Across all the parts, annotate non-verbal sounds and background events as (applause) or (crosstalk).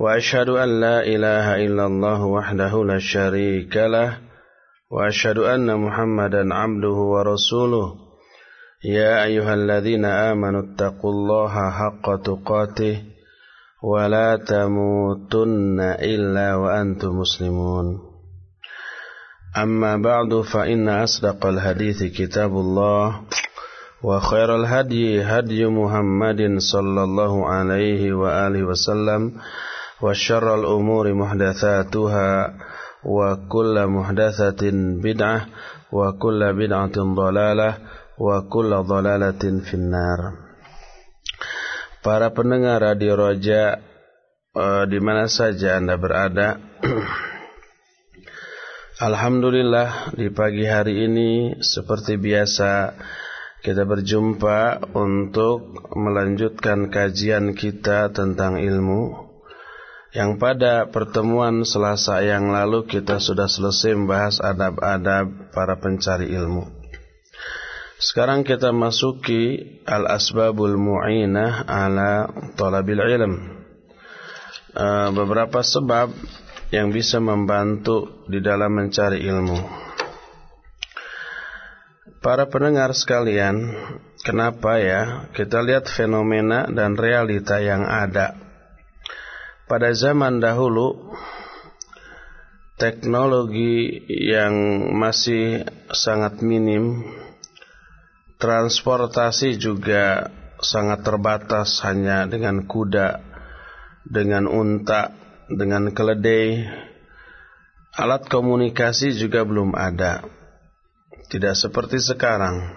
وأشهد أن لا إله إلا الله وحده لا شريك له وأشهد أن محمدا عبده ورسوله. يا أيها الذين آمنوا اتقوا الله حق تقاته ولا تموتن إلا وأنتم مسلمون. أما بعد فإن أصدق الحديث كتاب الله وخير الهدي هدي محمد صلى الله عليه وآله وسلم وشر الأمور محدثاتها وكل محدثة بدعة وكل بدعة ضلالة وكل ضلالة في النار Para pendengar Radio Roja uh, di mana saja Anda berada (clears throat) Alhamdulillah di pagi hari ini seperti biasa kita berjumpa untuk melanjutkan kajian kita tentang ilmu yang pada pertemuan selasa yang lalu kita sudah selesai membahas adab-adab para pencari ilmu. Sekarang kita masuki al-asbabul mu'inah ala talabil ilm. Uh, beberapa sebab yang bisa membantu di dalam mencari ilmu. Para pendengar sekalian, kenapa ya kita lihat fenomena dan realita yang ada pada zaman dahulu teknologi yang masih sangat minim transportasi juga sangat terbatas hanya dengan kuda dengan unta dengan keledai. Alat komunikasi juga belum ada. Tidak seperti sekarang.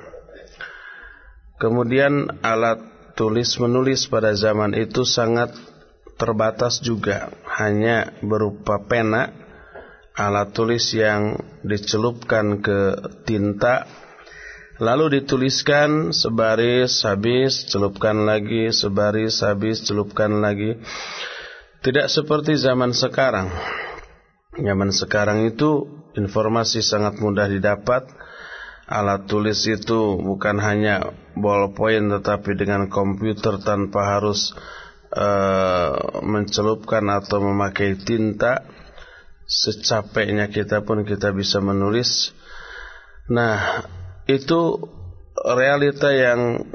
Kemudian alat tulis menulis pada zaman itu sangat terbatas juga hanya berupa pena alat tulis yang dicelupkan ke tinta lalu dituliskan sebaris habis celupkan lagi sebaris habis celupkan lagi. Tidak seperti zaman sekarang. Zaman sekarang itu informasi sangat mudah didapat. Alat tulis itu bukan hanya ballpoint tetapi dengan komputer tanpa harus uh, mencelupkan atau memakai tinta secapeknya kita pun kita bisa menulis. Nah itu realita yang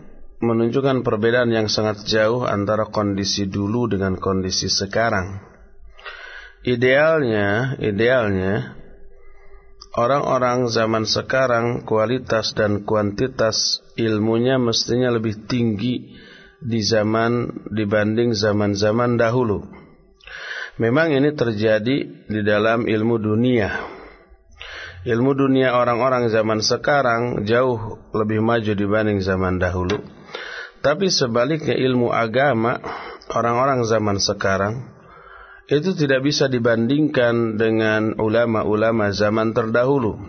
menunjukkan perbedaan yang sangat jauh antara kondisi dulu dengan kondisi sekarang. Idealnya idealnya orang-orang zaman sekarang kualitas dan kuantitas ilmunya mestinya lebih tinggi di zaman dibanding zaman-zaman dahulu. Memang ini terjadi di dalam ilmu dunia. Ilmu dunia orang-orang zaman sekarang jauh lebih maju dibanding zaman dahulu. Tapi sebaliknya ilmu agama orang-orang zaman sekarang itu tidak bisa dibandingkan dengan ulama-ulama zaman terdahulu.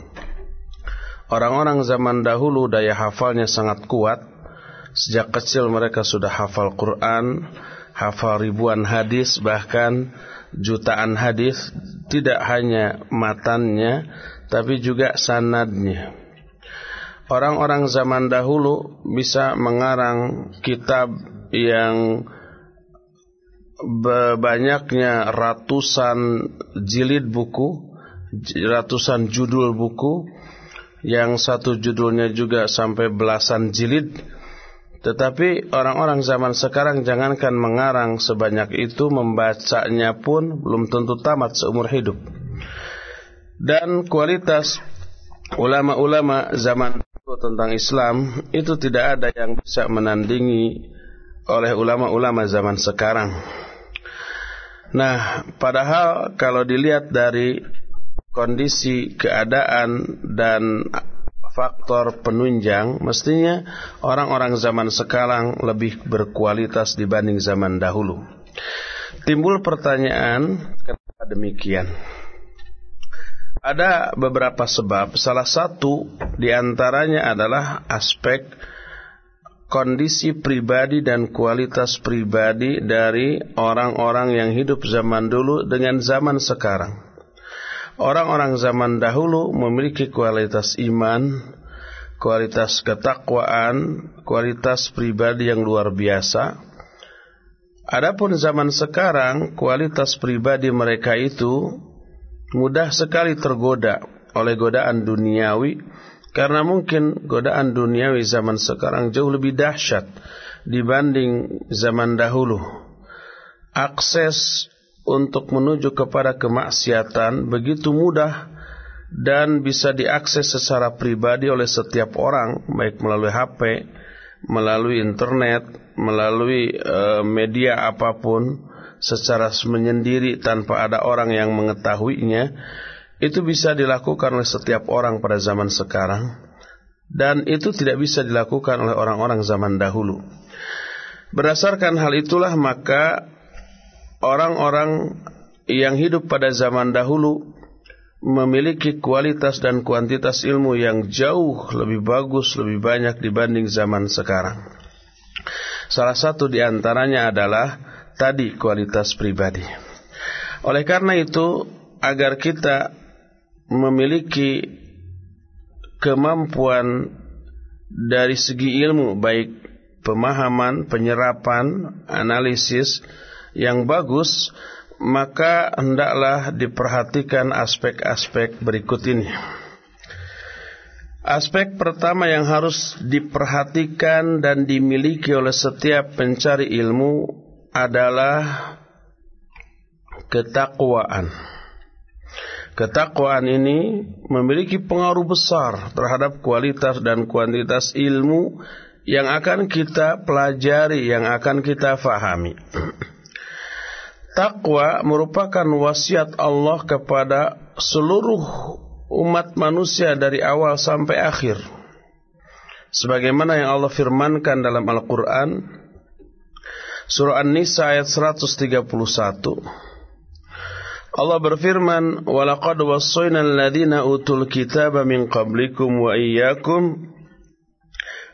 Orang-orang zaman dahulu daya hafalnya sangat kuat Sejak kecil mereka sudah hafal Quran, hafal ribuan hadis, bahkan jutaan hadis, tidak hanya matannya, tapi juga sanadnya. Orang-orang zaman dahulu bisa mengarang kitab yang banyaknya ratusan jilid buku, ratusan judul buku, yang satu judulnya juga sampai belasan jilid tetapi orang-orang zaman sekarang jangankan mengarang sebanyak itu, membacanya pun belum tentu tamat seumur hidup. Dan kualitas ulama-ulama zaman itu tentang Islam itu tidak ada yang bisa menandingi oleh ulama-ulama zaman sekarang. Nah, padahal kalau dilihat dari kondisi keadaan dan faktor penunjang mestinya orang-orang zaman sekarang lebih berkualitas dibanding zaman dahulu. Timbul pertanyaan, kenapa Demikian. Ada beberapa sebab. Salah satu di antaranya adalah aspek kondisi pribadi dan kualitas pribadi dari orang-orang yang hidup zaman dulu dengan zaman sekarang. Orang-orang zaman dahulu memiliki kualitas iman, kualitas ketakwaan, kualitas pribadi yang luar biasa. Adapun zaman sekarang, kualitas pribadi mereka itu mudah sekali tergoda oleh godaan duniawi karena mungkin godaan duniawi zaman sekarang jauh lebih dahsyat dibanding zaman dahulu. Akses untuk menuju kepada kemaksiatan begitu mudah dan bisa diakses secara pribadi oleh setiap orang baik melalui HP, melalui internet, melalui uh, media apa pun secara menyendiri tanpa ada orang yang mengetahuinya itu bisa dilakukan oleh setiap orang pada zaman sekarang dan itu tidak bisa dilakukan oleh orang-orang zaman dahulu. Berdasarkan hal itulah maka orang-orang yang hidup pada zaman dahulu memiliki kualitas dan kuantitas ilmu yang jauh lebih bagus, lebih banyak dibanding zaman sekarang. Salah satu di antaranya adalah tadi kualitas pribadi. Oleh karena itu, agar kita memiliki kemampuan dari segi ilmu, baik pemahaman, penyerapan, analisis yang bagus, maka hendaklah diperhatikan aspek-aspek berikut ini. Aspek pertama yang harus diperhatikan dan dimiliki oleh setiap pencari ilmu adalah ketakwaan. Ketakwaan ini memiliki pengaruh besar terhadap kualitas dan kuantitas ilmu yang akan kita pelajari, yang akan kita fahami. (clears throat) Takwa merupakan wasiat Allah kepada seluruh umat manusia dari awal sampai akhir. Sebagaimana yang Allah firmankan dalam Al-Quran, Surah An-Nisa ayat 131. Allah berfirman, "Walaqad wassayna alladziina utul kitaba min qablikum wa iyyakum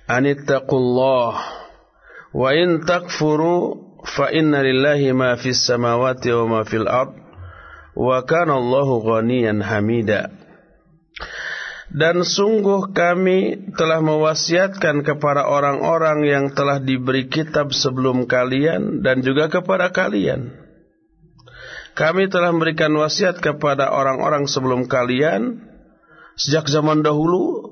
an ittaqullah wa in takfuru fa inna lillahi ma fis samawati wa ma fil ard wa kana Allahu ghaniyan hamida." Dan sungguh kami telah mewasiatkan kepada orang-orang yang telah diberi kitab sebelum kalian dan juga kepada kalian. Kami telah memberikan wasiat kepada orang-orang sebelum kalian sejak zaman dahulu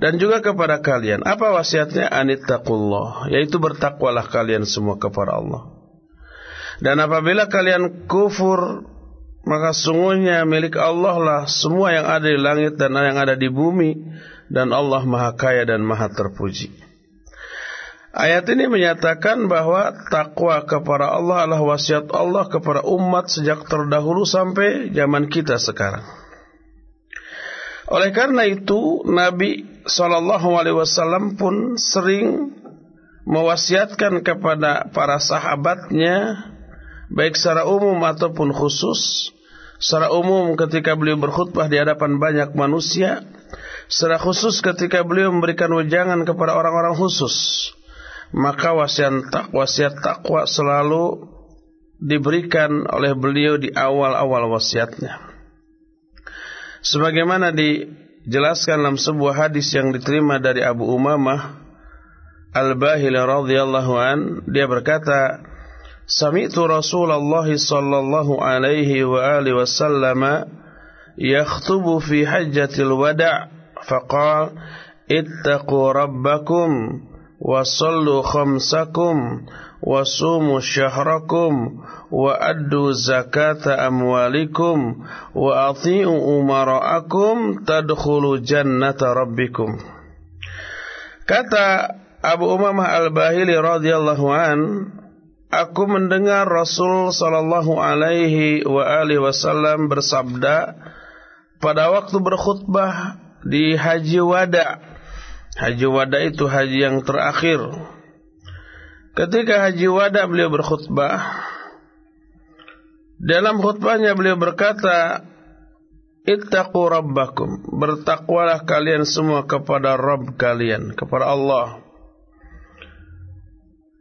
dan juga kepada kalian. Apa wasiatnya? Anittaqullah, yaitu bertakwalah kalian semua kepada Allah. Dan apabila kalian kufur maka sungguhnya milik Allah lah semua yang ada di langit dan yang ada di bumi dan Allah maha kaya dan maha terpuji. Ayat ini menyatakan bahwa takwa kepada Allah adalah wasiat Allah kepada umat sejak terdahulu sampai zaman kita sekarang. Oleh karena itu Nabi Shallallahu Alaihi Wasallam pun sering mewasiatkan kepada para sahabatnya baik secara umum ataupun khusus. Secara umum ketika beliau berkhutbah di hadapan banyak manusia, secara khusus ketika beliau memberikan wejangan kepada orang-orang khusus. Maka wasiat takwa, wasiat takwa selalu diberikan oleh beliau di awal-awal wasiatnya sebagaimana dijelaskan dalam sebuah hadis yang diterima dari Abu Umamah Al-Bahili radhiyallahu an dia berkata Sami'tu Rasulullah sallallahu alaihi wa alihi wasallam yakhtubu fi hajjatil wada' faqala ittaqu rabbakum Wasallu khamsakum Wasumu syahrakum Wa addu zakata amwalikum Wa ati'u umara'akum Tadkhulu jannata rabbikum. Kata Abu Umamah Al-Bahili radhiyallahu an Aku mendengar Rasul sallallahu alaihi wa alihi wasallam bersabda pada waktu berkhutbah di Haji Wada Haji Wada itu haji yang terakhir. Ketika Haji Wada beliau berkhutbah, Dalam khutbahnya beliau berkata, Ittaqu rabbakum, bertakwalah kalian semua kepada Rabb kalian, kepada Allah.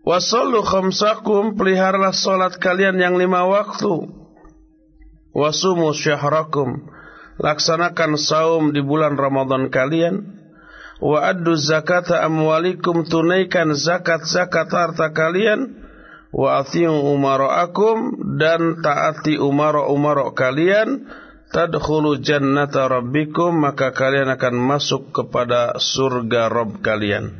Wasallu khamsakum, peliharalah salat kalian yang lima waktu. Wasumu syahrakum, laksanakan saum di bulan Ramadan kalian. Wa addu zakata amwalikum, tunaikan zakat-zakat harta kalian wa athi'u umara'akum dan taati umara-umara kalian tadkhulu jannata rabbikum maka kalian akan masuk kepada surga Rabb kalian.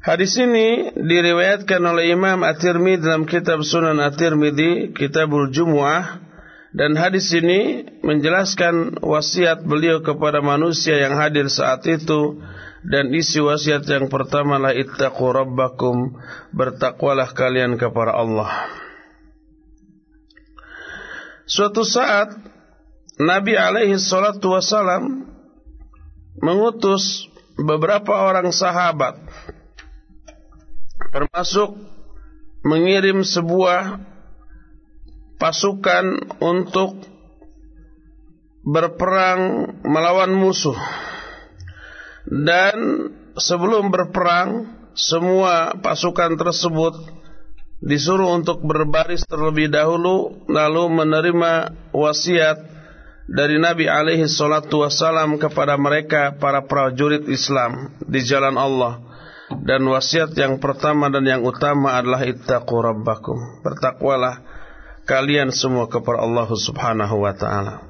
Hadis ini diriwayatkan oleh Imam At-Tirmidzi dalam kitab Sunan At-Tirmidzi, Kitabul Jumu'ah dan hadis ini menjelaskan wasiat beliau kepada manusia yang hadir saat itu dan isi wasiat yang pertama lah ittaqu rabbakum bertakwalah kalian kepada Allah. Suatu saat Nabi alaihi salatu wasalam mengutus beberapa orang sahabat termasuk mengirim sebuah pasukan untuk berperang melawan musuh. Dan sebelum berperang semua pasukan tersebut disuruh untuk berbaris terlebih dahulu lalu menerima wasiat dari Nabi alaihi salatu wasalam kepada mereka para prajurit Islam di jalan Allah. Dan wasiat yang pertama dan yang utama adalah ittaqu rabbakum. Bertakwalah kalian semua kepada Allah Subhanahu wa taala.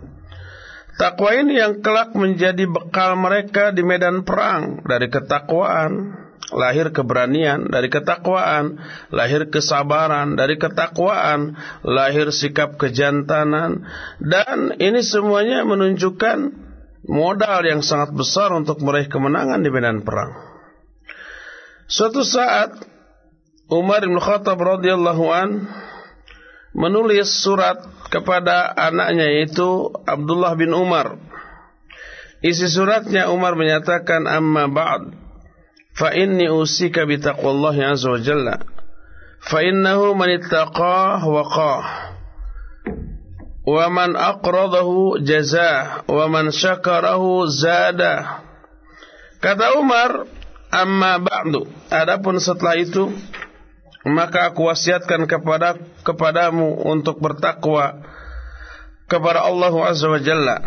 Takwa ini yang kelak menjadi bekal mereka di medan perang. Dari ketakwaan, lahir keberanian. Dari ketakwaan, lahir kesabaran. Dari ketakwaan, lahir sikap kejantanan. Dan ini semuanya menunjukkan modal yang sangat besar untuk meraih kemenangan di medan perang. Suatu saat Umar bin Khattab radhiyallahu an menulis surat kepada anaknya yaitu Abdullah bin Umar. Isi suratnya Umar menyatakan amma ba'd fa inni usika bi taqwallahi azza wa jalla fa innahu man ittaqah waqah wa man aqradahu jazaa wa man syakarahu zada kata Umar amma ba'du adapun setelah itu maka aku wasiatkan kepada kepadamu untuk bertakwa kepada Allah Azza wa Jalla.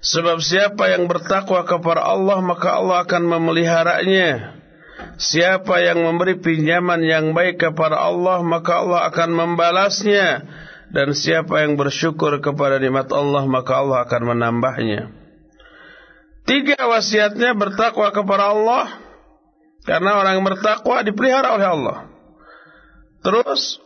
Sebab siapa yang bertakwa kepada Allah maka Allah akan memeliharanya. Siapa yang memberi pinjaman yang baik kepada Allah maka Allah akan membalasnya dan siapa yang bersyukur kepada nikmat Allah maka Allah akan menambahnya. Tiga wasiatnya bertakwa kepada Allah karena orang yang bertakwa dipelihara oleh Allah. Terus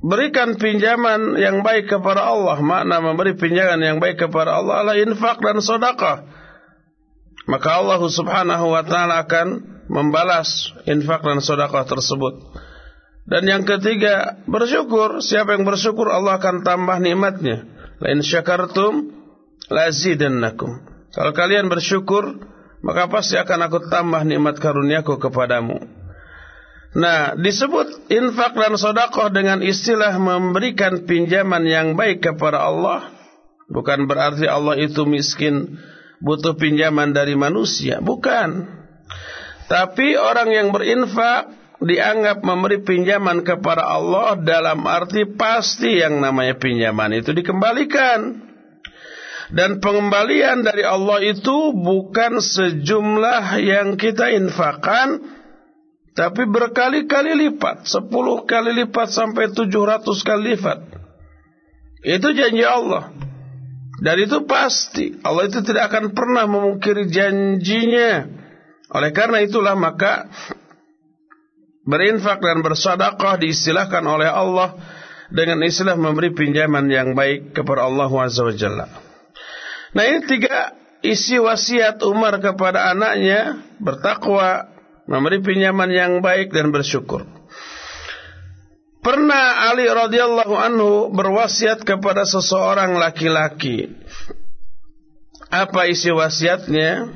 berikan pinjaman yang baik kepada Allah. Makna memberi pinjaman yang baik kepada Allah adalah infak dan sedekah. Maka Allah Subhanahu wa taala akan membalas infak dan sedekah tersebut. Dan yang ketiga, bersyukur. Siapa yang bersyukur Allah akan tambah nikmatnya. Lain syakartum lazidannakum. Kalau kalian bersyukur, maka pasti akan aku tambah nikmat karuniaku kepadamu. Nah, disebut infak dan sodakoh dengan istilah memberikan pinjaman yang baik kepada Allah. Bukan berarti Allah itu miskin, butuh pinjaman dari manusia. Bukan. Tapi orang yang berinfak dianggap memberi pinjaman kepada Allah dalam arti pasti yang namanya pinjaman itu dikembalikan. Dan pengembalian dari Allah itu bukan sejumlah yang kita infakkan, tapi berkali-kali lipat, sepuluh kali lipat sampai tujuh ratus kali lipat. Itu janji Allah. Dan itu pasti. Allah itu tidak akan pernah memungkiri janjinya. Oleh karena itulah maka berinfak dan bersadaqah diistilahkan oleh Allah dengan istilah memberi pinjaman yang baik kepada Allah Azza. Nah ini tiga isi wasiat Umar kepada anaknya bertakwa, memberi pinjaman yang baik dan bersyukur. Pernah Ali radhiyallahu anhu berwasiat kepada seseorang laki-laki. Apa isi wasiatnya?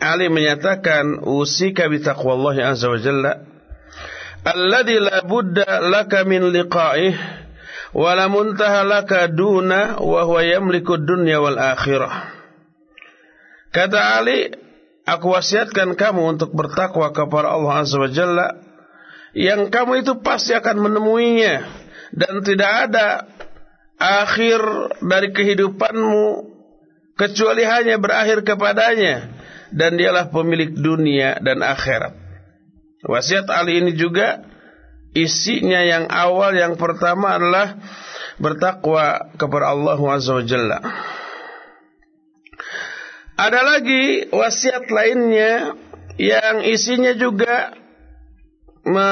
Ali menyatakan usika bi taqwallahi azza wa jalla alladhi la budda laka min liqa'ih wa la muntaha laka duna wa huwa yamliku dunya wal akhirah. Kata Ali, aku wasiatkan kamu untuk bertakwa kepada Allah Azza wa Jalla yang kamu itu pasti akan menemuinya dan tidak ada akhir dari kehidupanmu kecuali hanya berakhir kepadanya dan dialah pemilik dunia dan akhirat. Wasiat Ali ini juga isinya yang awal yang pertama adalah bertakwa kepada Allah Azza Jalla. Ada lagi wasiat lainnya yang isinya juga me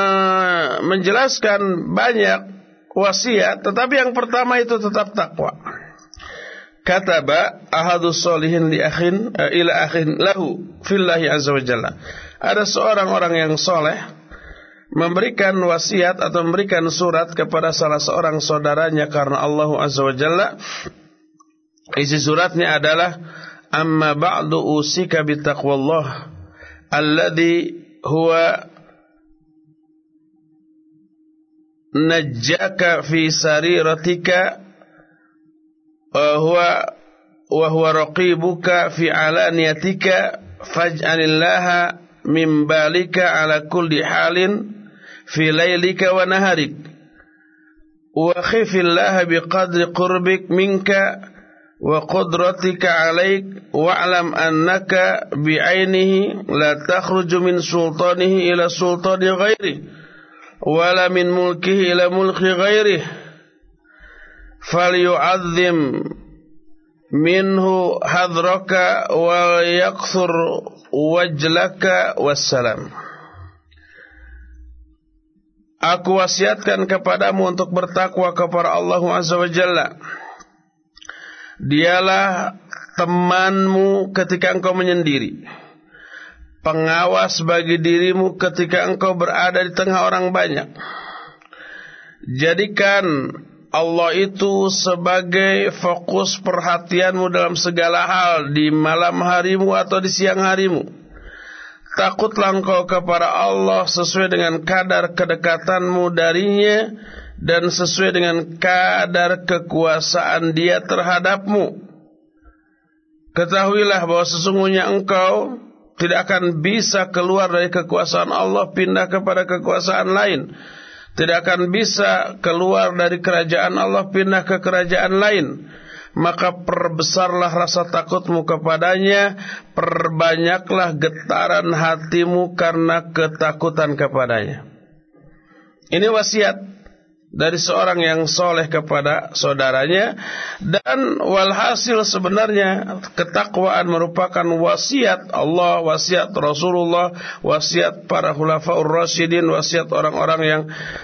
menjelaskan banyak wasiat, tetapi yang pertama itu tetap takwa. Kataba ahadus solihin li akhin uh, ila akhin lahu fillahi azza wa jalla. Ada seorang orang yang soleh memberikan wasiat atau memberikan surat kepada salah seorang saudaranya karena Allah azza wa jalla. Isi suratnya adalah amma ba'du usika bitaqwallah alladhi huwa najjaka fi sariratika wa huwa wa huwa raqibuka fi alaniyatika faj'alillaha min balika ala kulli halin laylika wa naharik wa khifillaha biqadri qurbik minka وقدرتك عليك واعلم أنك بعينه لا تخرج من سلطانه إلى سلطان غيره ولا من ملكه إلى ملك غيره. فليعظم منه حذرك ويكثر وجلك والسلام. Aku wasiatkan kepadamu untuk bertakwa kepada Allah Azza wa Jalla Dialah temanmu ketika engkau menyendiri. Pengawas bagi dirimu ketika engkau berada di tengah orang banyak. Jadikan Allah itu sebagai fokus perhatianmu dalam segala hal di malam harimu atau di siang harimu. Takutlah engkau kepada Allah sesuai dengan kadar kedekatanmu darinya dan sesuai dengan kadar kekuasaan dia terhadapmu. Ketahuilah bahwa sesungguhnya engkau tidak akan bisa keluar dari kekuasaan Allah pindah kepada kekuasaan lain. Tidak akan bisa keluar dari kerajaan Allah pindah ke kerajaan lain. Maka perbesarlah rasa takutmu kepadanya, perbanyaklah getaran hatimu karena ketakutan kepadanya. Ini wasiat dari seorang yang soleh kepada saudaranya dan walhasil sebenarnya ketakwaan merupakan wasiat Allah, wasiat Rasulullah, wasiat para khulafaur rasyidin, wasiat orang-orang yang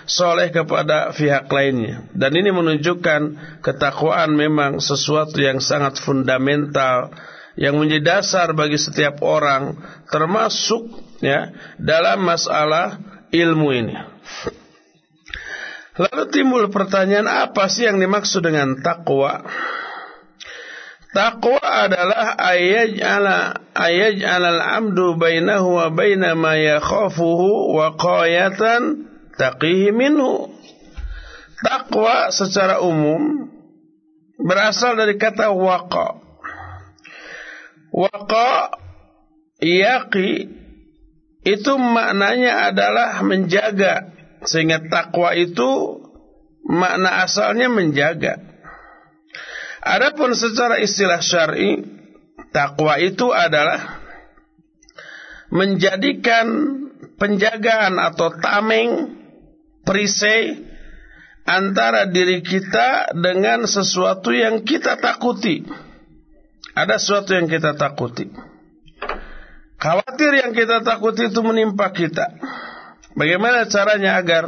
soleh kepada pihak lainnya. Dan ini menunjukkan ketakwaan memang sesuatu yang sangat fundamental yang menjadi dasar bagi setiap orang termasuk ya dalam masalah ilmu ini. Lalu timbul pertanyaan apa sih yang dimaksud dengan takwa? Takwa adalah ayaj'ala ayaj'ala al-'amdu bainahu wa baina ma yakhafuhu wa qayatan taqihi minhu. Takwa secara umum berasal dari kata waqa. Waqa yaqi itu maknanya adalah menjaga sehingga takwa itu makna asalnya menjaga. Adapun secara istilah syar'i, takwa itu adalah menjadikan penjagaan atau tameng, perisai antara diri kita dengan sesuatu yang kita takuti. Ada sesuatu yang kita takuti. Khawatir yang kita takuti itu menimpa kita. Bagaimana caranya agar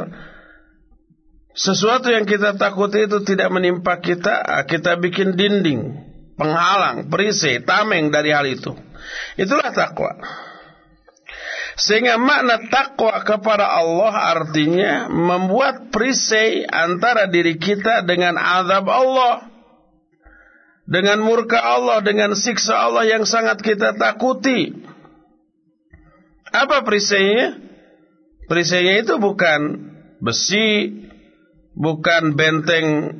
sesuatu yang kita takuti itu tidak menimpa kita, ah, kita bikin dinding, penghalang, perisai, tameng dari hal itu. Itulah takwa. Sehingga makna takwa kepada Allah artinya membuat perisai antara diri kita dengan azab Allah. Dengan murka Allah, dengan siksa Allah yang sangat kita takuti. Apa perisainya? Perisainya itu bukan besi, bukan benteng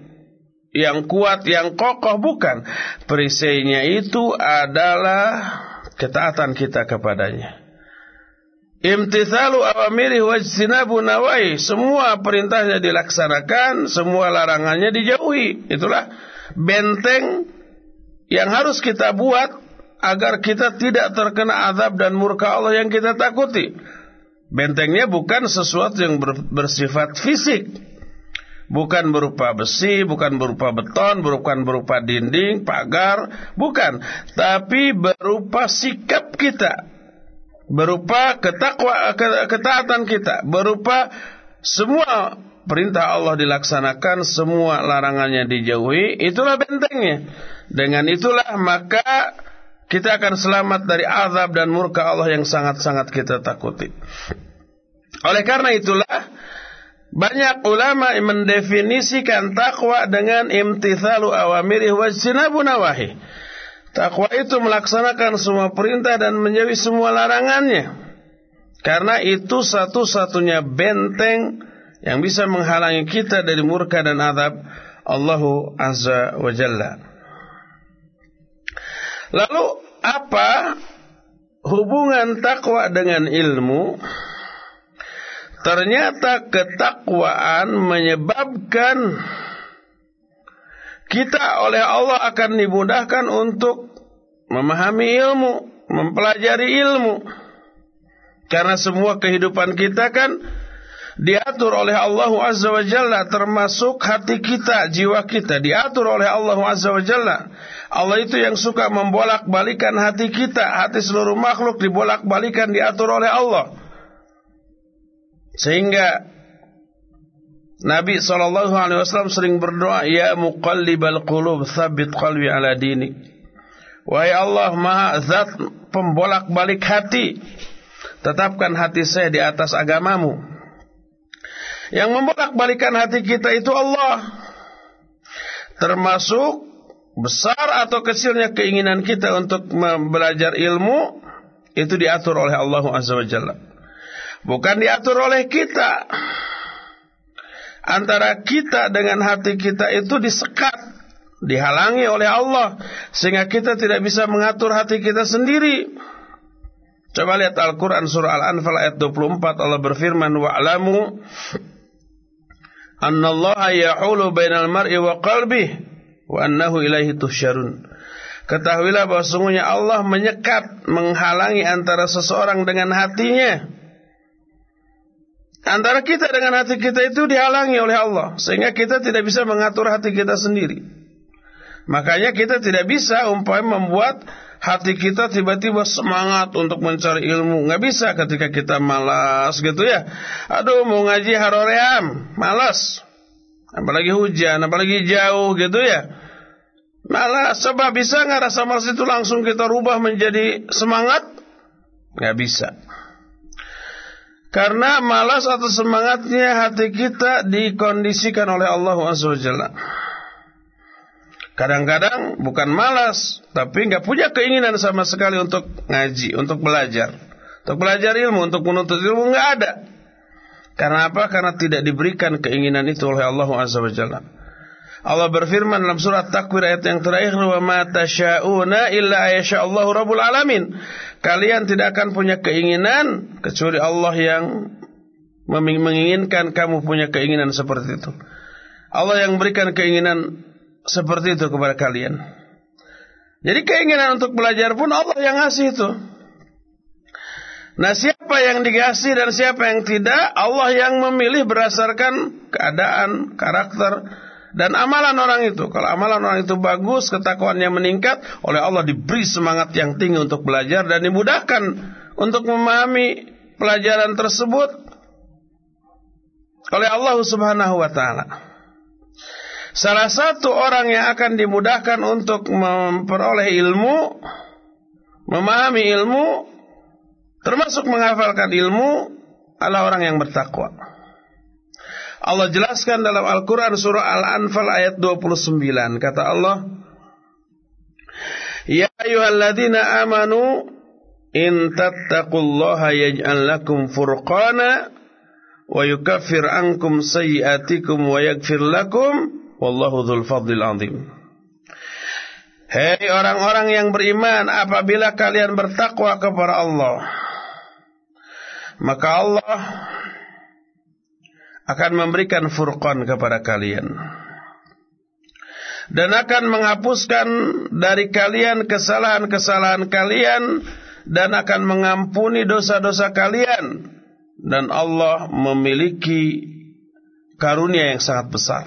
yang kuat, yang kokoh, bukan. Perisainya itu adalah ketaatan kita kepadanya. Imtithalu awamiri wajtinabu nawai. Semua perintahnya dilaksanakan, semua larangannya dijauhi. Itulah benteng yang harus kita buat agar kita tidak terkena azab dan murka Allah yang kita takuti. Bentengnya bukan sesuatu yang bersifat fisik. Bukan berupa besi, bukan berupa beton, bukan berupa dinding, pagar, bukan. Tapi berupa sikap kita. Berupa ketakwa, ketaatan kita. Berupa semua perintah Allah dilaksanakan, semua larangannya dijauhi. Itulah bentengnya. Dengan itulah maka kita akan selamat dari azab dan murka Allah yang sangat-sangat kita takuti. Oleh karena itulah banyak ulama mendefinisikan takwa dengan imtithalu awamirih wajtinabu nawahi. Takwa itu melaksanakan semua perintah dan menjauhi semua larangannya. Karena itu satu-satunya benteng yang bisa menghalangi kita dari murka dan adab Allahu Azza wa Jalla. Lalu apa hubungan takwa dengan ilmu? Ternyata ketakwaan menyebabkan kita oleh Allah akan dimudahkan untuk memahami ilmu, mempelajari ilmu. Karena semua kehidupan kita kan diatur oleh Allah Azza wa Jalla termasuk hati kita, jiwa kita diatur oleh Allah Azza wa Jalla. Allah itu yang suka membolak-balikan hati kita, hati seluruh makhluk dibolak-balikan diatur oleh Allah. Sehingga Nabi SAW sering berdoa, Ya muqallibal qulub, thabit qalbi ala dinik. Wahai Allah, maha zat pembolak balik hati. Tetapkan hati saya di atas agamamu. Yang membolak balikan hati kita itu Allah. Termasuk besar atau kecilnya keinginan kita untuk belajar ilmu, itu diatur oleh Allah Azza wa. Bukan diatur oleh kita. Antara kita dengan hati kita itu disekat. Dihalangi oleh Allah. Sehingga kita tidak bisa mengatur hati kita sendiri. Coba lihat Al-Quran surah Al-Anfal ayat 24. Allah berfirman. Wa'lamu annallaha yahulu bainal mar'i wa qalbih. Wa annahu ilaihi tuhsyarun. Ketahuilah bahwa sungguhnya Allah menyekat, menghalangi antara seseorang dengan hatinya. Antara kita dengan hati kita itu dihalangi oleh Allah Sehingga kita tidak bisa mengatur hati kita sendiri Makanya kita tidak bisa umpamanya membuat hati kita tiba-tiba semangat untuk mencari ilmu. Nggak bisa ketika kita malas gitu ya. Aduh mau ngaji haroream Malas. Apalagi hujan, apalagi jauh gitu ya. Malas, coba bisa nggak rasa malas itu langsung kita rubah menjadi semangat? Nggak bisa. Karena malas atau semangatnya hati kita dikondisikan oleh Allah SWT. Kadang-kadang bukan malas, tapi nggak punya keinginan sama sekali untuk ngaji, untuk belajar. Untuk belajar ilmu, untuk menuntut ilmu nggak ada. Karena apa? Karena tidak diberikan keinginan itu oleh Allah SWT. Allah berfirman dalam surat Takwir ayat yang terakhir wa ma tasyauna illa Allahu rabbul alamin. Kalian tidak akan punya keinginan kecuali Allah yang menginginkan kamu punya keinginan seperti itu. Allah yang berikan keinginan seperti itu kepada kalian. Jadi keinginan untuk belajar pun Allah yang ngasih itu. Nah siapa yang dikasih dan siapa yang tidak Allah yang memilih berdasarkan keadaan, karakter, dan amalan orang itu. Kalau amalan orang itu bagus, ketakwaannya meningkat, oleh Allah diberi semangat yang tinggi untuk belajar dan dimudahkan untuk memahami pelajaran tersebut oleh Allah Subhanahu wa taala. Salah satu orang yang akan dimudahkan untuk memperoleh ilmu, memahami ilmu, termasuk menghafalkan ilmu adalah orang yang bertakwa. Allah jelaskan dalam Al-Quran surah Al-Anfal ayat 29. Kata Allah, Ya ayuhalladzina amanu in tattaqullaha yaj'al lakum furqana wa yukaffir ankum sayyiatikum wa yaghfir lakum wallahu dzul fadlil azim. Hei orang-orang yang beriman apabila kalian bertakwa kepada Allah maka Allah akan memberikan furqan kepada kalian dan akan menghapuskan dari kalian kesalahan-kesalahan kalian dan akan mengampuni dosa-dosa kalian dan Allah memiliki karunia yang sangat besar.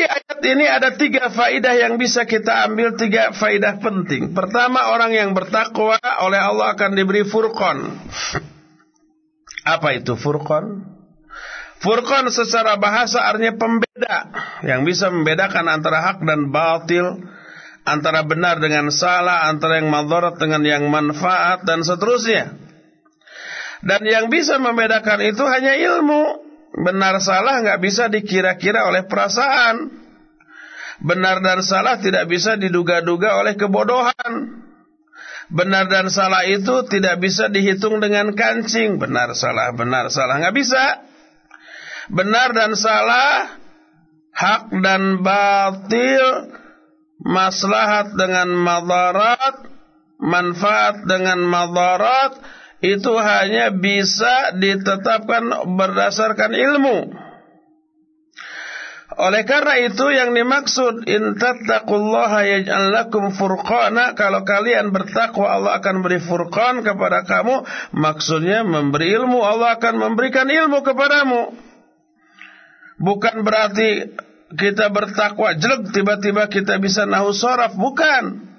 Dari ayat ini ada tiga faidah yang bisa kita ambil tiga faidah penting. Pertama orang yang bertakwa oleh Allah akan diberi furqan. Apa itu furqan? Furqan secara bahasa artinya pembeda yang bisa membedakan antara hak dan batil, antara benar dengan salah, antara yang madarat dengan yang manfaat dan seterusnya. Dan yang bisa membedakan itu hanya ilmu. Benar salah nggak bisa dikira-kira oleh perasaan. Benar dan salah tidak bisa diduga-duga oleh kebodohan. Benar dan salah itu tidak bisa dihitung dengan kancing. Benar salah, benar salah nggak bisa benar dan salah, hak dan batil, maslahat dengan madarat, manfaat dengan madarat, itu hanya bisa ditetapkan berdasarkan ilmu. Oleh karena itu yang dimaksud in tattaqullaha yaj'al lakum furqana kalau kalian bertakwa Allah akan beri furqan kepada kamu maksudnya memberi ilmu Allah akan memberikan ilmu kepadamu. Bukan berarti kita bertakwa jelek tiba-tiba kita bisa nahu soraf. Bukan.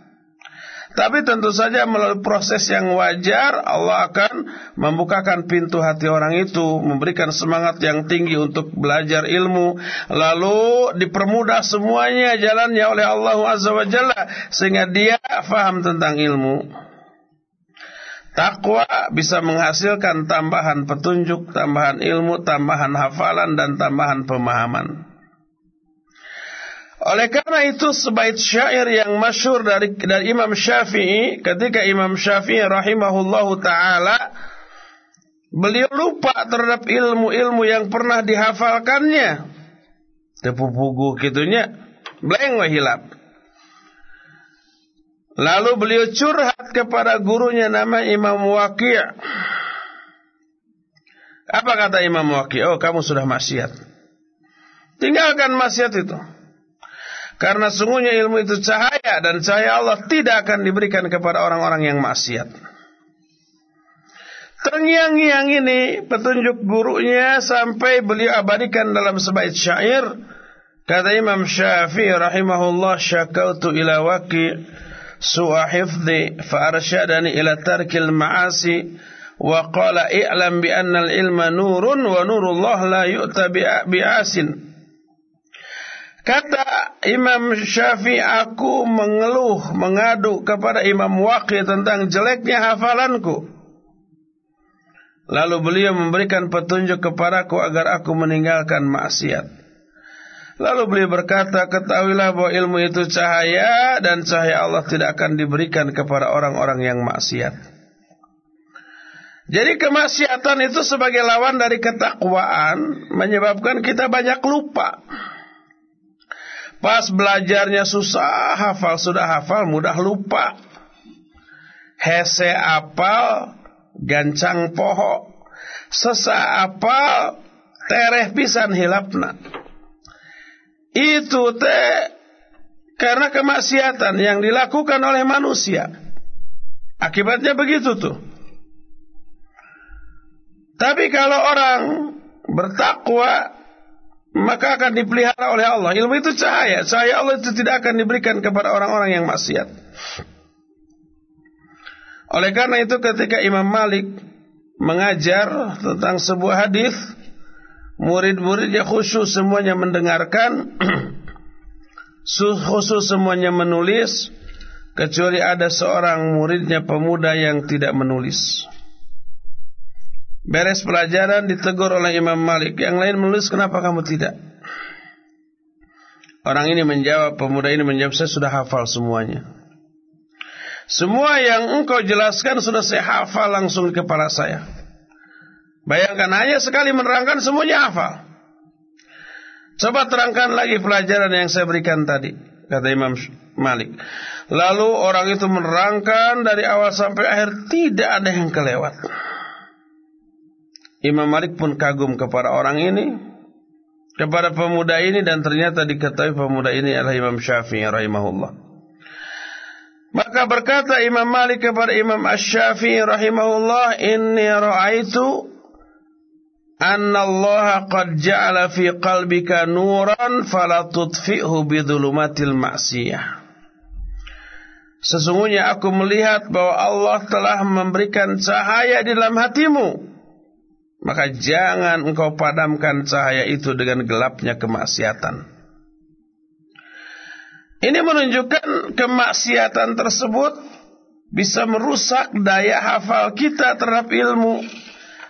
Tapi tentu saja melalui proses yang wajar Allah akan membukakan pintu hati orang itu, memberikan semangat yang tinggi untuk belajar ilmu, lalu dipermudah semuanya jalannya oleh Allah Azza wa sehingga dia faham tentang ilmu. Takwa bisa menghasilkan tambahan petunjuk, tambahan ilmu, tambahan hafalan dan tambahan pemahaman. Oleh karena itu sebaik syair yang masyur dari dari Imam Syafi'i ketika Imam Syafi'i rahimahullahu taala beliau lupa terhadap ilmu-ilmu yang pernah dihafalkannya. Tepu buku gitunya, bleng hilap. Lalu beliau curhat kepada gurunya nama Imam Waqi'. Apa kata Imam Waqi'? Oh, kamu sudah maksiat. Tinggalkan maksiat itu. Karena sungguhnya ilmu itu cahaya dan cahaya Allah tidak akan diberikan kepada orang-orang yang maksiat. Terngiang-ngiang ini petunjuk gurunya sampai beliau abadikan dalam sebaik syair. Kata Imam Syafi'i rahimahullah syakautu ila waqi' su'a hifdhi fa arsyadani ila tarkil ma'asi wa qala i'lam bi anna al-ilma nurun wa nurullah la yu'ta bi'asin Kata Imam Syafi'i aku mengeluh mengadu kepada Imam Waqi tentang jeleknya hafalanku Lalu beliau memberikan petunjuk kepadaku agar aku meninggalkan maksiat Lalu beliau berkata, ketahuilah bahwa ilmu itu cahaya dan cahaya Allah tidak akan diberikan kepada orang-orang yang maksiat. Jadi kemaksiatan itu sebagai lawan dari ketakwaan menyebabkan kita banyak lupa. Pas belajarnya susah, hafal sudah hafal, mudah lupa. Hese apal, gancang poho. Sesa apal, tereh pisan hilapna. Itu teh karena kemaksiatan yang dilakukan oleh manusia. Akibatnya begitu tuh. Tapi kalau orang bertakwa maka akan dipelihara oleh Allah. Ilmu itu cahaya. Cahaya Allah itu tidak akan diberikan kepada orang-orang yang maksiat. Oleh karena itu ketika Imam Malik mengajar tentang sebuah hadis Murid-muridnya khusyuk semuanya mendengarkan (clears throat) Khusus semuanya menulis Kecuali ada seorang muridnya pemuda yang tidak menulis Beres pelajaran ditegur oleh Imam Malik Yang lain menulis kenapa kamu tidak Orang ini menjawab Pemuda ini menjawab saya sudah hafal semuanya Semua yang engkau jelaskan Sudah saya hafal langsung di kepala saya Bayangkan hanya sekali menerangkan semuanya hafal. Coba terangkan lagi pelajaran yang saya berikan tadi, kata Imam Malik. Lalu orang itu menerangkan dari awal sampai akhir tidak ada yang kelewat. Imam Malik pun kagum kepada orang ini, kepada pemuda ini dan ternyata diketahui pemuda ini adalah Imam Syafi'i rahimahullah. Maka berkata Imam Malik kepada Imam Asy-Syafi'i rahimahullah, "Inni ra'aitu anna Allah qad ja'ala fi qalbika nuran fala tudfi'hu bidhulumatil ma'siyah. Sesungguhnya aku melihat bahwa Allah telah memberikan cahaya di dalam hatimu. Maka jangan engkau padamkan cahaya itu dengan gelapnya kemaksiatan. Ini menunjukkan kemaksiatan tersebut bisa merusak daya hafal kita terhadap ilmu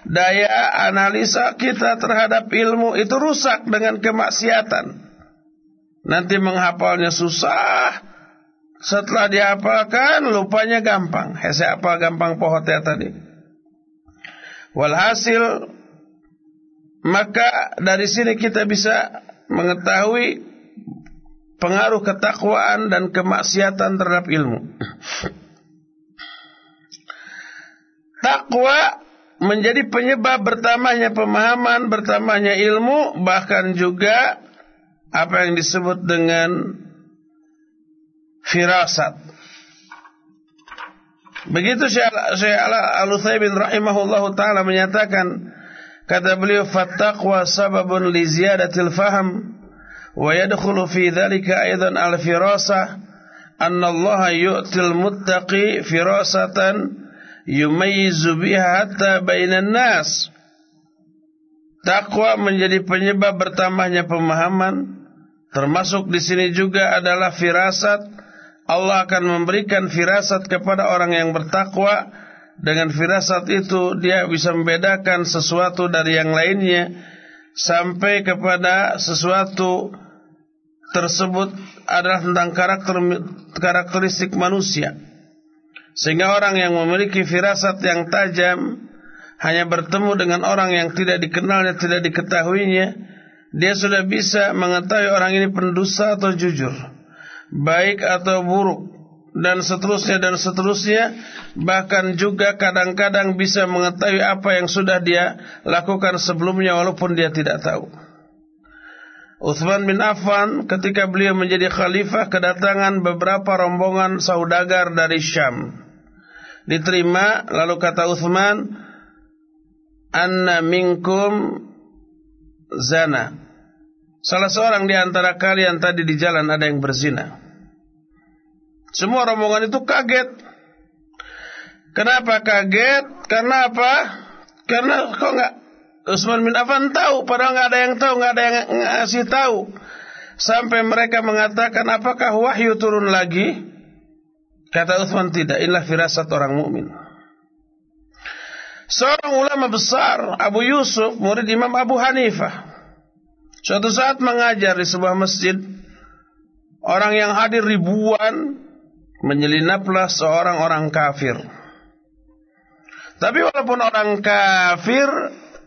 daya analisa kita terhadap ilmu itu rusak dengan kemaksiatan. Nanti menghafalnya susah. Setelah dihafalkan lupanya gampang. Hese apa gampang pohotnya tadi. Walhasil maka dari sini kita bisa mengetahui pengaruh ketakwaan dan kemaksiatan terhadap ilmu. Takwa menjadi penyebab bertambahnya pemahaman, bertambahnya ilmu, bahkan juga apa yang disebut dengan firasat. Begitu Syekh Al-Utsaimin rahimahullahu taala menyatakan kata beliau fattaqwa sababun li ziyadatil faham wa yadkhulu fi dhalika aidan al-firasah anna Allah yu'til muttaqi firasatan yumayyizu biha hatta bainan nas. Takwa menjadi penyebab bertambahnya pemahaman, termasuk di sini juga adalah firasat. Allah akan memberikan firasat kepada orang yang bertakwa. Dengan firasat itu dia bisa membedakan sesuatu dari yang lainnya sampai kepada sesuatu tersebut adalah tentang karakter karakteristik manusia. Sehingga orang yang memiliki firasat yang tajam hanya bertemu dengan orang yang tidak dikenalnya, tidak diketahuinya, dia sudah bisa mengetahui orang ini pendusta atau jujur, baik atau buruk, dan seterusnya dan seterusnya, bahkan juga kadang-kadang bisa mengetahui apa yang sudah dia lakukan sebelumnya walaupun dia tidak tahu. Uthman bin Affan ketika beliau menjadi khalifah kedatangan beberapa rombongan saudagar dari Syam. Diterima lalu kata Uthman anna minkum zana. Salah seorang di antara kalian tadi di jalan ada yang berzina. Semua rombongan itu kaget. Kenapa kaget? Karena apa? Karena kok nggak Utsman bin Affan tahu, padahal nggak ada yang tahu, nggak ada yang ngasih tahu. Sampai mereka mengatakan, apakah wahyu turun lagi? Kata Utsman tidak, inilah firasat orang mukmin. Seorang ulama besar, Abu Yusuf, murid Imam Abu Hanifah. Suatu saat mengajar di sebuah masjid, orang yang hadir ribuan menyelinaplah seorang orang kafir. Tapi walaupun orang kafir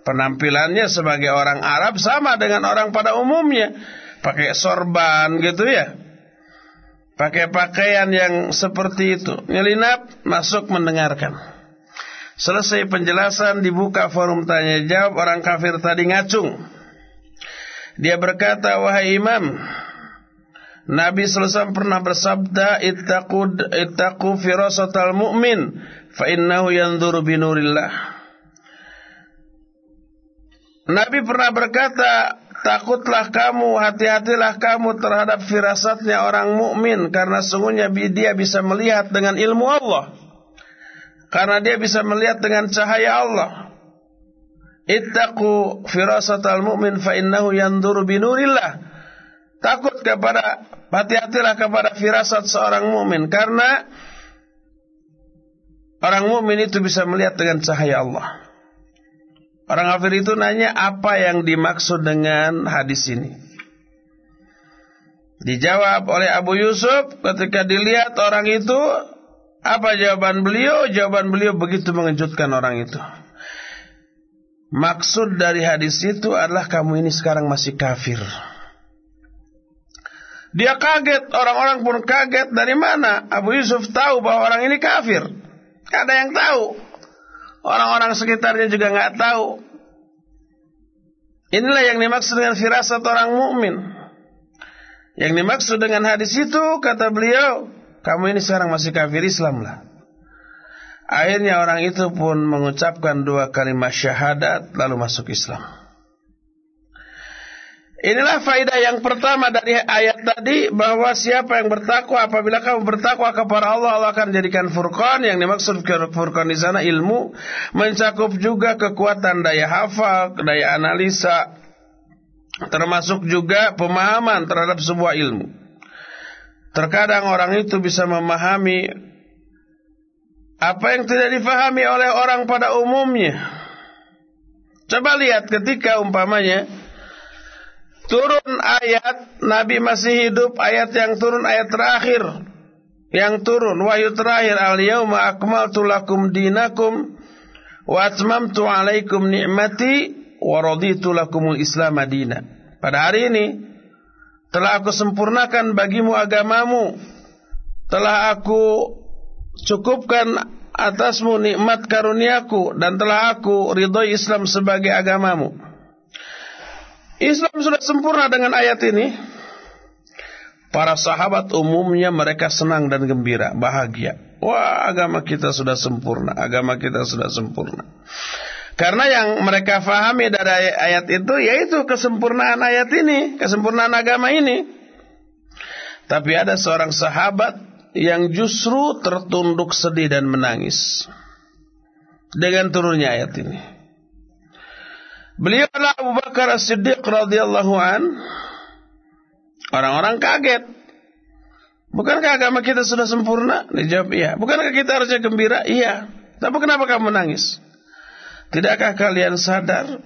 penampilannya sebagai orang Arab sama dengan orang pada umumnya, pakai sorban gitu ya. Pakai pakaian yang seperti itu. Nyelinap masuk mendengarkan. Selesai penjelasan dibuka forum tanya jawab orang kafir tadi ngacung. Dia berkata, "Wahai imam, Nabi SAW pernah bersabda, "Ittaqu ittaqu firasatal mu'min, fa innahu yanzuru binurillah." Nabi pernah berkata, takutlah kamu, hati-hatilah kamu terhadap firasatnya orang mukmin karena sungguhnya dia bisa melihat dengan ilmu Allah. Karena dia bisa melihat dengan cahaya Allah. Ittaqu firasatal mu'min fa innahu yanzuru binurillah. Takut kepada hati-hatilah kepada firasat seorang mukmin karena orang mukmin itu bisa melihat dengan cahaya Allah. Orang kafir itu nanya apa yang dimaksud dengan hadis ini. Dijawab oleh Abu Yusuf ketika dilihat orang itu apa jawaban beliau? Jawaban beliau begitu mengejutkan orang itu. Maksud dari hadis itu adalah kamu ini sekarang masih kafir. Dia kaget, orang-orang pun kaget. Dari mana? Abu Yusuf tahu bahwa orang ini kafir. Gak ada yang tahu. Orang-orang sekitarnya juga nggak tahu. Inilah yang dimaksud dengan firasat orang mukmin. Yang dimaksud dengan hadis itu kata beliau, kamu ini sekarang masih kafir Islam lah. Akhirnya orang itu pun mengucapkan dua kalimat syahadat lalu masuk Islam. Inilah faedah yang pertama dari ayat tadi bahwa siapa yang bertakwa apabila kamu bertakwa kepada Allah Allah akan jadikan furqan yang dimaksud furqan di sana ilmu mencakup juga kekuatan daya hafal, daya analisa termasuk juga pemahaman terhadap sebuah ilmu. Terkadang orang itu bisa memahami apa yang tidak difahami oleh orang pada umumnya. Coba lihat ketika umpamanya turun ayat Nabi masih hidup, ayat yang turun ayat terakhir yang turun wahyu terakhir al yauma akmaltu lakum dinakum wa atmamtu alaikum ni'mati wa raditu lakumul islam madina. Pada hari ini telah aku sempurnakan bagimu agamamu, telah aku cukupkan atasmu nikmat karuniaku dan telah aku ridhoi Islam sebagai agamamu. Islam sudah sempurna dengan ayat ini. Para sahabat umumnya mereka senang dan gembira, bahagia. Wah, agama kita sudah sempurna, agama kita sudah sempurna. Karena yang mereka fahami dari ayat itu yaitu kesempurnaan ayat ini, kesempurnaan agama ini. Tapi ada seorang sahabat yang justru tertunduk sedih dan menangis dengan turunnya ayat ini. Beliau adalah Abu Bakar As-Siddiq radhiyallahu an. Orang-orang kaget. Bukankah agama kita sudah sempurna? Dijawab iya. Bukankah kita harusnya gembira? Iya. Tapi kenapa kamu menangis? Tidakkah kalian sadar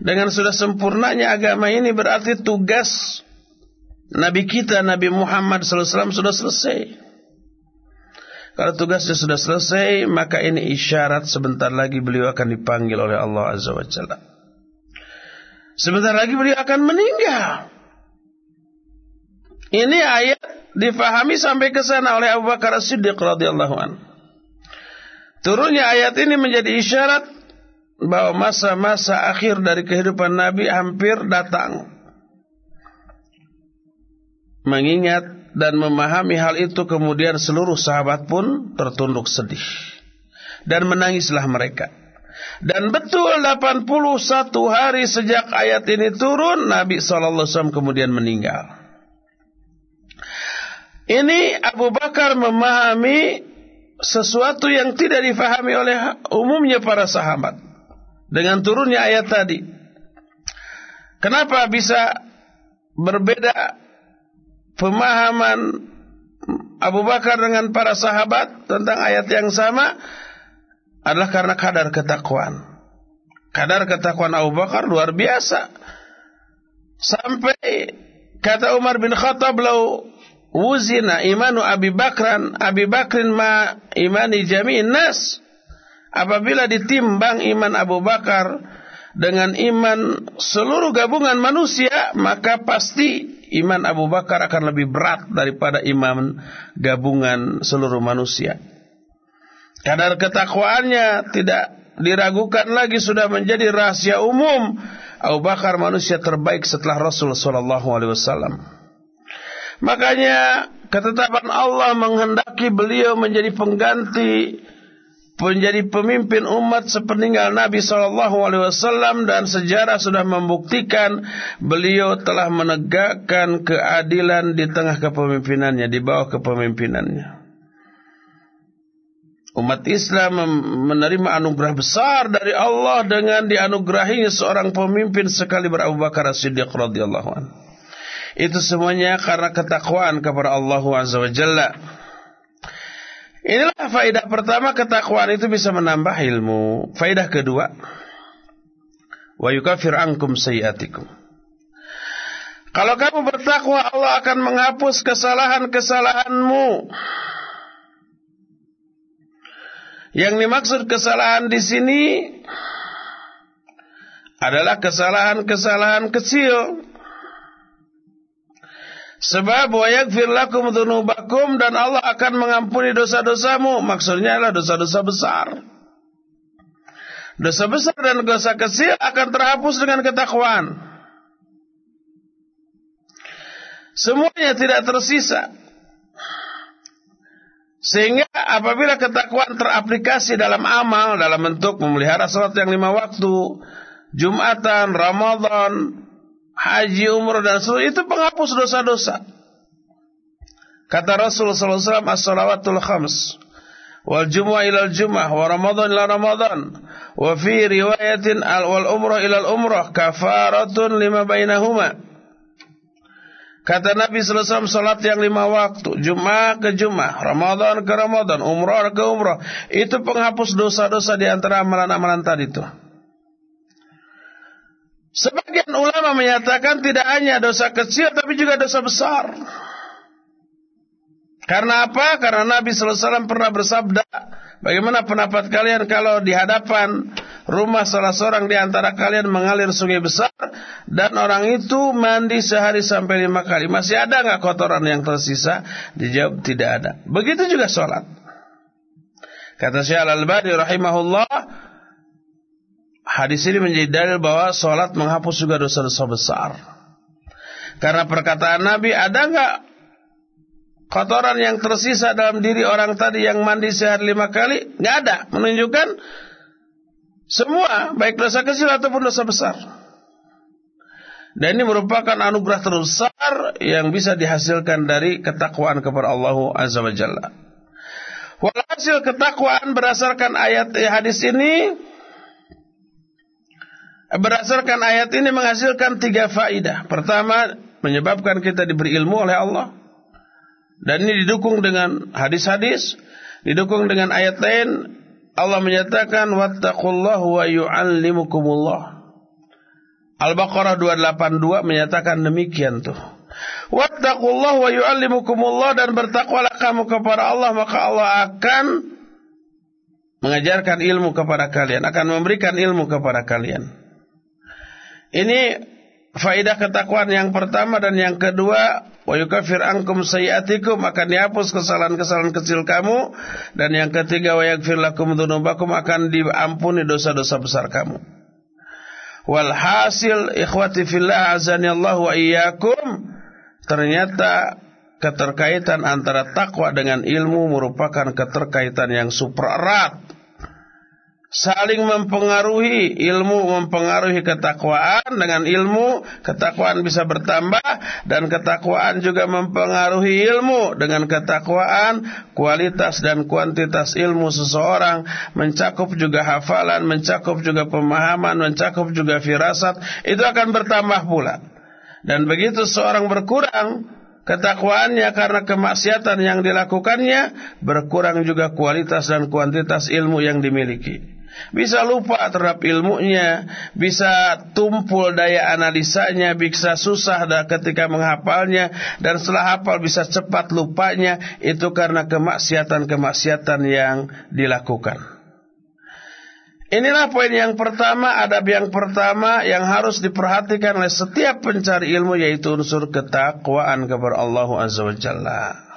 dengan sudah sempurnanya agama ini berarti tugas Nabi kita Nabi Muhammad SAW sudah selesai. Kalau tugasnya sudah selesai, maka ini isyarat sebentar lagi beliau akan dipanggil oleh Allah Azza wa Jalla. Sebentar lagi beliau akan meninggal. Ini ayat difahami sampai ke sana oleh Abu Bakar As-Siddiq radhiyallahu an. Turunnya ayat ini menjadi isyarat bahwa masa-masa akhir dari kehidupan Nabi hampir datang. Mengingat dan memahami hal itu kemudian seluruh sahabat pun tertunduk sedih dan menangislah mereka. Dan betul 81 hari sejak ayat ini turun Nabi SAW kemudian meninggal. Ini Abu Bakar memahami sesuatu yang tidak difahami oleh umumnya para sahabat. Dengan turunnya ayat tadi. Kenapa bisa berbeda pemahaman Abu Bakar dengan para sahabat tentang ayat yang sama adalah karena kadar ketakwaan. Kadar ketakwaan Abu Bakar luar biasa. Sampai kata Umar bin Khattab lau wuzina imanu Abi Bakran Abi Bakrin ma imani jami'in nas. Apabila ditimbang iman Abu Bakar dengan iman seluruh gabungan manusia, maka pasti iman Abu Bakar akan lebih berat daripada iman gabungan seluruh manusia. Kadar ketakwaannya tidak diragukan lagi sudah menjadi rahasia umum. Abu Bakar manusia terbaik setelah Rasul sallallahu alaihi wasallam. Makanya ketetapan Allah menghendaki beliau menjadi pengganti menjadi pemimpin umat sepeninggal Nabi Shallallahu Alaihi Wasallam dan sejarah sudah membuktikan beliau telah menegakkan keadilan di tengah kepemimpinannya, di bawah kepemimpinannya. Umat Islam menerima anugerah besar dari Allah dengan dianugerahinya seorang pemimpin sekali Abu Bakar As-Siddiq radhiyallahu anhu. Itu semuanya karena ketakwaan kepada Allah Azza wa Jalla. Inilah faidah pertama ketakwaan itu bisa menambah ilmu. Faidah kedua, wa yukafir ankum sayiatikum. Kalau kamu bertakwa Allah akan menghapus kesalahan-kesalahanmu. Yang dimaksud kesalahan di sini adalah kesalahan-kesalahan kecil. Sebab wa yaghfir lakum dan Allah akan mengampuni dosa-dosamu. Maksudnya adalah dosa-dosa besar. Dosa besar dan dosa kecil akan terhapus dengan ketakwaan. Semuanya tidak tersisa. Sehingga apabila ketakwaan teraplikasi dalam amal dalam bentuk memelihara salat yang lima waktu, Jumatan, Ramadan, haji, umrah dan seluruh itu penghapus dosa-dosa. Kata Rasulullah SAW, as-salawatul khams, wal jum'ah ilal jum'ah, wa Ramadan ila Ramadan, wa fi riwayatin al wal umrah ilal umrah, kafaratun lima bainahuma. Kata Nabi SAW salat yang lima waktu Jumat ke Jumat Ramadan ke Ramadan Umrah ke Umrah Itu penghapus dosa-dosa di antara amalan-amalan tadi itu Sebagian ulama menyatakan tidak hanya dosa kecil tapi juga dosa besar. Karena apa? Karena Nabi SAW pernah bersabda, bagaimana pendapat kalian kalau di hadapan rumah salah seorang di antara kalian mengalir sungai besar dan orang itu mandi sehari sampai lima kali. Masih ada nggak kotoran yang tersisa? Dijawab tidak ada. Begitu juga sholat. Kata Syekh Al-Albani rahimahullah, hadis ini menjadi dalil bahwa sholat menghapus juga dosa-dosa besar. Karena perkataan Nabi, ada nggak kotoran yang tersisa dalam diri orang tadi yang mandi sehari lima kali? Nggak ada. Menunjukkan semua, baik dosa kecil ataupun dosa besar. Dan ini merupakan anugerah terbesar yang bisa dihasilkan dari ketakwaan kepada Allah Azza wa Jalla. Walhasil ketakwaan berdasarkan ayat hadis ini berdasarkan ayat ini menghasilkan tiga faidah. Pertama, menyebabkan kita diberi ilmu oleh Allah. Dan ini didukung dengan hadis-hadis, didukung dengan ayat lain Allah menyatakan wattaqullahu wa yu'allimukumullah. Al-Baqarah 282 menyatakan demikian tuh. Wattaqullahu wa yu'allimukumullah dan bertakwalah kamu kepada Allah maka Allah akan mengajarkan ilmu kepada kalian, akan memberikan ilmu kepada kalian. Ini faidah ketakwaan yang pertama dan yang kedua wa yukafir ankum sayiatikum akan dihapus kesalahan-kesalahan kecil kamu dan yang ketiga wa yaghfir lakum dzunubakum akan diampuni dosa-dosa besar kamu. Walhasil ikhwati fillah azani Allah wa iyyakum ternyata keterkaitan antara takwa dengan ilmu merupakan keterkaitan yang super erat saling mempengaruhi ilmu mempengaruhi ketakwaan. Dengan ilmu ketakwaan bisa bertambah dan ketakwaan juga mempengaruhi ilmu. Dengan ketakwaan kualitas dan kuantitas ilmu seseorang mencakup juga hafalan mencakup juga pemahaman mencakup juga firasat itu akan bertambah pula. Dan begitu seorang berkurang ketakwaannya karena kemaksiatan yang dilakukannya berkurang juga kualitas dan kuantitas ilmu yang dimiliki bisa lupa terhadap ilmunya, bisa tumpul daya analisanya, bisa susah ketika menghafalnya, dan setelah hafal bisa cepat lupanya, itu karena kemaksiatan-kemaksiatan yang dilakukan. Inilah poin yang pertama, adab yang pertama yang harus diperhatikan oleh setiap pencari ilmu yaitu unsur ketakwaan kepada Allah Azza wa Jalla.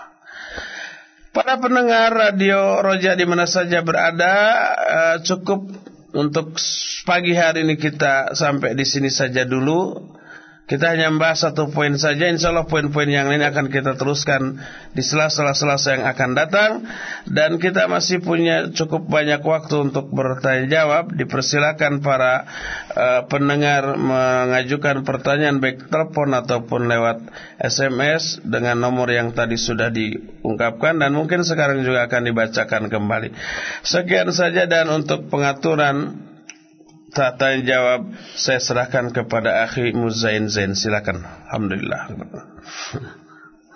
Para pendengar radio Roja di mana saja berada, uh, cukup untuk pagi hari ini kita sampai di sini saja dulu. Kita hanya membahas satu poin saja. Insya Allah poin-poin yang lain akan kita teruskan Di sela-sela yang akan datang. Dan kita masih punya cukup banyak waktu untuk bertanya jawab Dipersilakan para uh, pendengar mengajukan pertanyaan Baik telepon ataupun lewat SMS Dengan nomor yang tadi sudah diungkapkan Dan mungkin sekarang juga akan dibacakan kembali. Sekian saja dan untuk pengaturan tak tanya jawab saya serahkan kepada akhi Muzain Zain. Silakan. Alhamdulillah.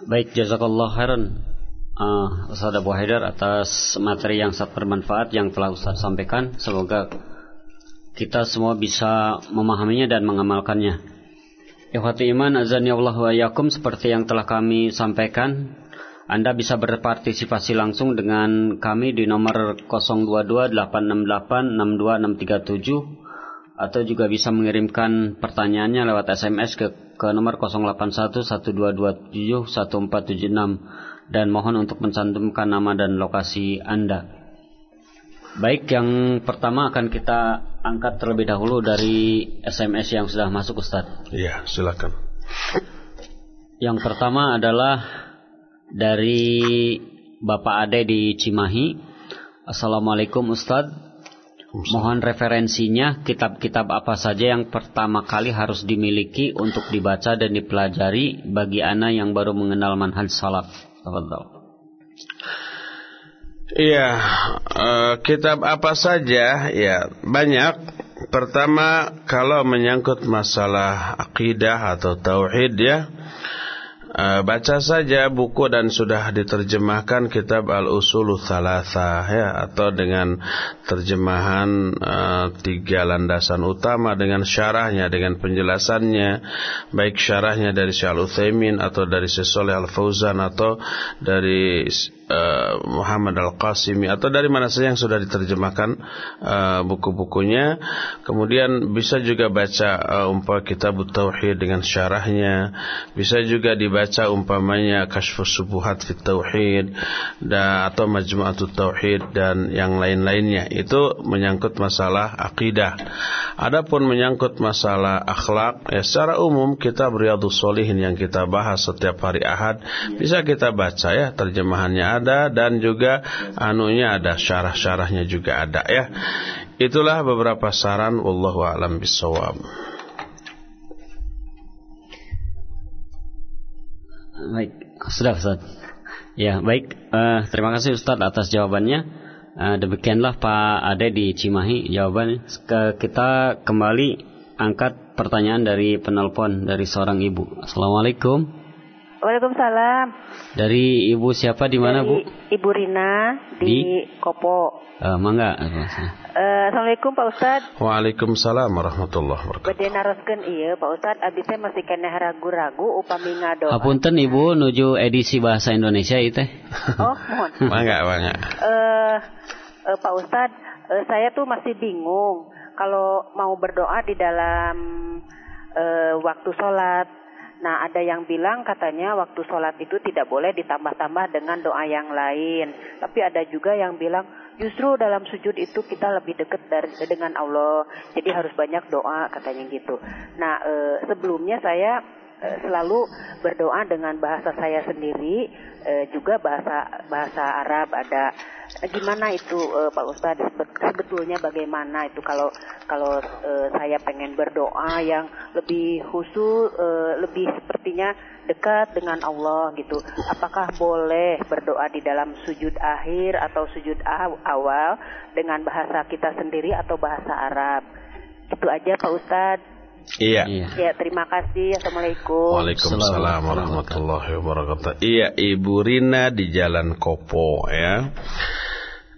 Baik jazakallah khairan uh, Ustaz Abu Haidar atas materi yang sangat bermanfaat yang telah Ustaz sampaikan. Semoga kita semua bisa memahaminya dan mengamalkannya. Ikhwati iman azani Allah wa yakum seperti yang telah kami sampaikan anda bisa berpartisipasi langsung dengan kami di nomor 022 868 62637 atau juga bisa mengirimkan pertanyaannya lewat SMS ke ke nomor 081122714776 dan mohon untuk mencantumkan nama dan lokasi Anda. Baik, yang pertama akan kita angkat terlebih dahulu dari SMS yang sudah masuk Ustaz. Iya, silakan. Yang pertama adalah dari Bapak Ade di Cimahi. Assalamualaikum Ustadz. Mohon referensinya kitab-kitab apa saja yang pertama kali harus dimiliki untuk dibaca dan dipelajari bagi anak yang baru mengenal manhaj salaf. Iya, uh, kitab apa saja? Ya, banyak. Pertama, kalau menyangkut masalah akidah atau tauhid ya, uh, baca saja buku dan sudah diterjemahkan kitab Al-Usulu Thalatha ya atau dengan terjemahan uh, tiga landasan utama dengan syarahnya dengan penjelasannya baik syarahnya dari Syekh Al-Utsaimin atau dari Syekh Al-Fauzan atau dari uh, Muhammad Al-Qasimi atau dari mana saja yang sudah diterjemahkan uh, buku-bukunya. Kemudian bisa juga baca uh, umpama kitab tauhid dengan syarahnya. Bisa juga dibaca umpamanya Kashfus Subuhat fit Tauhid dan atau Majmu'atut Tauhid dan yang lain-lainnya. Itu menyangkut masalah akidah. Adapun menyangkut masalah akhlak ya secara umum kitab Riyadhus Shalihin yang kita bahas setiap hari Ahad bisa kita baca ya terjemahannya ada dan juga anunya ada syarah-syarahnya juga ada ya. Itulah beberapa saran wallahu alam bisawab. Baik, sudah Ustaz. Ya, baik. Uh, terima kasih Ustaz atas jawabannya. Uh, demikianlah Pak Ade di Cimahi jawaban. kita kembali angkat pertanyaan dari penelpon dari seorang ibu. Assalamualaikum. Waalaikumsalam. Dari ibu siapa di mana bu? Ibu Rina di, di? Kopo. Uh, mangga. Uh, Assalamualaikum Pak Ustad. Waalaikumsalam warahmatullahi wabarakatuh. Bade naroskeun iya Pak Ustad, abis saya masih kena ragu-ragu upami ngado. Hapunten Ibu nuju edisi bahasa Indonesia itu. (laughs) Oh, mohon. mangga, mangga. uh, uh, Pak Ustad, uh, saya tuh masih bingung kalau mau berdoa di dalam uh, waktu sholat Nah, ada yang bilang katanya waktu sholat itu tidak boleh ditambah-tambah dengan doa yang lain. Tapi ada juga yang bilang justru dalam sujud itu kita lebih dekat dari dengan Allah. Jadi harus banyak doa katanya gitu. Nah, e, sebelumnya saya selalu berdoa dengan bahasa saya sendiri, e, juga bahasa bahasa Arab ada. Gimana itu uh, Pak Ustadz? Sebetulnya bagaimana itu kalau kalau uh, saya pengen berdoa yang lebih khusus uh, lebih sepertinya dekat dengan Allah gitu. Apakah boleh berdoa di dalam sujud akhir atau sujud awal dengan bahasa kita sendiri atau bahasa Arab? Itu aja Pak Ustadz Iya. Ya, terima kasih. Assalamualaikum. Waalaikumsalam warahmatullahi wabarakatuh. Iya, Ibu Rina di Jalan Kopo ya.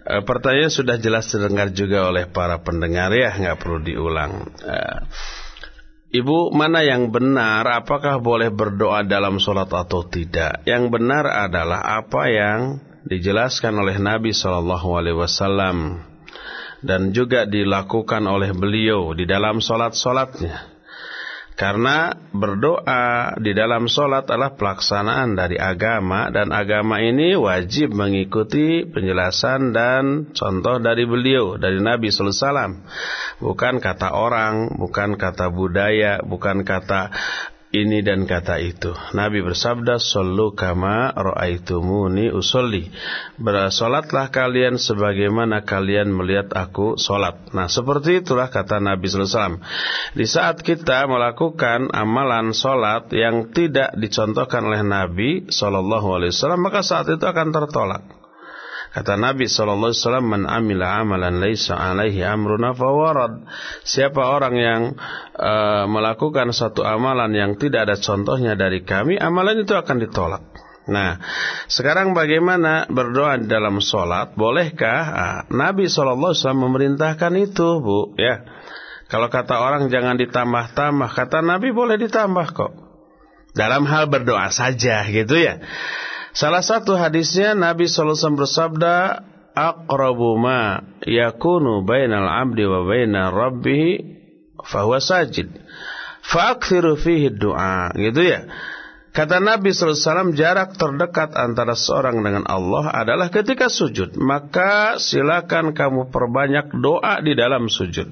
E, pertanyaan sudah jelas terdengar juga oleh para pendengar ya, nggak perlu diulang. E, Ibu, mana yang benar? Apakah boleh berdoa dalam sholat atau tidak? Yang benar adalah apa yang dijelaskan oleh Nabi Shallallahu Alaihi Wasallam dan juga dilakukan oleh beliau di dalam sholat-sholatnya. Karena berdoa di dalam sholat adalah pelaksanaan dari agama dan agama ini wajib mengikuti penjelasan dan contoh dari beliau, dari Nabi Sallallahu Alaihi. Bukan kata orang, bukan kata budaya, bukan kata ini dan kata itu. Nabi bersabda, "Sallu kama ra'aitumuni usolli." Bersolatlah kalian sebagaimana kalian melihat aku solat. Nah, seperti itulah kata Nabi sallallahu alaihi wasallam. Di saat kita melakukan amalan solat yang tidak dicontohkan oleh Nabi sallallahu alaihi wasallam, maka saat itu akan tertolak. Kata Nabi wasallam, "Man amila amalan laisa alaihi amruna fawarad." Siapa orang yang uh, melakukan satu amalan yang tidak ada contohnya dari kami, amalan itu akan ditolak. Nah, sekarang bagaimana berdoa dalam sholat? Bolehkah? Nah, Nabi SAW memerintahkan itu, Bu. Ya, kalau kata orang jangan ditambah-tambah, kata Nabi boleh ditambah kok. Dalam hal berdoa saja, gitu ya. Salah satu hadisnya Nabi SAW bersabda, Aqrabu ma yakunu bainal abdi wa baina rabbih fahuwa sajid. Fa'akthiru fihi du'a. Gitu ya. Kata Nabi SAW jarak terdekat antara seorang dengan Allah adalah ketika sujud. Maka silakan kamu perbanyak doa di dalam sujud.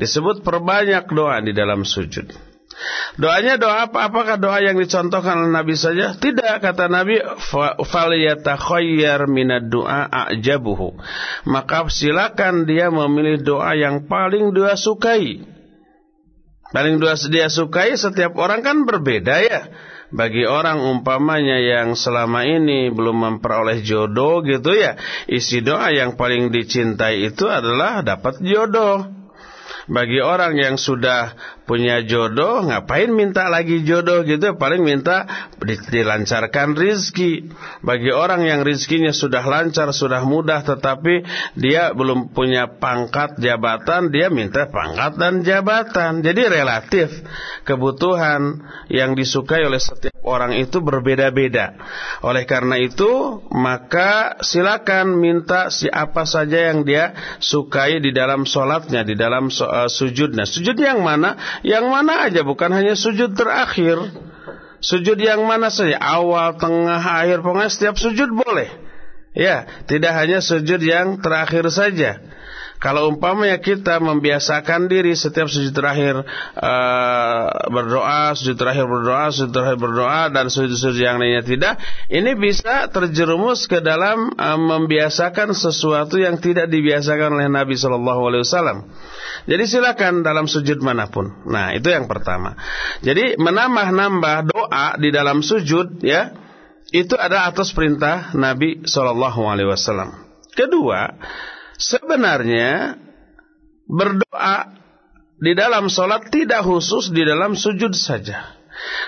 Disebut perbanyak doa di dalam sujud. Doanya doa apa? Apakah doa yang dicontohkan oleh Nabi saja? Tidak, kata Nabi, falyatakhayyar minad du'a a'jabuhu. Maka silakan dia memilih doa yang paling dia sukai. Paling dia sukai setiap orang kan berbeda ya. Bagi orang umpamanya yang selama ini belum memperoleh jodoh gitu ya, isi doa yang paling dicintai itu adalah dapat jodoh. Bagi orang yang sudah punya jodoh, ngapain minta lagi jodoh gitu? Paling minta dilancarkan rizki. Bagi orang yang rizkinya sudah lancar, sudah mudah, tetapi dia belum punya pangkat jabatan, dia minta pangkat dan jabatan. Jadi relatif kebutuhan yang disukai oleh setiap orang itu berbeda-beda. Oleh karena itu, maka silakan minta siapa saja yang dia sukai di dalam solatnya, di dalam uh, sujudnya. Sujud yang mana? Yang mana aja bukan hanya sujud terakhir. Sujud yang mana saja, awal, tengah, akhir, pokoknya setiap sujud boleh. Ya, tidak hanya sujud yang terakhir saja. Kalau umpamanya kita membiasakan diri setiap sujud terakhir uh, berdoa, sujud terakhir berdoa, sujud terakhir berdoa dan sujud-sujud yang lainnya tidak, ini bisa terjerumus ke dalam uh, membiasakan sesuatu yang tidak dibiasakan oleh Nabi Shallallahu Alaihi Wasallam. Jadi silakan dalam sujud mana pun. Nah itu yang pertama. Jadi menambah-nambah doa di dalam sujud ya itu ada atas perintah Nabi Shallallahu Alaihi Wasallam. Kedua, Sebenarnya berdoa di dalam sholat tidak khusus di dalam sujud saja.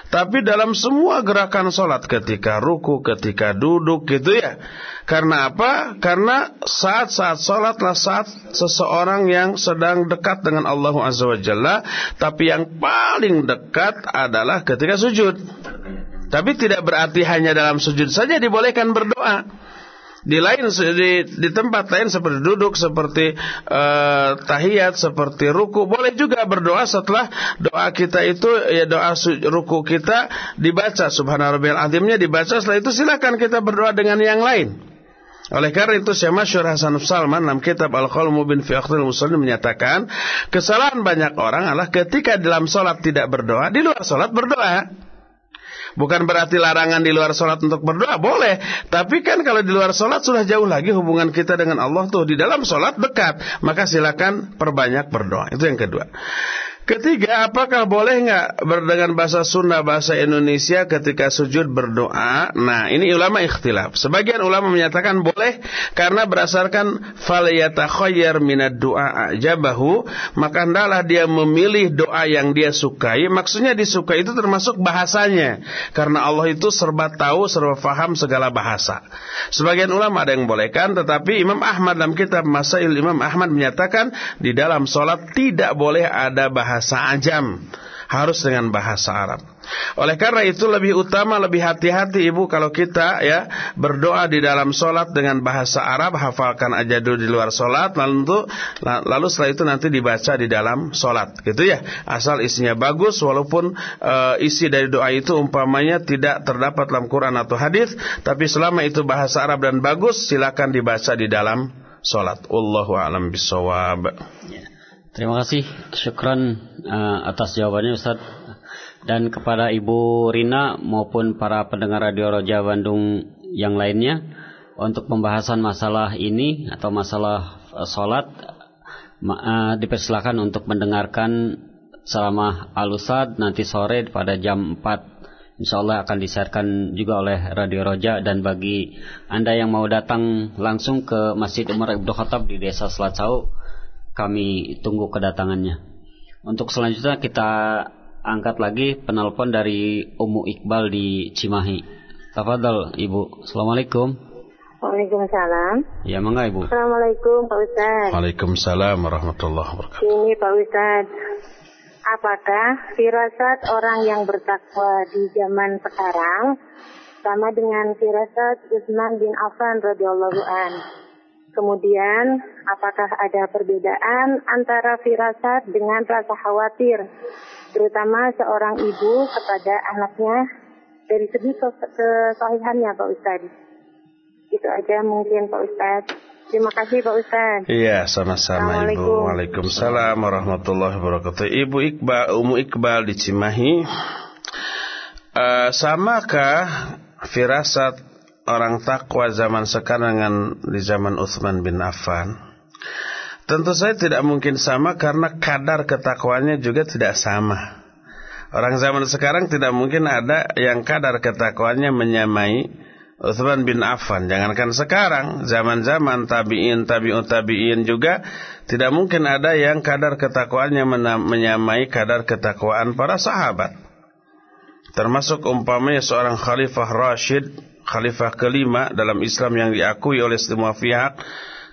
Tapi dalam semua gerakan sholat ketika ruku, ketika duduk gitu ya. Karena apa? Karena saat-saat sholatlah saat seseorang yang sedang dekat dengan Allah Azza wa Jalla. Tapi yang paling dekat adalah ketika sujud. Tapi tidak berarti hanya dalam sujud saja dibolehkan berdoa di lain di, di tempat lain seperti duduk seperti uh, tahiyat seperti ruku boleh juga berdoa setelah doa kita itu ya doa ruku kita dibaca. Subhanarabbiyal azimnya dibaca. Setelah itu silakan kita berdoa dengan yang lain. Oleh karena itu Syekh Masyur Hasan Salman dalam kitab Al-Qalmu bin fi Muslim menyatakan kesalahan banyak orang adalah ketika dalam sholat tidak berdoa, di luar sholat berdoa. Bukan berarti larangan di luar sholat untuk berdoa, boleh. Tapi kan kalau di luar sholat sudah jauh lagi hubungan kita dengan Allah tuh. Di dalam sholat dekat, maka silakan perbanyak berdoa. Itu yang kedua. Ketiga, apakah boleh nggak dengan bahasa Sunda, bahasa Indonesia ketika sujud berdoa? Nah, ini ulama ikhtilaf. Sebagian ulama menyatakan boleh karena berdasarkan falyatakhayar minad doa ajabahu, maka hendaklah dia memilih doa yang dia sukai. Maksudnya disukai itu termasuk bahasanya. Karena Allah itu serba tahu, serba faham segala bahasa. Sebagian ulama ada yang bolehkan, tetapi Imam Ahmad dalam kitab Masail Imam Ahmad menyatakan di dalam sholat tidak boleh ada bahasa bahasa ajam, harus dengan bahasa Arab. Oleh karena itu lebih utama, lebih hati-hati ibu kalau kita ya berdoa di dalam solat dengan bahasa Arab, hafalkan aja dulu di luar solat, lalu itu, lalu setelah itu nanti dibaca di dalam solat, gitu ya. Asal isinya bagus, walaupun uh, isi dari doa itu umpamanya tidak terdapat dalam Quran atau hadis, tapi selama itu bahasa Arab dan bagus, silakan dibaca di dalam solat. Allahu a'lam bisawab. Ya. Terima kasih, syukran uh, atas jawabannya Ustaz. Dan kepada Ibu Rina maupun para pendengar Radio Roja Bandung yang lainnya untuk pembahasan masalah ini atau masalah uh, sholat uh, dipersilakan untuk mendengarkan selama Al-Ustad nanti sore pada jam 4 Insya Allah akan disiarkan juga oleh Radio Roja dan bagi Anda yang mau datang langsung ke Masjid Umar Ibnu Khattab di Desa Selacau kami tunggu kedatangannya. Untuk selanjutnya kita angkat lagi penelpon dari Umu Iqbal di Cimahi. Tafadhal Ibu. Assalamualaikum. Waalaikumsalam. Ya, mangga Ibu. Assalamualaikum Pak Ustaz. Waalaikumsalam warahmatullahi wabarakatuh. Ini Pak Ustaz. Apakah firasat orang yang bertakwa di zaman sekarang sama dengan firasat Utsman bin Affan radhiyallahu an? Kemudian, apakah ada perbedaan antara firasat dengan rasa khawatir, terutama seorang ibu kepada anaknya dari segi kesahihannya Pak Ustadz? Itu aja mungkin Pak Ustadz. Terima kasih Pak Ustaz. Iya, sama-sama Ibu. Waalaikumsalam warahmatullahi wabarakatuh. Ibu Iqbal, Umu Iqbal di Cimahi. Uh, samakah firasat orang takwa zaman sekarang dengan di zaman Utsman bin Affan? Tentu saja tidak mungkin sama karena kadar ketakwaannya juga tidak sama. Orang zaman sekarang tidak mungkin ada yang kadar ketakwaannya menyamai Utsman bin Affan. Jangankan sekarang, zaman-zaman tabi'in, tabi'ut tabi'in juga tidak mungkin ada yang kadar ketakwaannya menyamai kadar ketakwaan para sahabat. Termasuk umpamanya seorang khalifah Rashid khalifah kelima dalam Islam yang diakui oleh semua pihak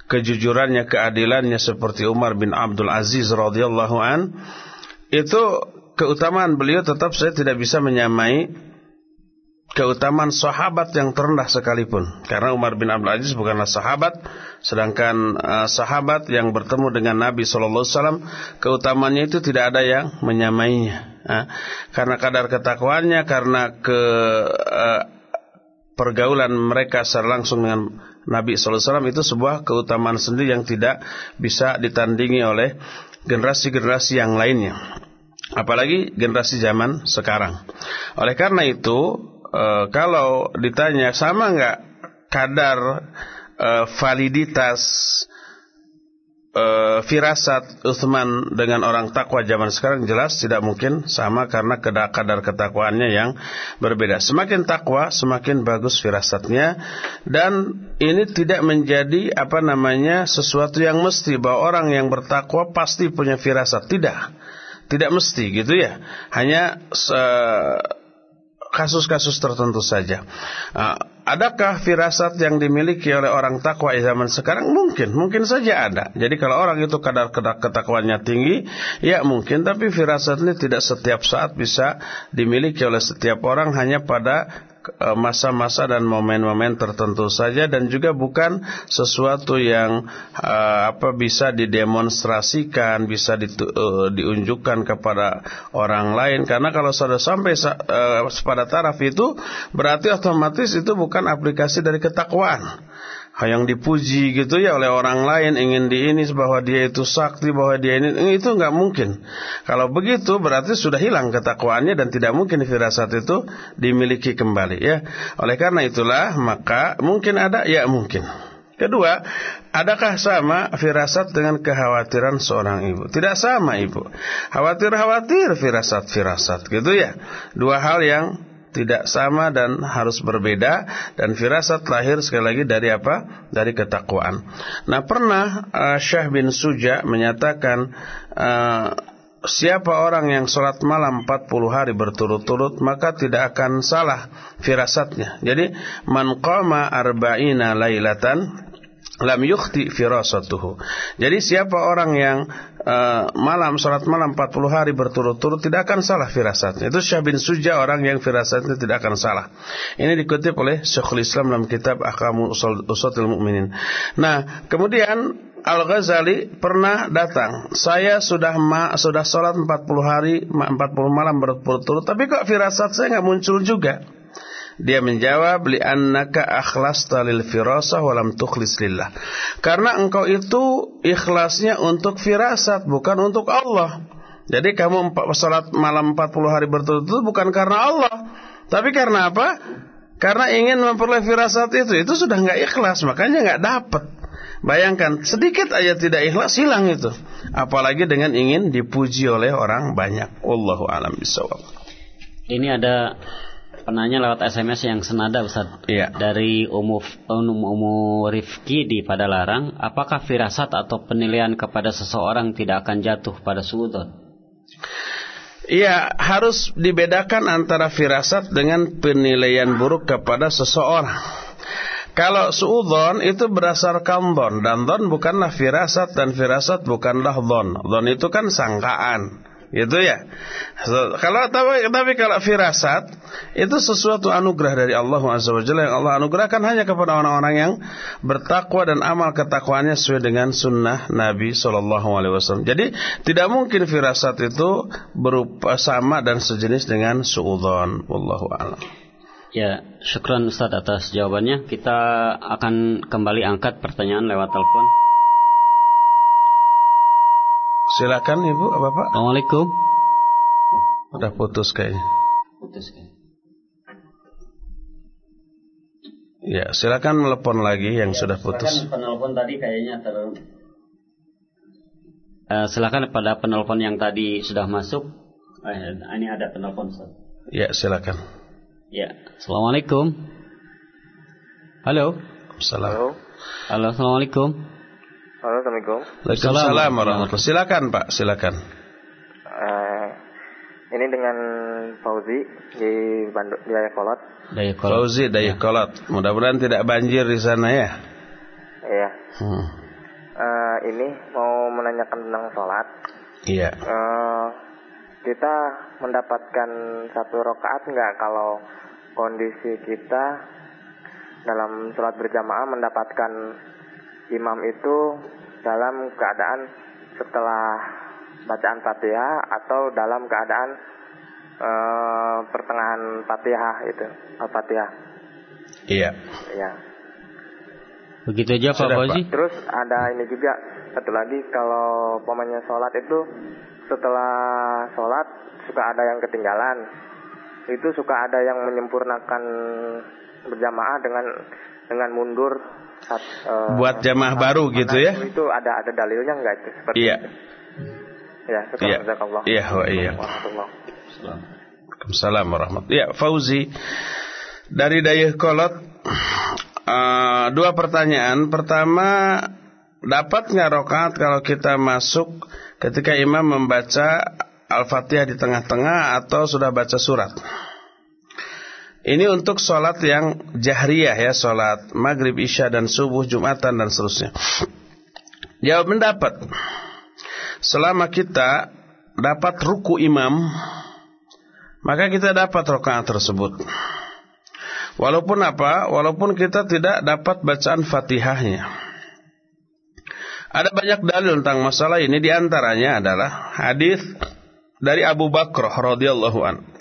kejujurannya keadilannya seperti Umar bin Abdul Aziz radhiyallahu an. Itu keutamaan beliau tetap saya tidak bisa menyamai keutamaan sahabat yang terendah sekalipun. Karena Umar bin Abdul Aziz bukanlah sahabat sedangkan uh, sahabat yang bertemu dengan Nabi sallallahu alaihi itu tidak ada yang menyamainya. Uh, karena kadar ketakwaannya karena ke uh, pergaulan mereka secara langsung dengan Nabi SAW itu sebuah keutamaan sendiri yang tidak bisa ditandingi oleh generasi-generasi yang lainnya. Apalagi generasi zaman sekarang. Oleh karena itu, e, kalau ditanya sama nggak kadar e, validitas uh, firasat Uthman dengan orang takwa zaman sekarang jelas tidak mungkin sama karena kadar ketakwaannya yang berbeda. Semakin takwa, semakin bagus firasatnya dan ini tidak menjadi apa namanya sesuatu yang mesti bahwa orang yang bertakwa pasti punya firasat. Tidak. Tidak mesti gitu ya. Hanya kasus-kasus tertentu saja. Uh, Adakah firasat yang dimiliki oleh orang takwa di zaman sekarang? Mungkin, mungkin saja ada. Jadi kalau orang itu kadar ketakwaannya tinggi, ya mungkin. Tapi firasat ini tidak setiap saat bisa dimiliki oleh setiap orang hanya pada masa-masa dan momen-momen tertentu saja dan juga bukan sesuatu yang uh, apa bisa didemonstrasikan, bisa ditu, uh, diunjukkan kepada orang lain. Karena kalau sudah sampai uh, pada taraf itu berarti otomatis itu bukan aplikasi dari ketakwaan yang dipuji gitu ya oleh orang lain ingin di ini bahwa dia itu sakti bahwa dia ini itu nggak mungkin. Kalau begitu berarti sudah hilang ketakwaannya dan tidak mungkin firasat itu dimiliki kembali ya. Oleh karena itulah maka mungkin ada ya mungkin. Kedua adakah sama firasat dengan kekhawatiran seorang ibu? Tidak sama ibu. Khawatir khawatir firasat firasat gitu ya. Dua hal yang tidak sama dan harus berbeda dan firasat lahir sekali lagi dari apa? Dari ketakwaan. Nah, pernah uh, Syekh bin Suja menyatakan uh, siapa orang yang sholat malam 40 hari berturut-turut maka tidak akan salah firasatnya. Jadi man qama arba'ina lailatan lam yukhti firasatuhu. Jadi siapa orang yang uh, malam salat malam 40 hari berturut-turut tidak akan salah firasatnya. Itu Syekh bin Suja orang yang firasatnya tidak akan salah. Ini dikutip oleh Syekhul Islam dalam kitab Ahkamul Usatul Mukminin. Nah, kemudian Al-Ghazali pernah datang. Saya sudah ma sudah salat 40 hari 40 malam berturut-turut tapi kok firasat saya nggak muncul juga. Dia menjawab li annaka akhlasta lil firasah walam tukhlis lillah. Karena engkau itu ikhlasnya untuk firasat bukan untuk Allah. Jadi kamu salat malam 40 hari berturut-turut bukan karena Allah, tapi karena apa? Karena ingin memperoleh firasat itu, itu sudah nggak ikhlas, makanya nggak dapat. Bayangkan sedikit aja tidak ikhlas hilang itu, apalagi dengan ingin dipuji oleh orang banyak. Wallahu alam bisawab. Ini ada penanya lewat SMS yang senada Ustaz. Iya. Dari Umu, Umu, Umu Rifki di Padalarang, apakah firasat atau penilaian kepada seseorang tidak akan jatuh pada suudon? Iya, harus dibedakan antara firasat dengan penilaian buruk kepada seseorang. Kalau suudon itu berdasarkan don dan don bukanlah firasat dan firasat bukanlah don. Don itu kan sangkaan Gitu ya. So, kalau tapi, tapi kalau firasat itu sesuatu anugerah dari Allah Azza yang Allah anugerahkan hanya kepada orang-orang yang bertakwa dan amal ketakwaannya sesuai dengan sunnah Nabi Shallallahu Alaihi Wasallam. Jadi tidak mungkin firasat itu berupa sama dan sejenis dengan suudzon. Wallahu a'lam. Ya, syukran Ustaz atas jawabannya. Kita akan kembali angkat pertanyaan lewat telepon. Silakan Ibu, Bapak. Assalamualaikum. Udah putus kayaknya. Putus kayaknya. Ya, silakan melepon lagi yang ya, sudah putus. Silakan penelpon tadi kayaknya ter uh, silakan pada penelpon yang tadi sudah masuk. Eh, ini ada penelpon. Ya, silakan. Ya, Assalamualaikum. Halo. Salam. Halo. Halo, Assalamualaikum. Halo, Assalamualaikum. Waalaikumsalam warahmatullahi Silakan Pak, silakan. Uh, ini dengan Fauzi di Bandung di Dayakolot. Dayakolot. Fauzi Dayakolot. Ya. Mudah-mudahan tidak banjir di sana ya. Iya. Hmm. Uh, ini mau menanyakan tentang sholat. Iya. Uh, kita mendapatkan satu rakaat nggak kalau kondisi kita dalam sholat berjamaah mendapatkan imam itu dalam keadaan setelah bacaan Fatihah atau dalam keadaan uh, pertengahan Fatihah itu Al-Fatihah. Iya. Iya. Begitu aja Pak Fauzi. Terus ada ini juga satu lagi kalau pemainnya sholat itu setelah sholat suka ada yang ketinggalan. Itu suka ada yang menyempurnakan berjamaah dengan dengan mundur uh, buat jamaah baru gitu ya? Itu ada ada dalilnya enggak itu? Seperti iya. Itu? Ya, iya. Iya, wa iya. Waalaikumsalam warahmatullahi Ya, Fauzi dari Dayeh Kolot uh, dua pertanyaan. Pertama, dapat nggak rokaat kalau kita masuk ketika imam membaca Al-Fatihah di tengah-tengah atau sudah baca surat? Ini untuk sholat yang jahriyah ya, sholat maghrib, isya dan subuh, jumatan dan seterusnya. Jawab mendapat. Selama kita dapat ruku imam, maka kita dapat rokaat tersebut. Walaupun apa? Walaupun kita tidak dapat bacaan fatihahnya. Ada banyak dalil tentang masalah ini. Di antaranya adalah hadis dari Abu Bakr radhiyallahu anhu.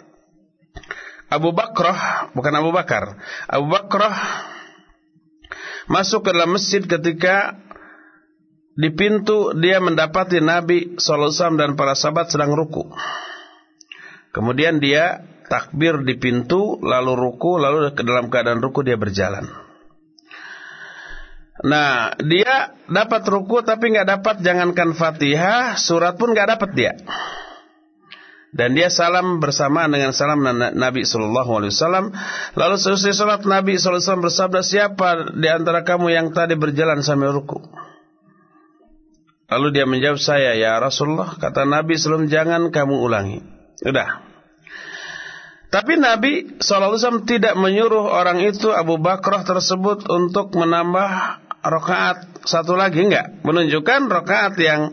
Abu Bakrah, bukan Abu Bakar. Abu Bakrah masuk ke dalam masjid ketika di pintu dia mendapati Nabi SAW dan para sahabat sedang ruku. Kemudian dia takbir di pintu, lalu ruku, lalu ke dalam keadaan ruku dia berjalan. Nah, dia dapat ruku tapi nggak dapat jangankan Fatihah, surat pun nggak dapat dia. Dan dia salam bersama dengan salam Nabi Sallallahu Alaihi Wasallam. Lalu selesai salat Nabi Sallallahu Alaihi Wasallam bersabda, siapa di antara kamu yang tadi berjalan sambil ruku? Lalu dia menjawab saya, ya Rasulullah. Kata Nabi sebelum jangan kamu ulangi. Udah. Tapi Nabi SAW tidak menyuruh orang itu Abu Bakrah tersebut untuk menambah rakaat satu lagi enggak. Menunjukkan rakaat yang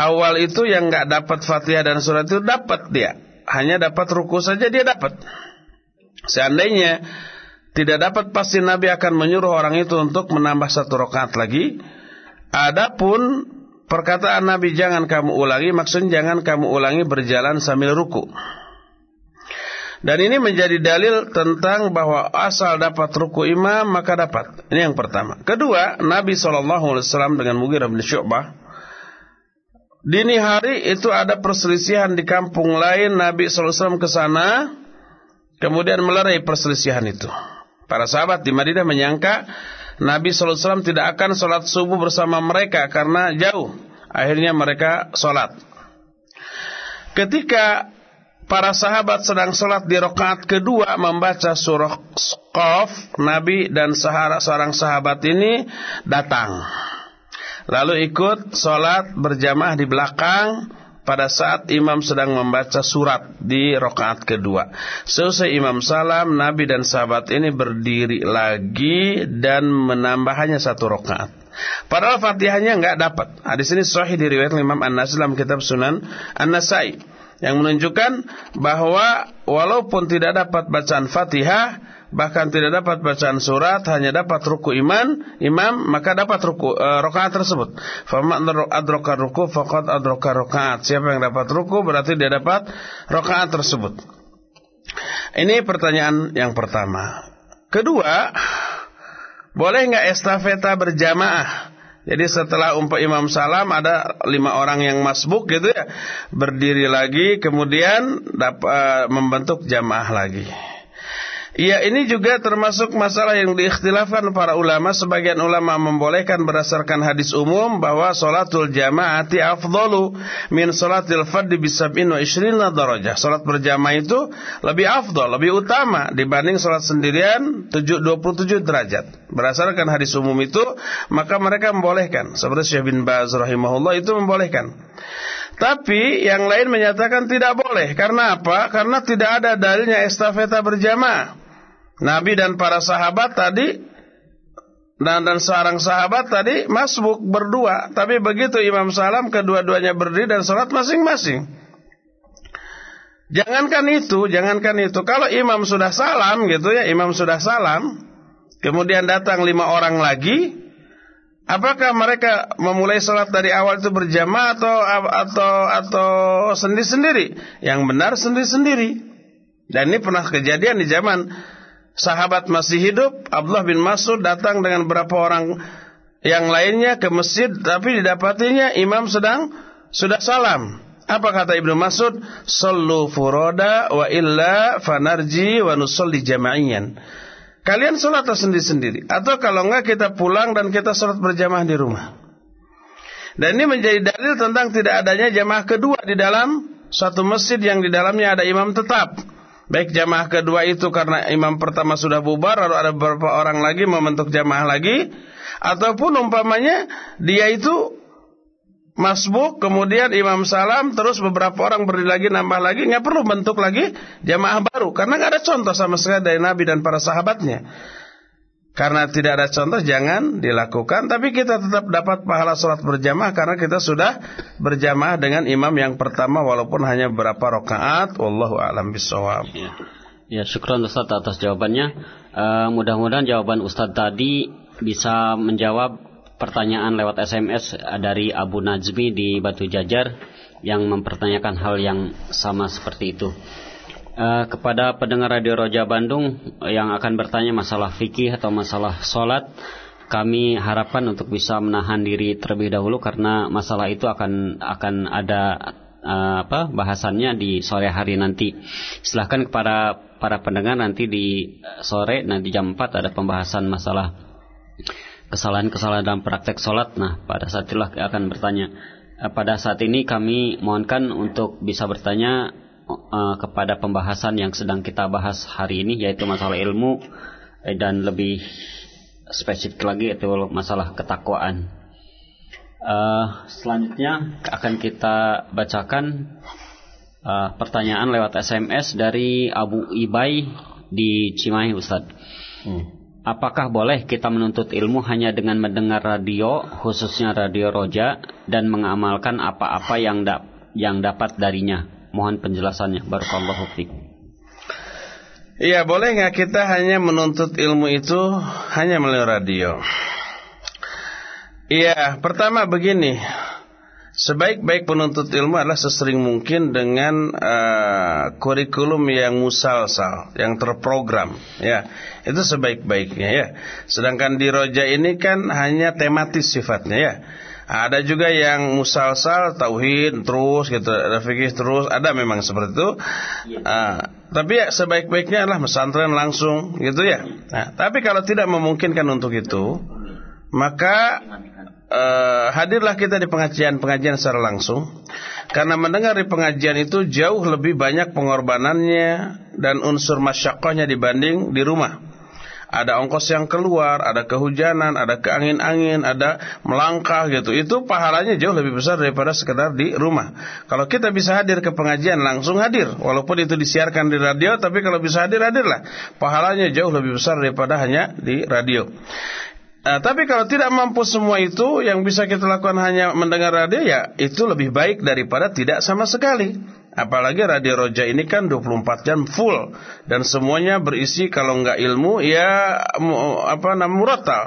awal itu yang nggak dapat Fatihah dan surat itu dapat dia. Hanya dapat ruku saja dia dapat. Seandainya tidak dapat pasti Nabi akan menyuruh orang itu untuk menambah satu rakaat lagi. Adapun perkataan Nabi jangan kamu ulangi maksudnya jangan kamu ulangi berjalan sambil ruku. Dan ini menjadi dalil tentang bahwa asal dapat ruku imam maka dapat. Ini yang pertama. Kedua, Nabi SAW dengan Mughirah bin Syu'bah Dini hari itu ada perselisihan di kampung lain Nabi SAW ke sana Kemudian melerai perselisihan itu. Para sahabat di Madinah menyangka Nabi SAW tidak akan sholat subuh bersama mereka Karena jauh. Akhirnya mereka sholat. Ketika para sahabat sedang sholat di rokaat kedua Membaca surah Qaf Nabi dan seorang sahabat ini datang Lalu ikut sholat berjamaah di belakang pada saat imam sedang membaca surat di rokaat kedua. Selesai imam salam, Nabi dan sahabat ini berdiri lagi dan menambah hanya satu rokaat. Padahal Fatihahnya nggak dapat. Hadis ini sahih diriwayat Imam An-Nasai dalam kitab Sunan An-Nasai yang menunjukkan bahwa walaupun tidak dapat bacaan Fatihah bahkan tidak dapat bacaan surat hanya dapat ruku iman imam maka dapat ruku e, rakaat tersebut. Faman adraka ruku faqad adraka rakaat. Siapa yang dapat ruku berarti dia dapat rakaat tersebut. Ini pertanyaan yang pertama. Kedua boleh nggak estafeta berjamaah? Jadi setelah umpah imam salam ada lima orang yang masbuk gitu ya berdiri lagi kemudian dapat membentuk jamaah lagi Ya ini juga termasuk masalah yang diikhtilafkan para ulama. Sebagian ulama membolehkan berdasarkan hadis umum Bahwa sholatul jamaati afdolu Min sholatil faddi bisab'in wa ishrina darajah. Sholat berjamaah itu lebih afdol, lebih utama Dibanding sholat sendirian 27 derajat. Berdasarkan hadis umum itu Maka mereka membolehkan. Seperti Syekh bin Baz rahimahullah itu membolehkan tapi yang lain menyatakan tidak boleh. Karena apa? Karena tidak ada dalilnya estafeta berjamaah. Nabi dan para sahabat tadi dan dan seorang sahabat tadi masbuk berdua. Tapi begitu Imam Salam kedua-duanya berdiri dan sholat masing-masing. Jangankan itu, jangankan itu. Kalau imam sudah salam gitu ya, imam sudah salam, kemudian datang lima orang lagi, Apakah mereka memulai sholat dari awal itu berjamaah atau atau atau sendiri-sendiri? Yang benar sendiri-sendiri. Dan ini pernah kejadian di zaman sahabat masih hidup. Abdullah bin Mas'ud datang dengan beberapa orang yang lainnya ke masjid, tapi didapatinya imam sedang sudah salam. Apa kata Ibnu Mas'ud? Sallu furoda wa illa fanarji wa nusalli jama'iyan. Kalian sholat sendiri-sendiri Atau kalau enggak kita pulang dan kita sholat berjamaah di rumah. Dan ini menjadi dalil tentang tidak adanya jamaah kedua di dalam Suatu masjid yang di dalamnya ada imam tetap. Baik jamaah kedua itu karena imam pertama sudah bubar Lalu ada beberapa orang lagi membentuk jamaah lagi. Ataupun umpamanya dia itu masbuk, kemudian imam salam, terus beberapa orang berdiri lagi, nambah lagi, nggak perlu bentuk lagi jamaah baru, karena nggak ada contoh sama sekali dari Nabi dan para sahabatnya. Karena tidak ada contoh, jangan dilakukan, tapi kita tetap dapat pahala sholat berjamaah karena kita sudah berjamaah dengan imam yang pertama, walaupun hanya beberapa rakaat. Wallahu a'lam. Ya, ya syukron Ustaz atas jawabannya. Uh, Mudah-mudahan jawaban Ustaz tadi bisa menjawab pertanyaan lewat SMS dari Abu Najmi di Batu Jajar yang mempertanyakan hal yang sama seperti itu. Uh, kepada pendengar Radio Roja Bandung yang akan bertanya masalah fikih atau masalah sholat, kami harapkan untuk bisa menahan diri terlebih dahulu karena masalah itu akan akan ada uh, apa bahasannya di sore hari nanti. Silahkan kepada para pendengar nanti di sore nanti jam 4 ada pembahasan masalah kesalahan-kesalahan dalam praktek sholat. Nah, pada saat itulah akan bertanya. Eh, pada saat ini kami mohonkan untuk bisa bertanya uh, kepada pembahasan yang sedang kita bahas hari ini, yaitu masalah ilmu eh, dan lebih spesifik lagi yaitu masalah ketakwaan. Uh, selanjutnya akan kita bacakan uh, pertanyaan lewat SMS dari Abu Ibai di Cimahi Ustadz. Hmm. Apakah boleh kita menuntut ilmu hanya dengan mendengar radio, khususnya radio roja, dan mengamalkan apa-apa yang da yang dapat darinya? Mohon penjelasannya. Barakallahu fiik. Iya, boleh nggak kita hanya menuntut ilmu itu hanya melalui radio? Iya, pertama begini. Sebaik-baik penuntut ilmu adalah sesering mungkin dengan uh, kurikulum yang musalsal, yang terprogram, ya. Itu sebaik-baiknya ya. Sedangkan di roja ini kan hanya tematis sifatnya ya. Ada juga yang musalsal tauhid terus gitu, ada fikih terus, ada memang seperti itu. Uh, tapi ya sebaik-baiknya adalah pesantren langsung gitu ya. Nah, tapi kalau tidak memungkinkan untuk itu, maka uh, hadirlah kita di pengajian-pengajian secara langsung karena mendengar di pengajian itu jauh lebih banyak pengorbanannya dan unsur masyakohnya dibanding di rumah ada ongkos yang keluar, ada kehujanan, ada keangin-angin, ada melangkah gitu. Itu pahalanya jauh lebih besar daripada sekedar di rumah. Kalau kita bisa hadir ke pengajian langsung hadir, walaupun itu disiarkan di radio, tapi kalau bisa hadir hadirlah. Pahalanya jauh lebih besar daripada hanya di radio. Nah, tapi kalau tidak mampu semua itu, yang bisa kita lakukan hanya mendengar radio ya itu lebih baik daripada tidak sama sekali. Apalagi radio Roja ini kan 24 jam full dan semuanya berisi kalau nggak ilmu ya apa namanya muratal.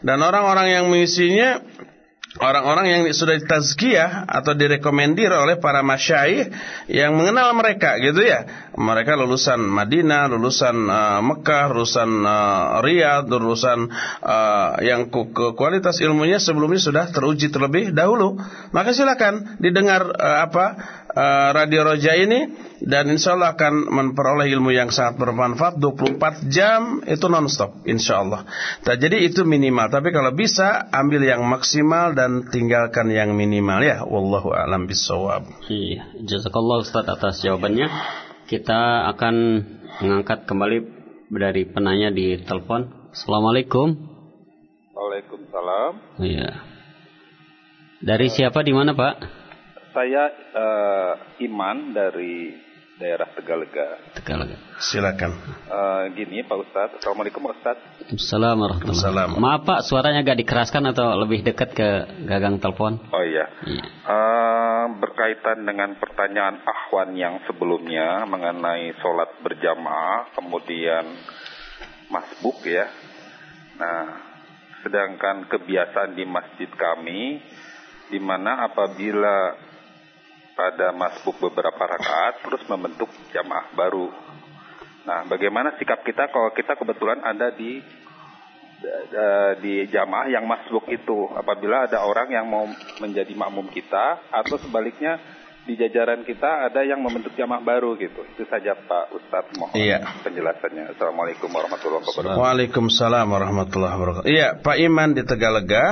Dan orang-orang yang mengisinya orang-orang yang sudah ditazkiyah atau direkomendir oleh para masyaih yang mengenal mereka gitu ya. Mereka lulusan Madinah, lulusan uh, Mekah, lulusan uh, Riyadh, lulusan uh, yang ke kualitas ilmunya sebelumnya sudah teruji terlebih dahulu. Maka silakan didengar uh, apa uh, Radio Roja ini dan insya Allah akan memperoleh ilmu yang sangat bermanfaat 24 jam itu nonstop insya Allah. Nah, jadi itu minimal. Tapi kalau bisa ambil yang maksimal dan tinggalkan yang minimal ya. Wallahu a'lam bishawab. Iya, jazakallah Ustaz atas jawabannya. Kita akan mengangkat kembali dari penanya di telepon. Assalamualaikum. Waalaikumsalam. Iya. Dari siapa di mana Pak? Saya uh, Iman dari daerah Tegalega. Tegalega. Silakan. Uh, gini Pak Ustadz. Assalamualaikum Pak Ustadz. Assalamualaikum warahmatullahi Maaf Pak, suaranya agak dikeraskan atau lebih dekat ke gagang telepon? Oh iya. iya. Uh, berkaitan dengan pertanyaan Ahwan yang sebelumnya mengenai sholat berjamaah, kemudian masbuk ya. Nah, sedangkan kebiasaan di masjid kami, di mana apabila pada masbuk beberapa rakaat terus membentuk jamaah baru. Nah, bagaimana sikap kita kalau kita kebetulan ada di di jamaah yang masbuk itu apabila ada orang yang mau menjadi makmum kita atau sebaliknya di jajaran kita ada yang membentuk jamaah baru gitu. Itu saja Pak Ustadz mohon iya. penjelasannya. Assalamualaikum warahmatullahi wabarakatuh. Waalaikumsalam warahmatullahi wabarakatuh. Iya, Pak Iman di Tegalega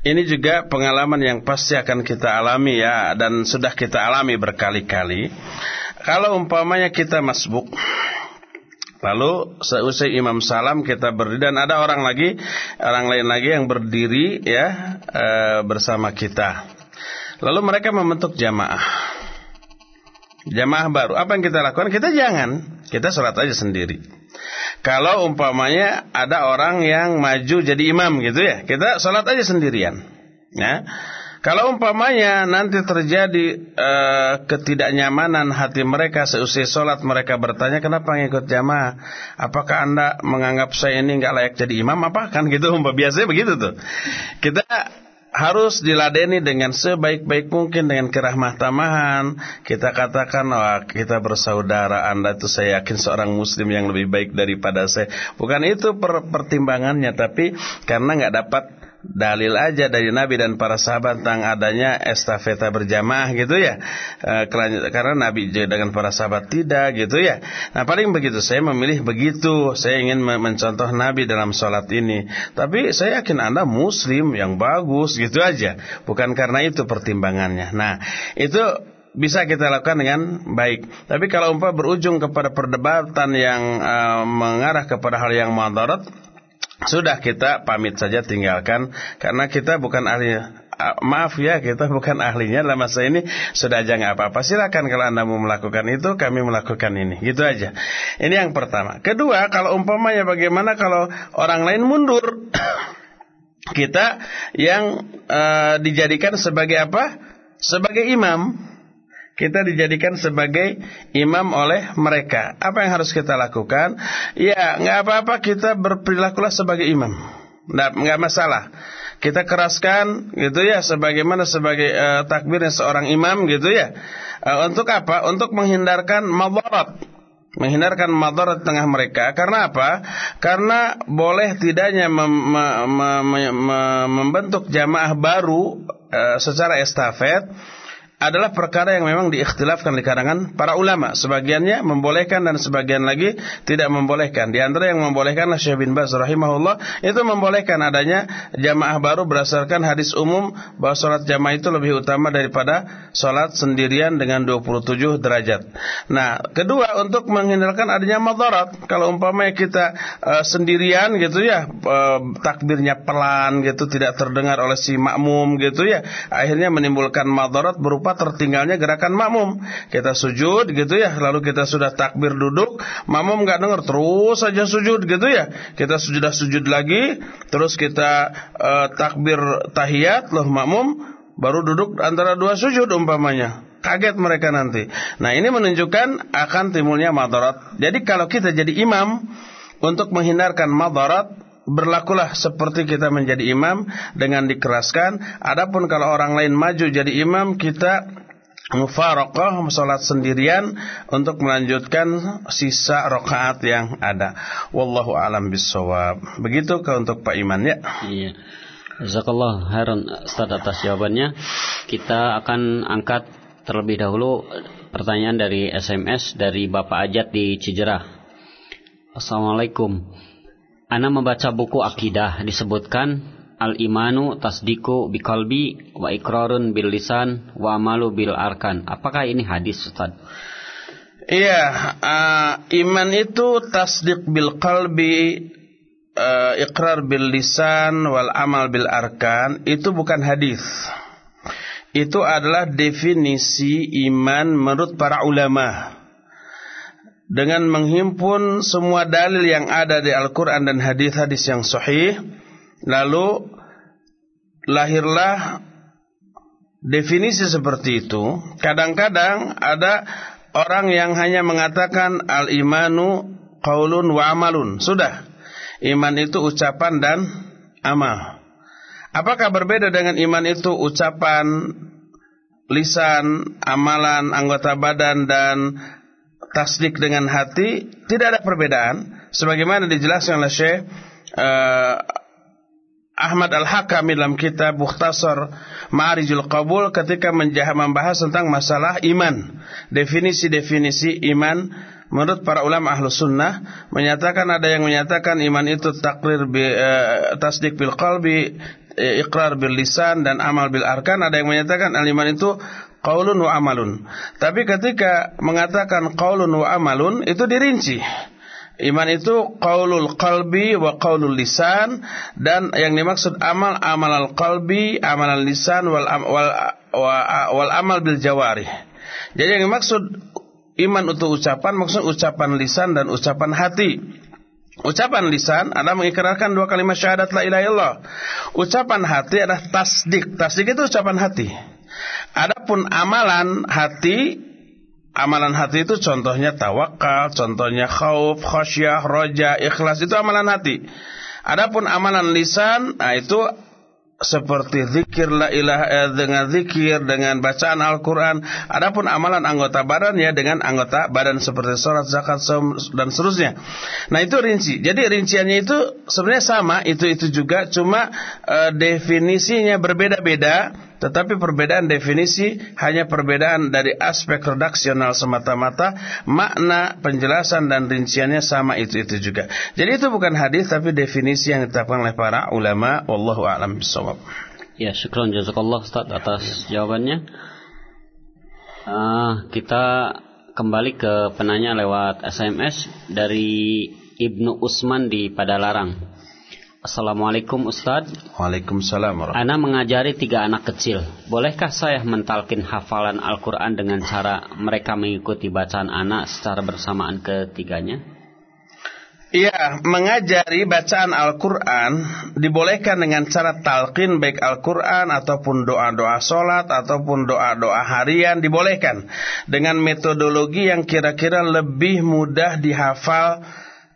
ini juga pengalaman yang pasti akan kita alami ya dan sudah kita alami berkali-kali. Kalau umpamanya kita masbuk Lalu seusai imam salam kita berdiri dan ada orang lagi, orang lain lagi yang berdiri ya e, bersama kita. Lalu mereka membentuk jamaah. Jamaah baru. Apa yang kita lakukan? Kita jangan. Kita sholat aja sendiri. Kalau umpamanya ada orang yang maju jadi imam gitu ya, kita sholat aja sendirian. Ya. Kalau umpamanya nanti terjadi uh, ketidaknyamanan hati mereka seusai sholat mereka bertanya kenapa ngikut jamaah? Apakah anda menganggap saya ini nggak layak jadi imam? Apa kan gitu? Biasanya begitu tuh. Kita harus diladeni dengan sebaik-baik mungkin dengan kerahmah tamahan. Kita katakan wah kita bersaudara Anda itu saya yakin seorang muslim yang lebih baik daripada saya. Bukan itu per pertimbangannya tapi karena nggak dapat dalil aja dari Nabi dan para sahabat tentang adanya estafeta berjamaah gitu ya. E, karena Nabi dengan para sahabat tidak gitu ya. Nah paling begitu saya memilih begitu. Saya ingin mencontoh Nabi dalam sholat ini. Tapi saya yakin Anda muslim yang bagus gitu aja. Bukan karena itu pertimbangannya. Nah itu bisa kita lakukan dengan baik. Tapi kalau umpah berujung kepada perdebatan yang uh, mengarah kepada hal yang madarat, sudah kita pamit saja tinggalkan karena kita bukan ahli maaf ya kita bukan ahlinya dalam masa ini. Sudah aja nggak apa-apa. Silakan kalau anda mau melakukan itu kami melakukan ini. Gitu aja. Ini yang pertama. Kedua kalau umpamanya bagaimana kalau orang lain mundur? (coughs) Kita yang uh, dijadikan sebagai apa? Sebagai imam kita dijadikan sebagai imam oleh mereka. Apa yang harus kita lakukan? Ya, nggak apa-apa kita berperilakulah sebagai imam. Nggak, nggak masalah. Kita keraskan gitu ya sebagaimana sebagai uh, takbirnya seorang imam gitu ya. Uh, untuk apa? Untuk menghindarkan madarat menghindarkan madarat tengah mereka karena apa? Karena boleh tidaknya mem, mem, mem, membentuk jamaah baru uh, secara estafet adalah perkara yang memang diikhtilafkan di karangan para ulama. Sebagiannya membolehkan dan sebagian lagi tidak membolehkan. Di antara yang membolehkan Syekh bin Baz rahimahullah itu membolehkan adanya jamaah baru berdasarkan hadis umum bahwa sholat jamaah itu lebih utama daripada sholat sendirian dengan 27 derajat. Nah, kedua untuk menghindarkan adanya madarat. Kalau umpamanya kita uh, sendirian gitu ya, uh, takbirnya pelan gitu tidak terdengar oleh si makmum gitu ya, akhirnya menimbulkan madarat berupa berupa tertinggalnya gerakan makmum. Kita sujud gitu ya, lalu kita sudah takbir duduk, makmum nggak dengar terus saja sujud gitu ya. Kita sudah sujud lagi, terus kita uh, takbir tahiyat, loh makmum baru duduk antara dua sujud umpamanya. Kaget mereka nanti. Nah ini menunjukkan akan timbulnya madarat. Jadi kalau kita jadi imam untuk menghindarkan madarat berlakulah seperti kita menjadi imam dengan dikeraskan. Adapun kalau orang lain maju jadi imam, kita mufaraqah salat sendirian untuk melanjutkan sisa rakaat yang ada. Wallahu alam bisawab. Begitu ke untuk Pak Iman ya. Iya. Jazakallah khairan Ustaz atas jawabannya. Kita akan angkat terlebih dahulu pertanyaan dari SMS dari Bapak Ajat di Cijerah. Assalamualaikum. Ana membaca buku akidah disebutkan al-imanu tasdiku bikalbi wa ikrarun bil lisan wa amalu bil arkan. Apakah ini hadis Ustaz? Iya, uh, iman itu tasdik bil kalbi, uh, ikrar bil lisan wal amal bil arkan itu bukan hadis. Itu adalah definisi iman menurut para ulama dengan menghimpun semua dalil yang ada di Al-Quran dan hadis-hadis yang sahih, lalu lahirlah definisi seperti itu. Kadang-kadang ada orang yang hanya mengatakan al-imanu qaulun wa amalun. Sudah. Iman itu ucapan dan amal. Apakah berbeda dengan iman itu ucapan, lisan, amalan, anggota badan dan tasdik dengan hati tidak ada perbedaan sebagaimana dijelaskan oleh Syekh uh, Ahmad Al-Hakam dalam kitab Mukhtasar Ma'arijul Qabul ketika membahas tentang masalah iman. Definisi-definisi iman menurut para ulama ahlu sunnah menyatakan ada yang menyatakan iman itu takrir bi, uh, tasdik bil qalbi, iqrar bil lisan dan amal bil arkan. Ada yang menyatakan al-iman itu qaulun wa amalun. Tapi ketika mengatakan qaulun wa amalun itu dirinci. Iman itu qaulul qalbi wa qaulul lisan dan yang dimaksud amal amal al qalbi, amal al lisan wal wal, wal amal bil jawarih. Jadi yang dimaksud iman itu ucapan maksud ucapan lisan dan ucapan hati. Ucapan lisan adalah mengikrarkan dua kalimat syahadat la ilaha illallah. Ucapan hati adalah tasdik. Tasdik itu ucapan hati. Adapun amalan hati, amalan hati itu contohnya tawakal, contohnya khauf, khasyah, roja, ikhlas itu amalan hati. Adapun amalan lisan, nah itu seperti zikir la ilaha dengan zikir dengan bacaan Al-Qur'an. Adapun amalan anggota badan ya dengan anggota badan seperti salat zakat dan seterusnya. Nah itu rinci. Jadi rinciannya itu sebenarnya sama itu itu juga. Cuma eh, definisinya berbeda-beda tetapi perbedaan definisi hanya perbedaan dari aspek redaksional semata-mata, makna, penjelasan dan rinciannya sama itu-itu juga. Jadi itu bukan hadis tapi definisi yang ditetapkan oleh para ulama. Wallahu a'lam bishawab. Ya, syukron jazakallah Ustaz atas jawabannya. Uh, kita kembali ke penanya lewat SMS dari Ibnu Usman di Padalarang. Assalamualaikum Ustaz. Waalaikumsalam Ana mengajari tiga anak kecil. Bolehkah saya mentalkin hafalan Al-Quran dengan cara mereka mengikuti bacaan anak secara bersamaan ketiganya? Iya, mengajari bacaan Al-Quran dibolehkan dengan cara talqin baik Al-Quran ataupun doa-doa solat ataupun doa-doa harian dibolehkan. Dengan metodologi yang kira-kira lebih mudah dihafal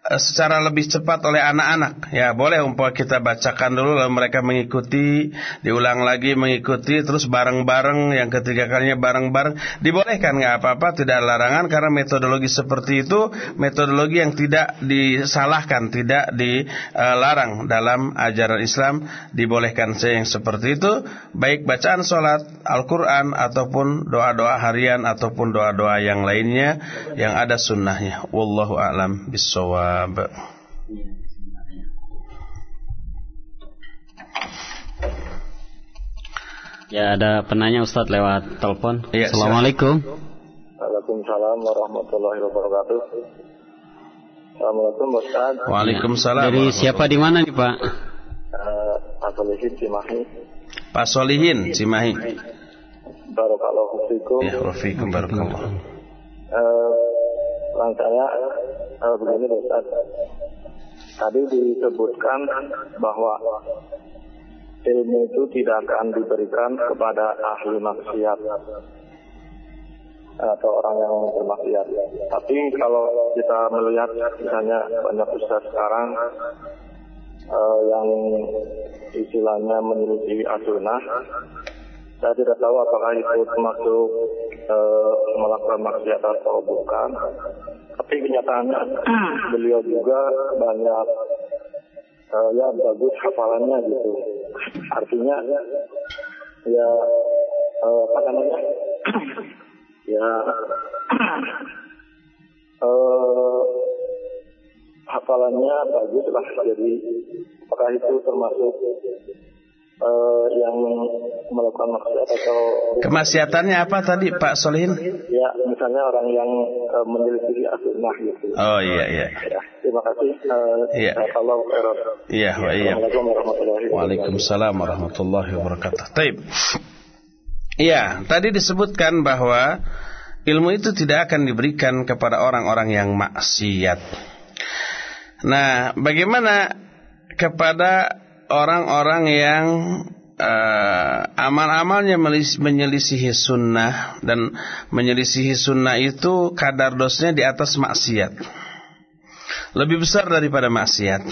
secara lebih cepat oleh anak-anak. Ya, boleh umpama kita bacakan dulu lalu mereka mengikuti, diulang lagi mengikuti terus bareng-bareng yang ketiga kalinya bareng-bareng. Dibolehkan nggak apa-apa, tidak larangan karena metodologi seperti itu metodologi yang tidak disalahkan, tidak dilarang dalam ajaran Islam. Dibolehkan saya yang seperti itu, baik bacaan salat, Al-Qur'an ataupun doa-doa harian ataupun doa-doa yang lainnya yang ada sunnahnya. Wallahu a'lam bishawab kitab. Ya ada penanya Ustadz lewat telepon. Ya, Assalamualaikum. Waalaikumsalam warahmatullahi wabarakatuh. Assalamualaikum Ustaz. Waalaikumsalam. Dari siapa di mana nih Pak? Eh, Pak Solihin Cimahi. Pak Solihin Cimahi. Barokallahu fiikum. Ya, fikum barokallahu. Eh, saya eh, begini Ustaz. Tadi disebutkan bahwa ilmu itu tidak akan diberikan kepada ahli maksiat atau orang yang bermaksiat. Tapi kalau kita melihat misalnya banyak ustaz sekarang uh, yang istilahnya menyelisih asunah, saya tidak tahu apakah itu termasuk uh, melakukan maksiat atau bukan. Tapi kenyataannya (clears throat) beliau juga banyak uh, ya bagus hafalannya gitu. Artinya ya uh, apa namanya (clears throat) ya uh, hafalannya bagus lah jadi apakah itu termasuk uh, yang melakukan maksiat atau kemaksiatannya apa tadi Pak Solihin? Ya misalnya orang yang uh, menyelisih asunnah gitu. Oh iya iya. Ya, terima kasih. Uh, iya. Allah khairan. Iya wa iya. wabarakatuh. Waalaikumsalam warahmatullahi wabarakatuh. Taib. Iya, tadi disebutkan bahwa ilmu itu tidak akan diberikan kepada orang-orang yang maksiat. Nah, bagaimana kepada orang-orang yang uh, amal-amalnya menyelisihi sunnah dan menyelisihi sunnah itu kadar dosnya di atas maksiat. Lebih besar daripada maksiat.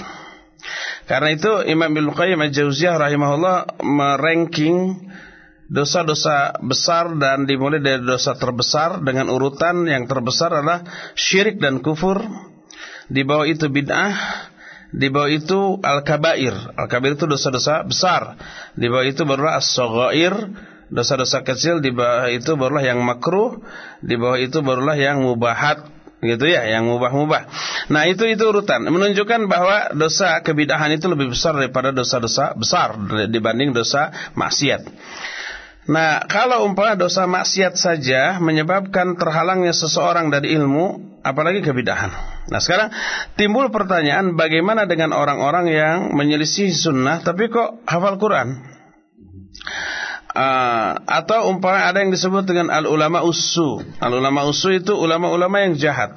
Karena itu Imam Ibnu Qayyim Al-Jauziyah rahimahullah meranking dosa-dosa besar dan dimulai dari dosa terbesar dengan urutan yang terbesar adalah syirik dan kufur. Di bawah itu bid'ah, di bawah itu al-kabair. Al-kabair itu dosa-dosa besar. Di bawah itu barulah as-saghair, dosa-dosa kecil, di bawah itu barulah yang makruh, di bawah itu barulah yang mubahat gitu ya, yang mubah-mubah. Nah, itu itu urutan menunjukkan bahwa dosa kebidahan itu lebih besar daripada dosa-dosa besar dibanding dosa maksiat. Nah, kalau umpama dosa maksiat saja menyebabkan terhalangnya seseorang dari ilmu, apalagi kebidahan. Nah, sekarang timbul pertanyaan bagaimana dengan orang-orang yang menyelisih sunnah tapi kok hafal Quran? Uh, atau umpama ada yang disebut dengan al-ulama usu. Al-ulama usu itu ulama-ulama yang jahat.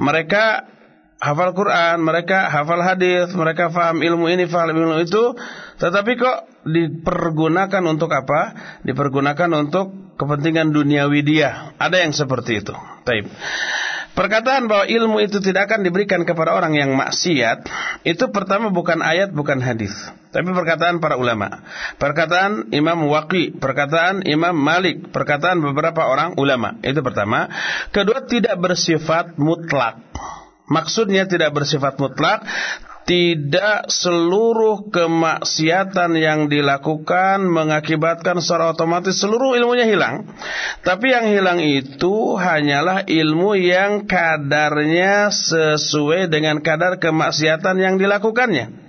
Mereka hafal Quran, mereka hafal hadis, mereka faham ilmu ini, faham ilmu itu, tetapi kok dipergunakan untuk apa? Dipergunakan untuk kepentingan duniawi dia. Ada yang seperti itu. Taib. Perkataan bahwa ilmu itu tidak akan diberikan kepada orang yang maksiat, itu pertama bukan ayat, bukan hadis. Tapi perkataan para ulama. Perkataan Imam Waqi, perkataan Imam Malik, perkataan beberapa orang ulama. Itu pertama. Kedua, tidak bersifat mutlak. Maksudnya tidak bersifat mutlak, tidak seluruh kemaksiatan yang dilakukan mengakibatkan secara otomatis seluruh ilmunya hilang. Tapi yang hilang itu hanyalah ilmu yang kadarnya sesuai dengan kadar kemaksiatan yang dilakukannya.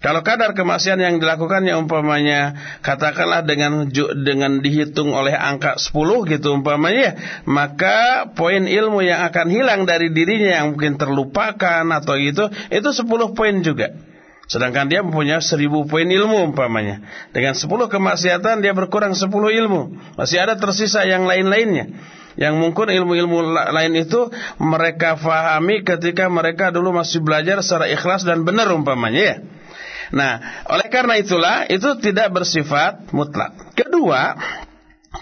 Kalau kadar kemaksiatan yang dilakukannya umpamanya katakanlah dengan dengan dihitung oleh angka 10 gitu umpamanya, maka poin ilmu yang akan hilang dari dirinya yang mungkin terlupakan atau itu itu 10 poin juga. Sedangkan dia mempunyai 1000 poin ilmu umpamanya. Dengan 10 kemaksiatan dia berkurang 10 ilmu. Masih ada tersisa yang lain-lainnya yang mungkin ilmu-ilmu lain itu mereka fahami ketika mereka dulu masih belajar secara ikhlas dan benar umpamanya ya. Nah, oleh karena itulah itu tidak bersifat mutlak. Kedua,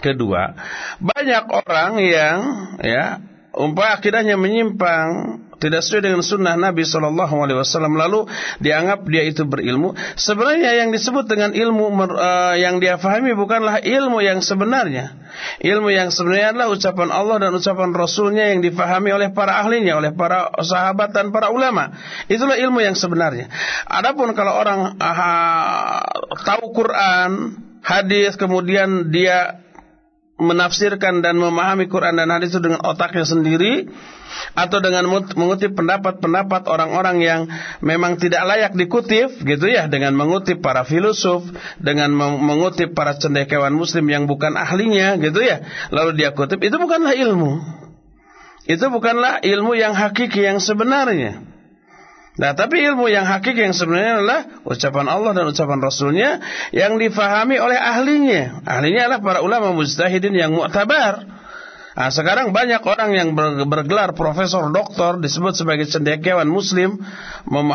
kedua, banyak orang yang ya umpah akidahnya menyimpang tidak sesuai dengan sunnah Nabi Shallallahu Alaihi Wasallam lalu dianggap dia itu berilmu. Sebenarnya yang disebut dengan ilmu uh, yang dia fahami bukanlah ilmu yang sebenarnya. Ilmu yang sebenarnya adalah ucapan Allah dan ucapan Rasulnya yang difahami oleh para ahlinya, oleh para sahabat dan para ulama. Itulah ilmu yang sebenarnya. Adapun kalau orang uh, tahu Quran, hadis, kemudian dia menafsirkan dan memahami Quran dan hadis itu dengan otaknya sendiri atau dengan mengutip pendapat-pendapat orang-orang yang memang tidak layak dikutip gitu ya dengan mengutip para filosof dengan mengutip para cendekiawan muslim yang bukan ahlinya gitu ya. Lalu dia kutip itu bukanlah ilmu. Itu bukanlah ilmu yang hakiki yang sebenarnya Nah, tapi ilmu yang hakiki yang sebenarnya adalah ucapan Allah dan ucapan Rasulnya yang difahami oleh ahlinya. Ahlinya adalah para ulama mujtahidin yang mu'tabar. Nah, sekarang banyak orang yang bergelar profesor doktor disebut sebagai cendekiawan muslim mem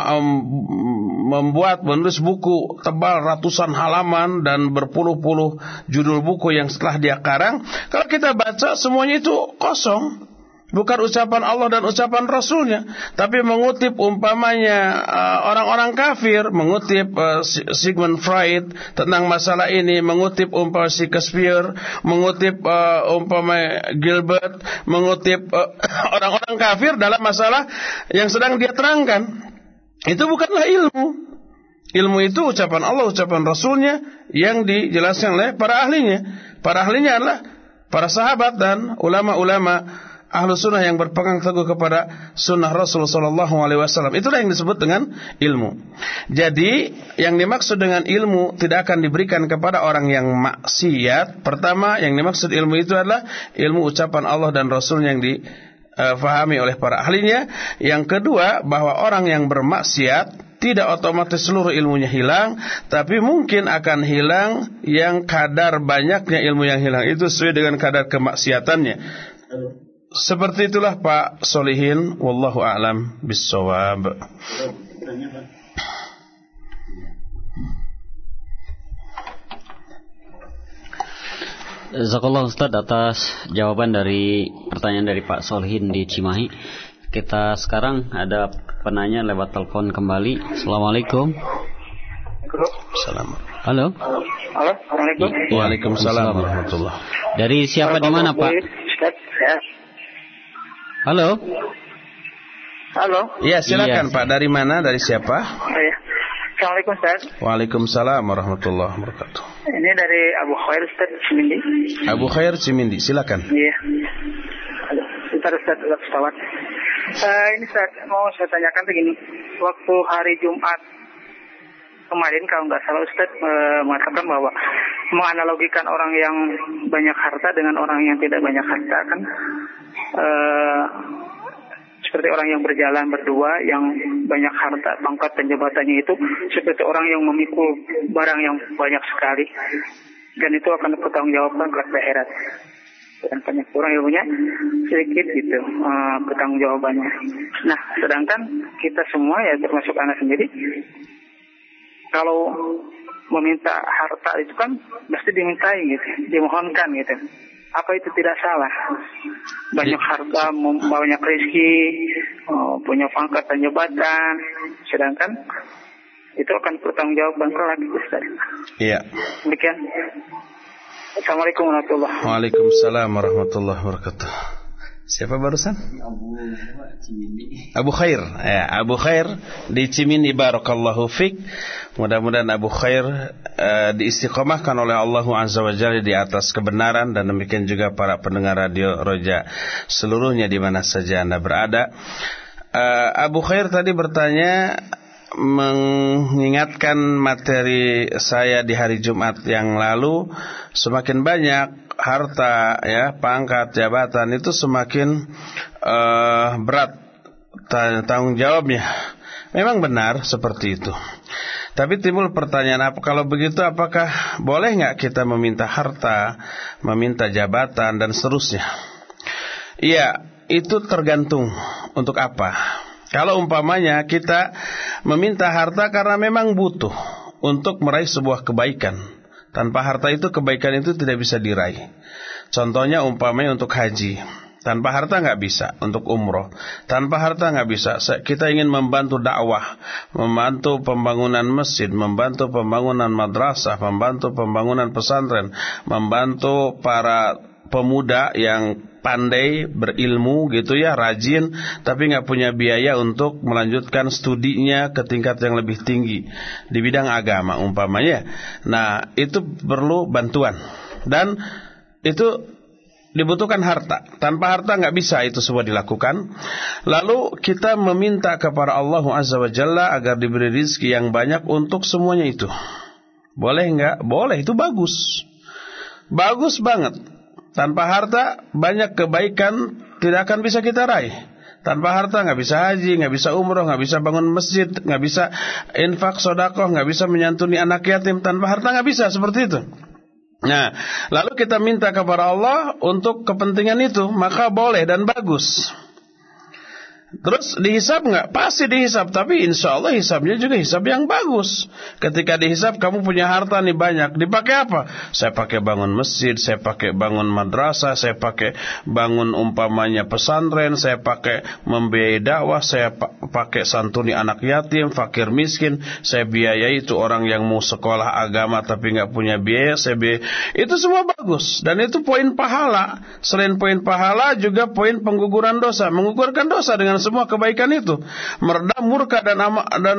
membuat menulis buku tebal ratusan halaman dan berpuluh-puluh judul buku yang setelah dia karang. Kalau kita baca semuanya itu kosong. Bukan ucapan Allah dan ucapan Rasulnya Tapi mengutip umpamanya uh, Orang-orang uh, kafir Mengutip uh, Sigmund Freud Tentang masalah ini Mengutip umpamanya Shakespeare Mengutip uh, umpamanya Gilbert Mengutip (coughs) orang-orang uh, kafir Dalam masalah yang sedang dia terangkan. Itu bukanlah ilmu. Ilmu itu ucapan Allah Ucapan Rasulnya Yang dijelaskan oleh para ahlinya. Para ahlinya adalah Para sahabat dan ulama-ulama ahlu sunnah yang berpegang teguh kepada sunnah Rasul Sallallahu Alaihi Wasallam. Itulah yang disebut dengan ilmu. Jadi yang dimaksud dengan ilmu tidak akan diberikan kepada orang yang maksiat. Pertama yang dimaksud ilmu itu adalah ilmu ucapan Allah dan Rasul yang difahami oleh para ahlinya. Yang kedua bahwa orang yang bermaksiat tidak otomatis seluruh ilmunya hilang, tapi mungkin akan hilang yang kadar banyaknya ilmu yang hilang itu sesuai dengan kadar kemaksiatannya. Seperti itulah Pak Solihin Wallahu a'lam bisawab Zakallah Ustaz atas jawaban dari pertanyaan dari Pak Solihin di Cimahi. Kita sekarang ada penanya lewat telepon kembali. Assalamualaikum. Assalamualaikum. Halo. Halo Assalamualaikum. Waalaikumsalam. Warahmatullah. Dari siapa di mana Pak? Halo. Halo. Iya, silakan iya. Pak. Dari mana? Dari siapa? Oh, iya. Assalamualaikum Ustaz. Waalaikumsalam warahmatullahi wabarakatuh. Ini dari Abu Khair Ustaz Cimindi. Abu Khair Cimindi, silakan. Iya. Halo. Bentar Ustaz, pesawat. Uh, ini Ustaz, mau saya tanyakan begini. Waktu hari Jumat kemarin kalau nggak salah Ustaz uh, mengatakan bahwa menganalogikan orang yang banyak harta dengan orang yang tidak banyak harta kan uh, seperti orang yang berjalan berdua yang banyak harta, pangkat dan jabatannya itu seperti orang yang memikul barang yang banyak sekali. Dan itu akan jawabkan ke akhirat dan banyak orang ilmunya sedikit gitu uh, jawabannya. Nah, sedangkan kita semua ya termasuk anak sendiri kalau meminta harta itu kan pasti dimintai gitu, dimohonkan gitu apa itu tidak salah? Banyak harta, banyak rezeki, oh, punya pangkat dan jabatan, sedangkan itu akan bertanggung jawab kelak Ustaz. Iya. Demikian. Assalamualaikum warahmatullahi wabarakatuh. Waalaikumsalam warahmatullahi wabarakatuh. Siapa barusan? Abu Khair. Ya, Abu Khair di Cimindi barakallahu fik. Mudah-mudahan Abu Khair uh, diistiqomahkan oleh Allah Azza wa Jalla di atas kebenaran dan demikian juga para pendengar radio Roja seluruhnya di mana saja Anda berada. Uh, Abu Khair tadi bertanya mengingatkan materi saya di hari Jumat yang lalu semakin banyak harta ya pangkat jabatan itu semakin uh, berat tanggung jawabnya. Memang benar seperti itu. Tapi timbul pertanyaan apa kalau begitu apakah boleh nggak kita meminta harta meminta jabatan dan seterusnya? Iya itu tergantung untuk apa kalau umpamanya kita meminta harta karena memang butuh untuk meraih sebuah kebaikan tanpa harta itu kebaikan itu tidak bisa diraih. Contohnya umpamanya untuk haji. Tanpa harta nggak bisa untuk umroh. Tanpa harta nggak bisa. Kita ingin membantu dakwah, membantu pembangunan masjid, membantu pembangunan madrasah, membantu pembangunan pesantren, membantu para pemuda yang pandai berilmu gitu ya rajin tapi nggak punya biaya untuk melanjutkan studinya ke tingkat yang lebih tinggi di bidang agama umpamanya. Nah itu perlu bantuan. Dan itu dibutuhkan harta. Tanpa harta nggak bisa itu semua dilakukan. Lalu kita meminta kepada Allah Azza wa Jalla agar diberi rizki yang banyak untuk semuanya itu. Boleh nggak? Boleh itu bagus. Bagus banget tanpa harta banyak kebaikan tidak akan bisa kita raih. Tanpa harta nggak bisa haji, nggak bisa umroh, nggak bisa bangun masjid, nggak bisa infak sodakoh, nggak bisa menyantuni anak yatim. Tanpa harta nggak bisa seperti itu. Nah, lalu kita minta kepada Allah untuk kepentingan itu, maka boleh dan bagus. Terus dihisap nggak? Pasti dihisap, tapi insya Allah hisapnya juga hisap yang bagus. Ketika dihisap kamu punya harta nih banyak, dipakai apa? Saya pakai bangun masjid, saya pakai bangun madrasah, saya pakai bangun umpamanya pesantren, saya pakai membiayai dakwah, saya pakai santuni anak yatim, fakir miskin, saya biayai itu orang yang mau sekolah agama tapi nggak punya biaya, saya biayai. Itu semua bagus dan itu poin pahala. Selain poin pahala juga poin pengguguran dosa, menggugurkan dosa dengan semua kebaikan itu. Meredam murka dan ama, dan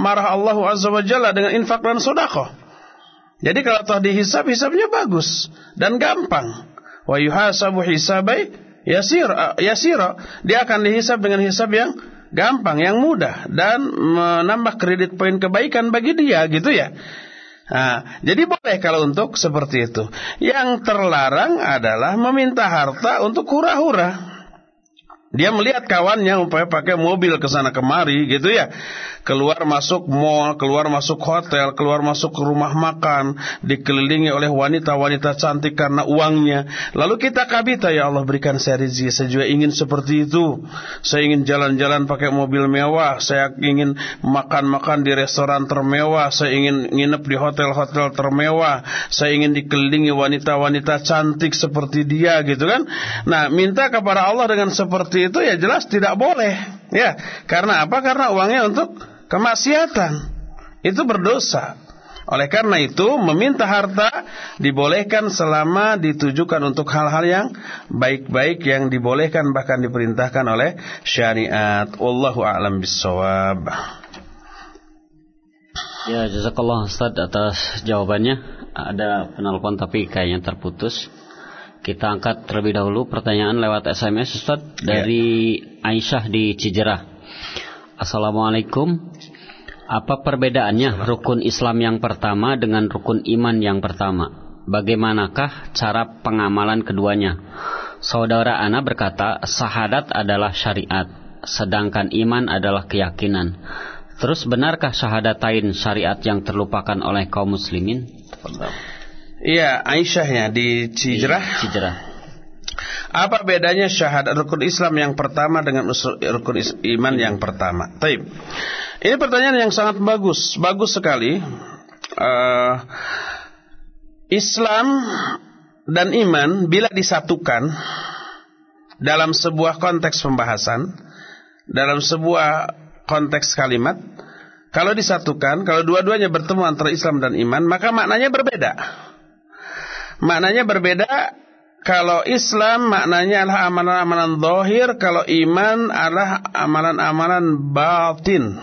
marah Allah Azza wa Jalla dengan infak dan sedekah. Jadi kalau toh dihisab, hisabnya bagus dan gampang. Wa yuhasabu hisabai yasir yasira. Dia akan dihisab dengan hisab yang gampang, yang mudah dan menambah kredit poin kebaikan bagi dia gitu ya. Nah, jadi boleh kalau untuk seperti itu. Yang terlarang adalah meminta harta untuk hura-hura. Dia melihat kawannya umpamanya pakai mobil ke sana kemari gitu ya. Keluar masuk mall, keluar masuk hotel, keluar masuk rumah makan, dikelilingi oleh wanita-wanita cantik karena uangnya. Lalu kita kabita, ya Allah berikan saya rezeki, saya juga ingin seperti itu. Saya ingin jalan-jalan pakai mobil mewah, saya ingin makan-makan di restoran termewah, saya ingin nginep di hotel-hotel termewah, saya ingin dikelilingi wanita-wanita cantik seperti dia gitu kan. Nah, minta kepada Allah dengan seperti itu ya jelas tidak boleh. Ya, karena apa? Karena uangnya untuk kemaksiatan. Itu berdosa. Oleh karena itu, meminta harta dibolehkan selama ditujukan untuk hal-hal yang baik-baik yang dibolehkan bahkan diperintahkan oleh syariat. Wallahu a'lam bissawab. Ya, jazakallah Ustaz atas jawabannya. Ada penelpon tapi kayaknya terputus. Kita angkat terlebih dahulu pertanyaan lewat SMS Ustaz dari ya. Aisyah di Cijerah. Assalamualaikum. Apa perbedaannya rukun Islam yang pertama dengan rukun iman yang pertama? Bagaimanakah cara pengamalan keduanya? Saudara Ana berkata, sahadat adalah syariat, sedangkan iman adalah keyakinan. Terus benarkah syahadatain syariat yang terlupakan oleh kaum muslimin? Iya, Aisyahnya di Cijerah. Di Cijerah. Apa bedanya syahadat rukun Islam yang pertama dengan rukun iman yang pertama? Taib. Ini pertanyaan yang sangat bagus, bagus sekali. Uh, Islam dan iman bila disatukan dalam sebuah konteks pembahasan, dalam sebuah konteks kalimat, kalau disatukan, kalau dua-duanya bertemu antara Islam dan iman, maka maknanya berbeda. Maknanya berbeda kalau Islam maknanya adalah amalan-amalan zahir, kalau iman adalah amalan-amalan batin.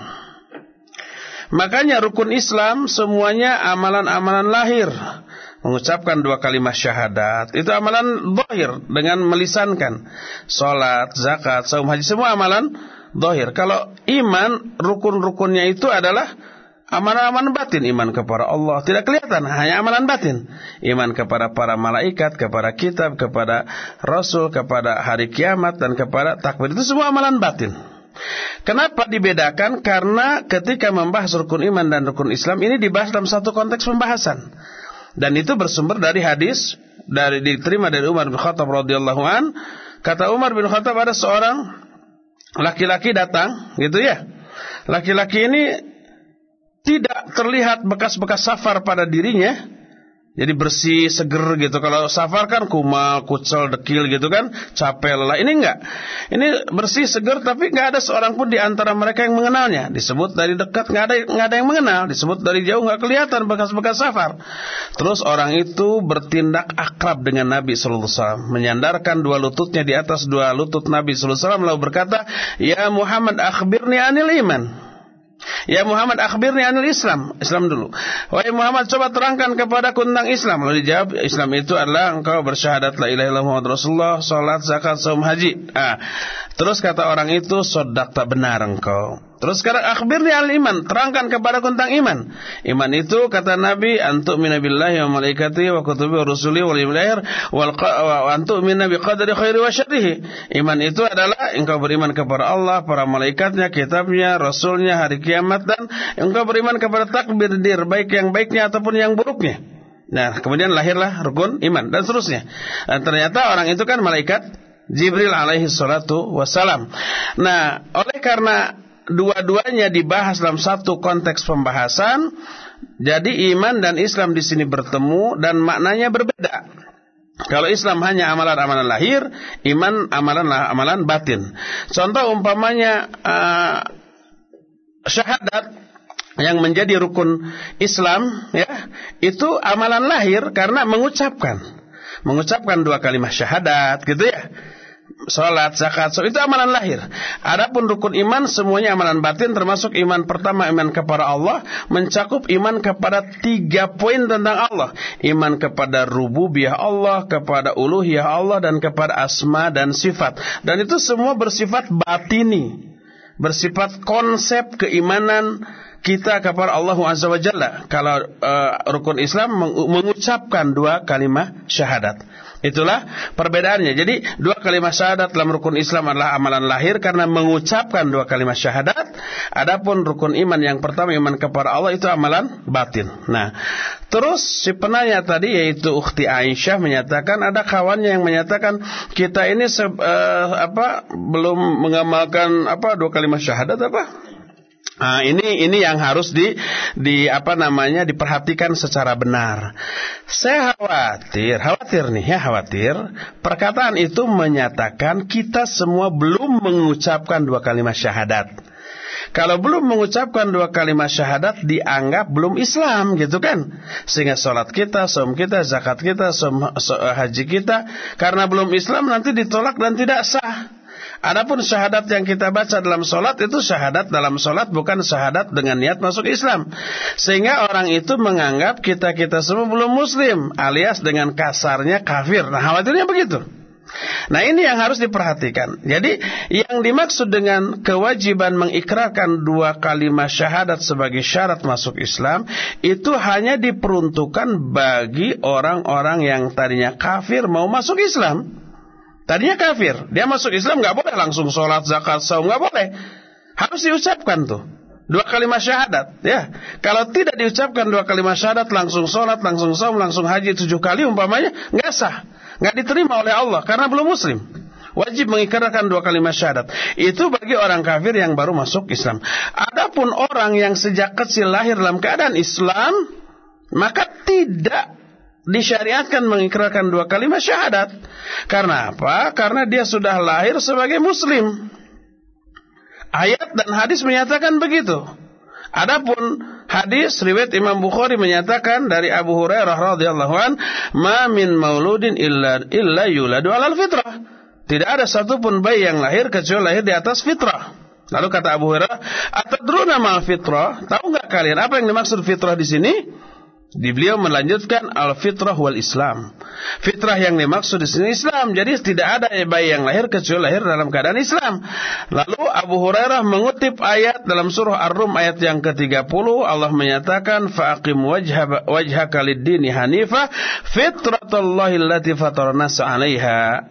Makanya rukun Islam semuanya amalan-amalan lahir. Mengucapkan dua kalimat syahadat Itu amalan zahir dengan melisankan Salat, zakat, saum haji Semua amalan zahir Kalau iman, rukun-rukunnya itu adalah Amalan-amalan batin iman kepada Allah tidak kelihatan hanya amalan batin iman kepada para malaikat kepada kitab kepada rasul kepada hari kiamat dan kepada takbir itu semua amalan batin Kenapa dibedakan? Karena ketika membahas rukun iman dan rukun Islam ini dibahas dalam satu konteks pembahasan. Dan itu bersumber dari hadis dari diterima dari Umar bin Khattab radhiyallahu an. Kata Umar bin Khattab ada seorang laki-laki datang, gitu ya. Laki-laki ini tidak terlihat bekas-bekas safar pada dirinya. Jadi bersih, seger gitu. Kalau safar kan kumal, kucel, dekil gitu kan, capek, lelah. Ini enggak. Ini bersih, seger, tapi enggak ada seorang pun di antara mereka yang mengenalnya. Disebut dari dekat enggak ada enggak ada yang mengenal. Disebut dari jauh enggak kelihatan bekas-bekas safar. Terus orang itu bertindak akrab dengan Nabi sallallahu menyandarkan dua lututnya di atas dua lutut Nabi sallallahu lalu berkata, "Ya Muhammad, akhbirni anil iman." Ya Muhammad akhbirni anil Islam. Islam dulu. Wahai Muhammad coba terangkan kepada tentang Islam. Lalu dijawab Islam itu adalah engkau bersyahadat la ilaha illallah Muhammad Rasulullah, salat, zakat, saum, haji. Ah. Terus kata orang itu sodak tak benar engkau. Terus sekarang akhbirni al iman, terangkan kepada tentang iman. Iman itu kata Nabi antuk minabillahi wa malaikati wa kutubi wa rusuli wal yawmil wal antuk minabi qadari khairi wa syarrihi. Iman itu adalah engkau beriman kepada Allah, para malaikatnya, kitabnya, rasulnya, hari kiamat dan engkau beriman kepada takbir dir baik yang baiknya ataupun yang buruknya. Nah, kemudian lahirlah rukun iman dan seterusnya. Dan ternyata orang itu kan malaikat Jibril alaihi salatu wassalam. Nah, oleh karena dua-duanya dibahas dalam satu konteks pembahasan, jadi iman dan Islam di sini bertemu dan maknanya berbeda. Kalau Islam hanya amalan-amalan lahir, iman amalan-amalan batin. Contoh umpamanya uh, syahadat yang menjadi rukun Islam ya, itu amalan lahir karena mengucapkan mengucapkan dua kalimat syahadat gitu ya Salat, zakat, so, itu amalan lahir. Adapun rukun iman semuanya amalan batin termasuk iman pertama iman kepada Allah mencakup iman kepada tiga poin tentang Allah. Iman kepada rububiyah Allah, kepada uluhiyah Allah dan kepada asma dan sifat. Dan itu semua bersifat batini. Bersifat konsep keimanan kita kepada Allah Azza wa Jalla. Kalau uh, rukun Islam mengucapkan dua kalimat syahadat. Itulah perbedaannya. Jadi dua kalimat syahadat dalam rukun Islam adalah amalan lahir karena mengucapkan dua kalimat syahadat. Adapun rukun iman yang pertama iman kepada Allah itu amalan batin. Nah, terus si penanya tadi yaitu Ukhti Aisyah menyatakan ada kawannya yang menyatakan kita ini se, uh, apa belum mengamalkan apa dua kalimat syahadat apa? Nah, ini ini yang harus di di apa namanya diperhatikan secara benar. Saya khawatir, khawatir nih ya khawatir. Perkataan itu menyatakan kita semua belum mengucapkan dua kalimat syahadat. Kalau belum mengucapkan dua kalimat syahadat dianggap belum Islam gitu kan. Sehingga sholat kita, som kita, zakat kita, som, so, haji kita karena belum Islam nanti ditolak dan tidak sah. Adapun syahadat yang kita baca dalam solat itu syahadat dalam solat bukan syahadat dengan niat masuk Islam. Sehingga orang itu menganggap kita-kita semua belum muslim alias dengan kasarnya kafir. Nah khawatirnya begitu. Nah ini yang harus diperhatikan. Jadi yang dimaksud dengan kewajiban mengikrarkan dua kalimat syahadat sebagai syarat masuk Islam itu hanya diperuntukkan bagi orang-orang yang tadinya kafir mau masuk Islam. Tadinya kafir, dia masuk Islam nggak boleh langsung sholat, zakat, saum nggak boleh. Harus diucapkan tuh dua kalimat syahadat. Ya, kalau tidak diucapkan dua kalimat syahadat langsung sholat, langsung saum, langsung haji tujuh kali umpamanya nggak sah, nggak diterima oleh Allah karena belum muslim. Wajib mengikrarkan dua kalimat syahadat. Itu bagi orang kafir yang baru masuk Islam. Adapun orang yang sejak kecil lahir dalam keadaan Islam, maka tidak disyariatkan mengikrarkan dua kalimat syahadat. Karena apa? Karena dia sudah lahir sebagai muslim. Ayat dan hadis menyatakan begitu. Adapun hadis riwayat Imam Bukhari menyatakan dari Abu Hurairah radhiyallahu an, "Ma min mauludin illa illa yuladu 'alal fitrah." Tidak ada satupun bayi yang lahir kecuali lahir di atas fitrah. Lalu kata Abu Hurairah, "Atadruna mal fitrah?" Tahu enggak kalian apa yang dimaksud fitrah di sini? Di beliau melanjutkan al-fitrah wal Islam. Fitrah yang dimaksud di sini Islam. Jadi tidak ada bayi yang lahir kecuali lahir dalam keadaan Islam. Lalu Abu Hurairah mengutip ayat dalam surah Ar-Rum ayat yang ke-30 Allah menyatakan faqim wajha wajhaka lid-dini hanifah fitratallahi allati fatarana 'alaiha.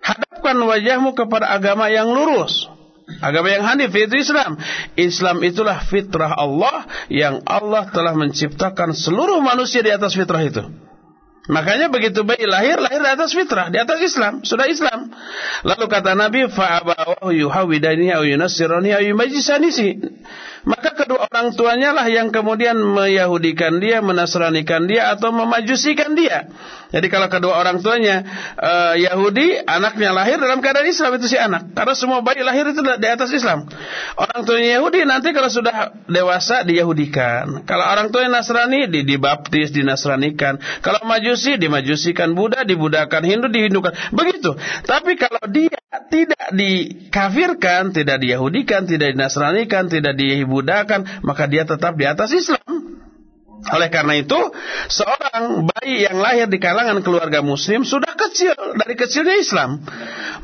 Hadapkan wajahmu kepada agama yang lurus Agama yang hanif yaitu Islam. Islam itulah fitrah Allah yang Allah telah menciptakan seluruh manusia di atas fitrah itu. Makanya begitu bayi lahir, lahir di atas fitrah, di atas Islam, sudah Islam. Lalu kata Nabi. Maka kedua orang tuanya lah yang kemudian meyahudikan dia, menasranikan dia atau memajusikan dia. Jadi kalau kedua orang tuanya uh, Yahudi, anaknya lahir dalam keadaan Islam itu si anak. Karena semua bayi lahir itu di atas Islam. Orang tuanya Yahudi nanti kalau sudah dewasa diyahudikan. Kalau orang tuanya Nasrani di dibaptis, dinasranikan. Kalau Majusi dimajusikan, Buddha dibudakan, Hindu dihindukan. Begitu. Tapi kalau dia tidak dikafirkan, tidak diyahudikan, tidak dinasranikan, tidak dibudakan, maka dia tetap di atas Islam. Oleh karena itu, seorang bayi yang lahir di kalangan keluarga muslim sudah kecil, dari kecilnya Islam.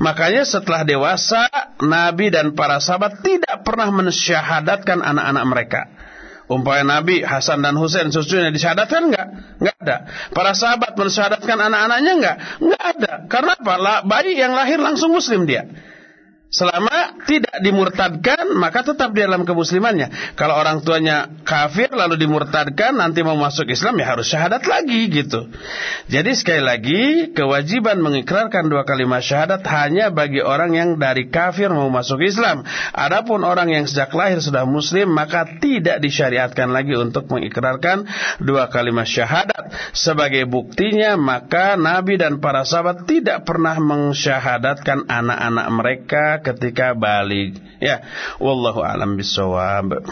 Makanya setelah dewasa, Nabi dan para sahabat tidak pernah mensyahadatkan anak-anak mereka. Umpamanya Nabi Hasan dan Husain susunya disyahadatkan enggak? Enggak ada. Para sahabat mensyahadatkan anak-anaknya enggak? Enggak ada. Karena apa? Bayi yang lahir langsung muslim dia. Selama tidak dimurtadkan, maka tetap di dalam kemuslimannya. Kalau orang tuanya kafir lalu dimurtadkan, nanti mau masuk Islam ya harus syahadat lagi gitu. Jadi sekali lagi, kewajiban mengikrarkan dua kalimat syahadat hanya bagi orang yang dari kafir mau masuk Islam. Adapun orang yang sejak lahir sudah muslim, maka tidak disyariatkan lagi untuk mengikrarkan dua kalimat syahadat. Sebagai buktinya, maka Nabi dan para sahabat tidak pernah mensyahadatkan anak-anak mereka ketika balik. Ya, wallahu alam bisawab.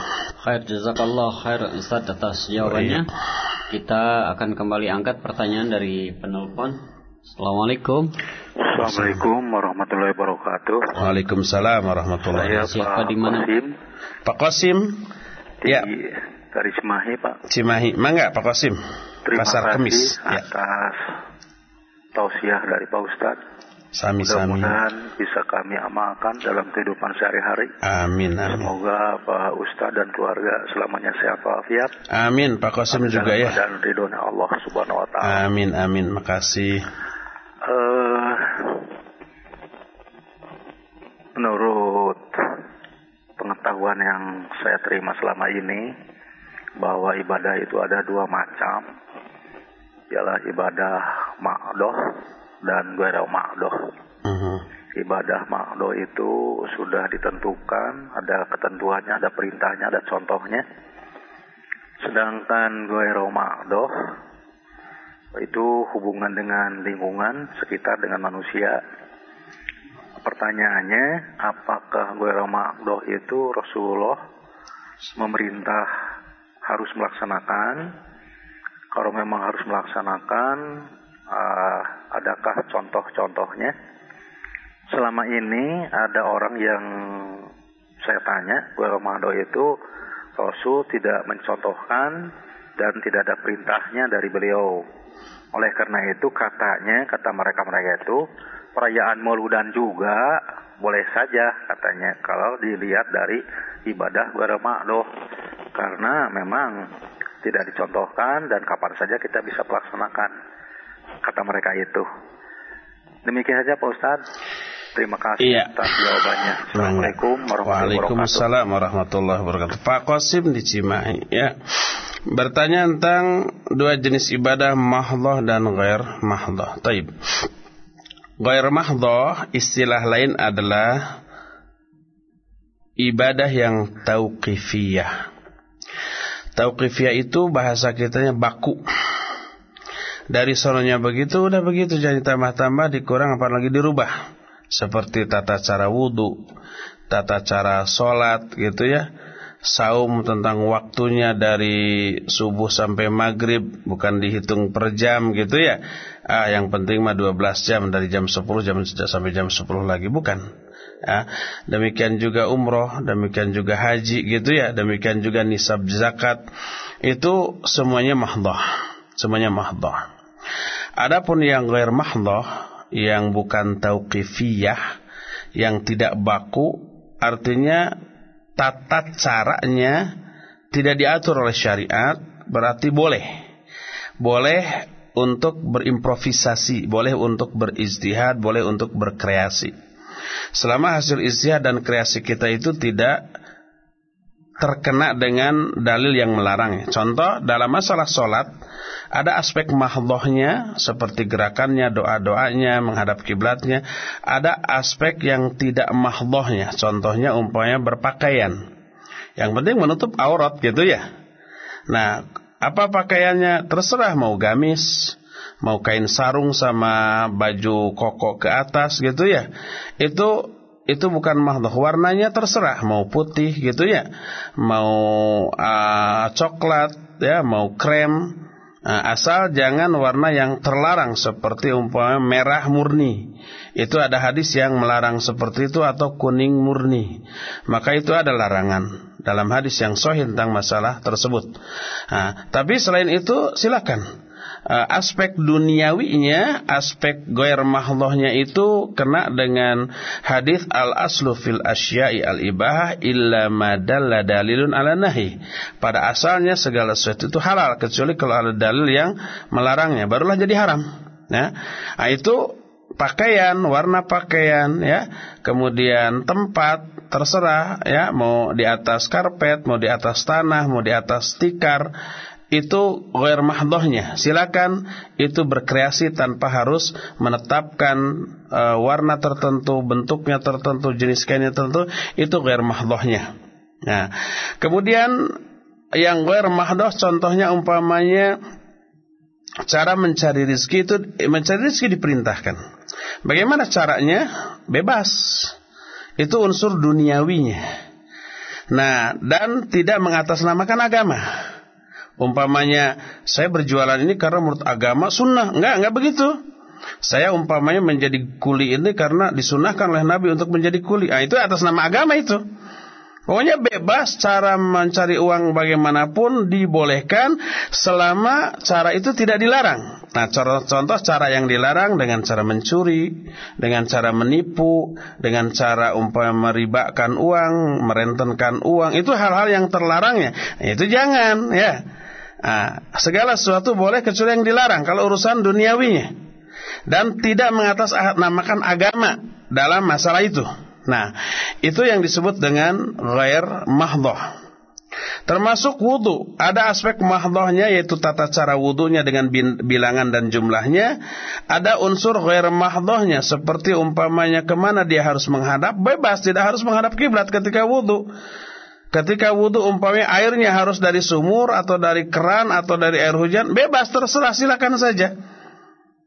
Khair jazakallah khair Ustaz atas jawabannya. Kita akan kembali angkat pertanyaan dari penelpon. Assalamualaikum. Assalamualaikum warahmatullahi wabarakatuh. Waalaikumsalam warahmatullahi wabarakatuh. Siapa di mana? Pak Qasim. Ya. Dari Cimahi, Pak. Cimahi. Mangga Pak Qasim. Terima Pasar kasih Kemis. atas ya. tausiah dari Pak Ustadz. Sami-sami. Mudah-mudahan bisa kami amalkan dalam kehidupan sehari-hari. Amin, amin. Semoga Pak Ustadz dan keluarga selamanya sehat walafiat. Amin, Pak Qasim juga ya. Dan ridhonya Allah Subhanahu wa taala. Amin, amin. Makasih. Uh, menurut pengetahuan yang saya terima selama ini bahwa ibadah itu ada dua macam ialah ibadah ma'doh dan gairah ma'doh. Uh-huh. Ibadah ma'doh itu sudah ditentukan, ada ketentuannya, ada perintahnya, ada contohnya. Sedangkan gairah ma'doh itu hubungan dengan lingkungan sekitar dengan manusia. Pertanyaannya, apakah gairah ma'doh itu Rasulullah memerintah harus melaksanakan? Kalau memang harus melaksanakan, uh, adakah contoh-contohnya? Selama ini ada orang yang saya tanya, Romado itu Rasul tidak mencontohkan dan tidak ada perintahnya dari beliau. Oleh karena itu katanya, kata mereka-mereka itu, perayaan Mauludan juga boleh saja katanya kalau dilihat dari ibadah Ramadan karena memang tidak dicontohkan dan kapan saja kita bisa melaksanakan kata mereka itu. Demikian saja Pak Ustadz. Terima kasih iya. atas jawabannya. Assalamualaikum warahmatullahi wabarakatuh. Waalaikumsalam warahmatullahi wabarakatuh. Pak Qasim di Cimahi ya. Bertanya tentang dua jenis ibadah mahdoh dan ghair mahdoh. Taib. Ghair mahdoh istilah lain adalah ibadah yang tauqifiyah. Tauqifiyah itu bahasa kitanya baku. Dari sononya begitu, udah begitu jadi tambah-tambah, dikurang apalagi dirubah. Seperti tata cara wudhu, tata cara sholat gitu ya. Saum tentang waktunya dari subuh sampai maghrib, bukan dihitung per jam gitu ya. Ah, yang penting mah 12 jam, dari jam 10 jam sampai jam 10 lagi, bukan. Ya, demikian juga umroh, demikian juga haji gitu ya, demikian juga nisab zakat. Itu semuanya mahdoh, semuanya mahdoh. Adapun yang gair mahdoh, yang bukan tauqifiyah, yang tidak baku, artinya tata caranya tidak diatur oleh syariat, berarti boleh. Boleh untuk berimprovisasi, boleh untuk berijtihad, boleh untuk berkreasi. Selama hasil ijtihad dan kreasi kita itu tidak terkena dengan dalil yang melarang. Contoh dalam masalah sholat ada aspek mahdohnya seperti gerakannya, doa-doanya, menghadap kiblatnya. Ada aspek yang tidak mahdohnya. Contohnya umpamanya berpakaian. Yang penting menutup aurat gitu ya. Nah, apa pakaiannya? Terserah mau gamis, mau kain sarung sama baju koko ke atas gitu ya. Itu itu bukan mahdoh warnanya terserah mau putih gitu ya mau uh, coklat ya mau krem asal jangan warna yang terlarang seperti umpamanya merah murni. Itu ada hadis yang melarang seperti itu atau kuning murni. Maka itu ada larangan dalam hadis yang sahih tentang masalah tersebut. Nah, tapi selain itu silakan aspek duniawinya, aspek goer mahdohnya itu kena dengan hadis al aslu fil asya'i al ibahah illa madalla dalilun ala nahi. Pada asalnya segala sesuatu itu halal kecuali kalau ada dalil yang melarangnya, barulah jadi haram. Ya. Nah, itu pakaian, warna pakaian ya, kemudian tempat terserah ya, mau di atas karpet, mau di atas tanah, mau di atas tikar itu ghair mahdohnya. Silakan itu berkreasi tanpa harus menetapkan uh, warna tertentu, bentuknya tertentu, jenis kainnya tertentu, itu ghair mahdohnya. Nah, kemudian yang ghair mahdoh contohnya umpamanya cara mencari rezeki itu mencari rezeki diperintahkan. Bagaimana caranya? Bebas. Itu unsur duniawinya. Nah, dan tidak mengatasnamakan agama. Umpamanya saya berjualan ini karena menurut agama sunnah. Enggak, enggak begitu. Saya umpamanya menjadi kuli ini karena disunahkan oleh Nabi untuk menjadi kuli. Ah, itu atas nama agama itu. Pokoknya bebas cara mencari uang bagaimanapun dibolehkan selama cara itu tidak dilarang. Nah, contoh cara yang dilarang dengan cara mencuri, dengan cara menipu, dengan cara umpama meribakan uang, merentenkan uang, itu hal-hal yang terlarangnya. Itu jangan ya. Nah, segala sesuatu boleh kecuali yang dilarang kalau urusan duniawinya dan tidak mengatas namakan agama dalam masalah itu. Nah, itu yang disebut dengan ghair mahdoh. Termasuk wudhu. Ada aspek mahdohnya yaitu tata cara wudhunya dengan bilangan dan jumlahnya. Ada unsur ghair mahdohnya seperti umpamanya ke mana dia harus menghadap. Bebas, tidak harus menghadap kiblat ketika wudhu. Ketika wudhu umpamanya airnya harus dari sumur atau dari keran atau dari air hujan, bebas terserah silakan saja.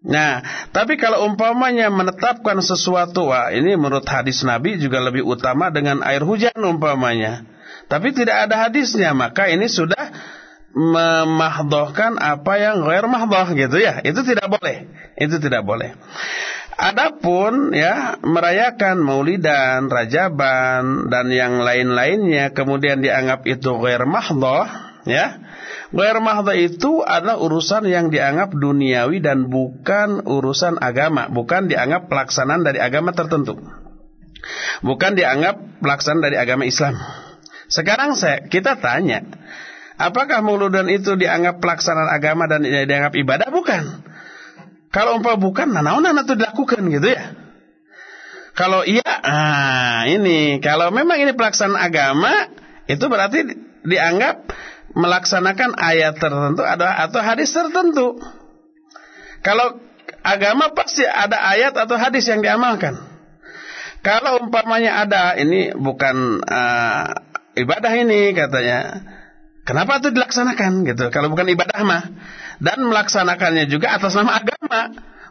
Nah, tapi kalau umpamanya menetapkan sesuatu, wah ini menurut hadis Nabi juga lebih utama dengan air hujan umpamanya. Tapi tidak ada hadisnya, maka ini sudah memahdohkan apa yang ghair mahdoh gitu ya. Itu tidak boleh. Itu tidak boleh. Adapun ya merayakan Maulidan, Rajaban dan yang lain-lainnya kemudian dianggap itu ghair mahdoh ya. Ghair mahdoh itu adalah urusan yang dianggap duniawi dan bukan urusan agama, bukan dianggap pelaksanaan dari agama tertentu. Bukan dianggap pelaksanaan dari agama Islam. Sekarang saya kita tanya, apakah Maulidan itu dianggap pelaksanaan agama dan dianggap ibadah? Bukan. Kalau umpah bukan, nah naon itu dilakukan gitu ya. Kalau iya, ah ini kalau memang ini pelaksanaan agama, itu berarti dianggap melaksanakan ayat tertentu atau hadis tertentu. Kalau agama pasti ada ayat atau hadis yang diamalkan. Kalau umpamanya ada ini bukan uh, ibadah ini katanya, kenapa itu dilaksanakan gitu? Kalau bukan ibadah mah dan melaksanakannya juga atas nama agama.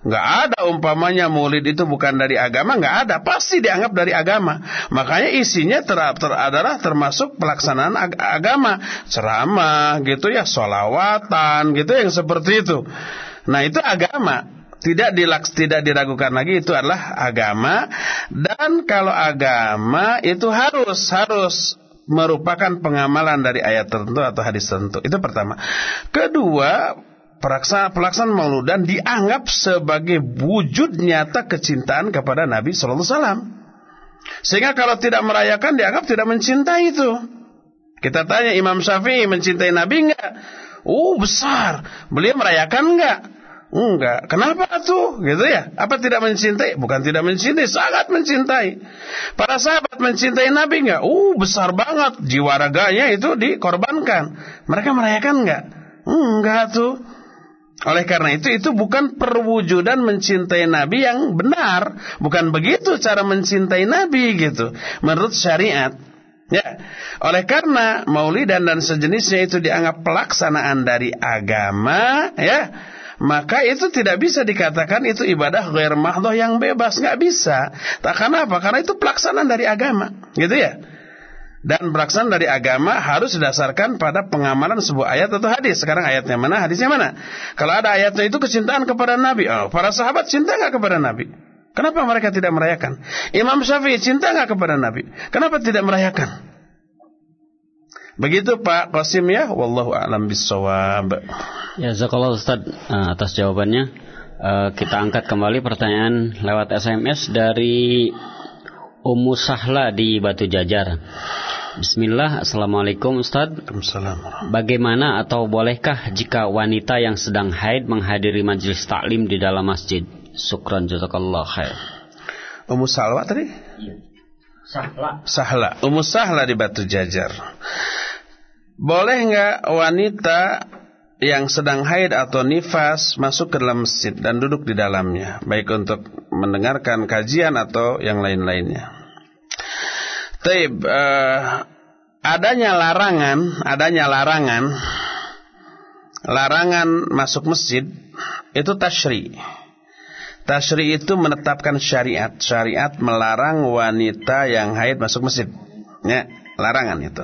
Nggak ada umpamanya maulid itu bukan dari agama, nggak ada. Pasti dianggap dari agama. Makanya isinya ter, ter, adalah termasuk pelaksanaan ag agama. Ceramah gitu ya, solawatan gitu yang seperti itu. Nah itu agama. Tidak dilaks, tidak diragukan lagi itu adalah agama. Dan kalau agama itu harus, harus merupakan pengamalan dari ayat tertentu atau hadis tertentu. Itu pertama. Kedua, pelaksanaan pelaksanaan Mauludan dianggap sebagai wujud nyata kecintaan kepada Nabi sallallahu alaihi wasallam. Sehingga kalau tidak merayakan dianggap tidak mencintai itu. Kita tanya Imam Syafi'i mencintai Nabi enggak? Oh, besar. Beliau merayakan enggak? Enggak. Kenapa tuh? Gitu ya. Apa tidak mencintai? Bukan tidak mencintai, sangat mencintai. Para sahabat mencintai Nabi enggak? Uh, besar banget. Jiwa raganya itu dikorbankan. Mereka merayakan enggak? Enggak tuh. Oleh karena itu, itu bukan perwujudan mencintai Nabi yang benar. Bukan begitu cara mencintai Nabi gitu. Menurut syariat. Ya, oleh karena maulidan dan sejenisnya itu dianggap pelaksanaan dari agama, ya, maka itu tidak bisa dikatakan itu ibadah ghair mahdoh yang bebas, nggak bisa. Tak kenapa? Karena itu pelaksanaan dari agama, gitu ya. Dan pelaksanaan dari agama harus didasarkan pada pengamalan sebuah ayat atau hadis. Sekarang ayatnya mana, hadisnya mana? Kalau ada ayatnya itu kecintaan kepada Nabi. Oh, para sahabat cinta nggak kepada Nabi? Kenapa mereka tidak merayakan? Imam Syafi'i cinta nggak kepada Nabi? Kenapa tidak merayakan? Begitu Pak Qasim ya, wallahu a'lam bissawab. Ya, zakallahu Ustaz eh, atas jawabannya. Eh, kita angkat kembali pertanyaan lewat SMS dari Ummu Sahla di Batu Jajar. Bismillah, Assalamualaikum Ustaz Bagaimana atau bolehkah jika wanita yang sedang haid menghadiri majelis taklim di dalam masjid? Syukran jazakallah khair. Ummu Salwa tadi? Iya. Sahla. Sahla. Ummu Sahla di Batu Jajar. Boleh nggak wanita yang sedang haid atau nifas masuk ke dalam masjid dan duduk di dalamnya, baik untuk mendengarkan kajian atau yang lain-lainnya? Taib, uh, adanya larangan, adanya larangan, larangan masuk masjid itu tashri. Tashri itu menetapkan syariat. Syariat melarang wanita yang haid masuk masjid. Ya, larangan itu.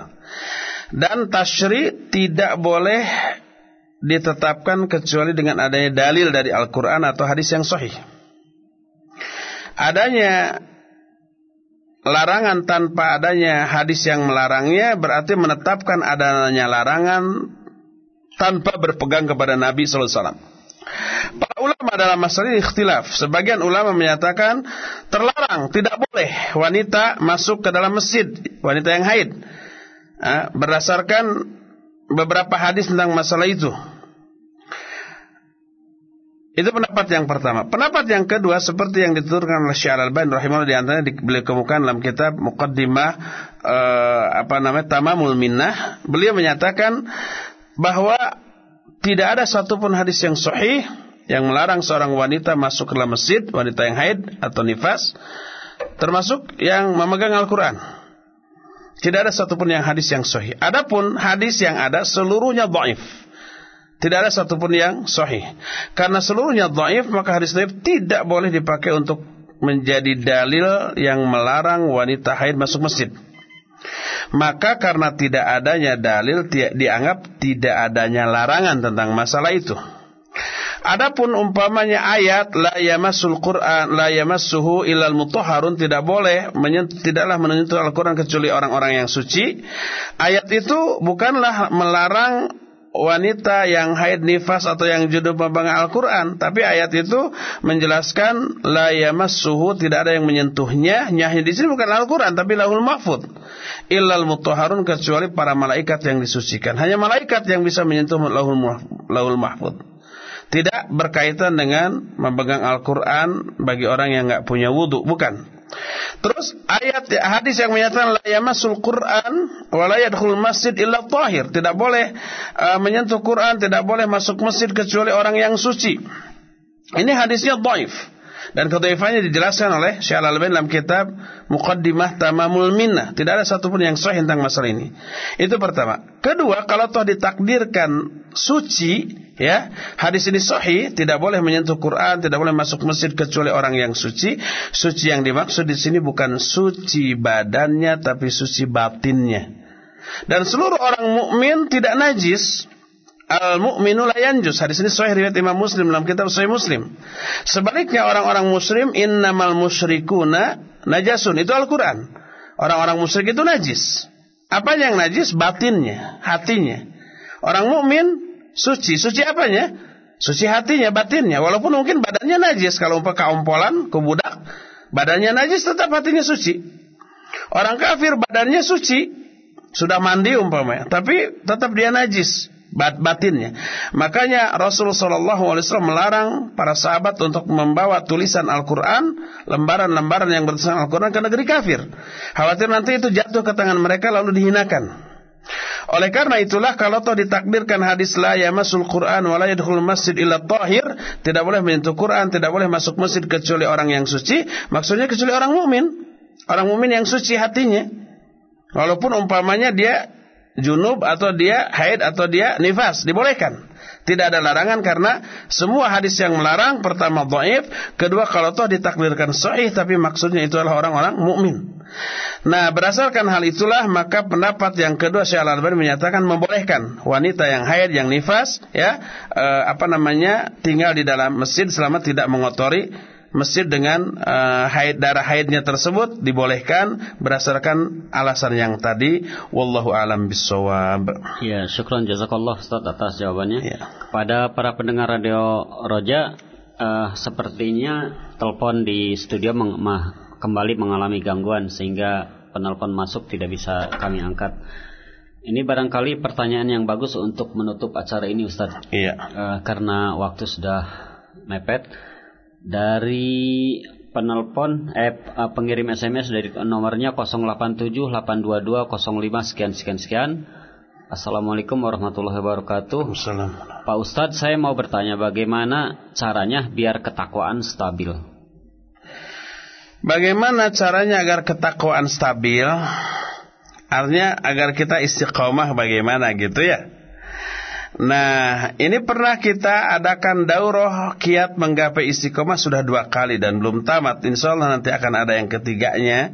Dan tashri tidak boleh ditetapkan kecuali dengan adanya dalil dari Al-Quran atau hadis yang sahih. Adanya larangan tanpa adanya hadis yang melarangnya berarti menetapkan adanya larangan tanpa berpegang kepada Nabi sallallahu alaihi wasallam. Para ulama dalam masalah ini ikhtilaf. Sebagian ulama menyatakan terlarang, tidak boleh wanita masuk ke dalam masjid, wanita yang haid. Berdasarkan beberapa hadis tentang masalah itu. Itu pendapat yang pertama. Pendapat yang kedua seperti yang dituturkan oleh Syekh Al-Albani rahimahullah di antaranya beliau kemukakan dalam kitab Muqaddimah uh, apa namanya Tamamul Minnah, beliau menyatakan bahwa tidak ada satupun hadis yang sahih yang melarang seorang wanita masuk ke dalam masjid, wanita yang haid atau nifas, termasuk yang memegang Al-Qur'an. Tidak ada satupun yang hadis yang sahih. Adapun hadis yang ada seluruhnya dhaif. Tidak ada satupun yang sahih. Karena seluruhnya dhaif, maka hadis dhaif tidak boleh dipakai untuk menjadi dalil yang melarang wanita haid masuk masjid. Maka karena tidak adanya dalil dianggap tidak adanya larangan tentang masalah itu. Adapun umpamanya ayat la yamassul Quran la yamassuhu illal mutahharun tidak boleh menyentuh, tidaklah menyentuh Al-Qur'an kecuali orang-orang yang suci. Ayat itu bukanlah melarang wanita yang haid nifas atau yang junub memegang Al-Quran. Tapi ayat itu menjelaskan la yamassuhu tidak ada yang menyentuhnya. Nyahnya di sini bukan Al-Quran tapi lahul mahfud. Illal mutahharun kecuali para malaikat yang disucikan. Hanya malaikat yang bisa menyentuh lahul mahfud. Tidak berkaitan dengan memegang Al-Quran bagi orang yang nggak punya wudhu. Bukan. Terus ayat hadis yang menyatakan la yamassul Quran wa la masjid illa tahir. Tidak boleh uh, menyentuh Quran, tidak boleh masuk masjid kecuali orang yang suci. Ini hadisnya dhaif. Dan kedaifannya dijelaskan oleh Syekh Al-Albani dalam kitab Muqaddimah Tamamul Minnah. Tidak ada satupun yang sahih tentang masalah ini. Itu pertama. Kedua, kalau toh ditakdirkan suci, ya, hadis ini sahih, tidak boleh menyentuh Quran, tidak boleh masuk masjid kecuali orang yang suci. Suci yang dimaksud di sini bukan suci badannya, tapi suci batinnya. Dan seluruh orang mukmin tidak najis Al-mu'minu la yanjus. Hadis ini sahih riwayat Imam Muslim dalam kitab Sahih Muslim. Sebaliknya orang-orang muslim innamal musyrikuna najasun. Itu Al-Qur'an. Orang-orang musyrik itu najis. Apa yang najis? Batinnya, hatinya. Orang mukmin suci. Suci apanya? Suci hatinya, batinnya. Walaupun mungkin badannya najis. Kalau umpah kaumpolan, kebudak, badannya najis tetap hatinya suci. Orang kafir badannya suci. Sudah mandi umpamanya. Tapi tetap dia najis bat batinnya. Makanya Rasulullah SAW melarang para sahabat untuk membawa tulisan Al-Quran, lembaran-lembaran yang bertulisan Al-Quran ke negeri kafir. Khawatir nanti itu jatuh ke tangan mereka lalu dihinakan. Oleh karena itulah kalau toh ditakdirkan hadis la yamasul Quran wa la yadkhul masjid illa tahir, tidak boleh menyentuh Quran, tidak boleh masuk masjid kecuali orang yang suci, maksudnya kecuali orang mukmin. Orang mukmin yang suci hatinya. Walaupun umpamanya dia junub atau dia haid atau dia nifas dibolehkan tidak ada larangan karena semua hadis yang melarang pertama dhaif, kedua kalau toh ditakdirkan sahih tapi maksudnya itu adalah orang-orang mukmin. Nah, berdasarkan hal itulah maka pendapat yang kedua Syekh Al-Albani menyatakan membolehkan wanita yang haid yang nifas ya eh, apa namanya tinggal di dalam masjid selama tidak mengotori masjid dengan uh, haid darah haidnya tersebut dibolehkan berdasarkan alasan yang tadi wallahu alam bisawab. Ya, syukran jazakallah Ustaz atas jawabannya. Ya. Kepada para pendengar radio Roja uh, sepertinya telepon di studio meng mah, kembali mengalami gangguan sehingga penelpon masuk tidak bisa kami angkat. Ini barangkali pertanyaan yang bagus untuk menutup acara ini Ustaz. Iya. Uh, karena waktu sudah mepet. Dari penelpon eh pengirim SMS dari nomornya 08782205 sekian sekian sekian. Assalamualaikum warahmatullahi wabarakatuh. Pak Ustadz, saya mau bertanya bagaimana caranya biar ketakwaan stabil? Bagaimana caranya agar ketakwaan stabil? Artinya agar kita istiqomah bagaimana gitu ya. Nah, ini pernah kita adakan daurah kiat menggapai istiqomah sudah dua kali dan belum tamat. Insya Allah nanti akan ada yang ketiganya.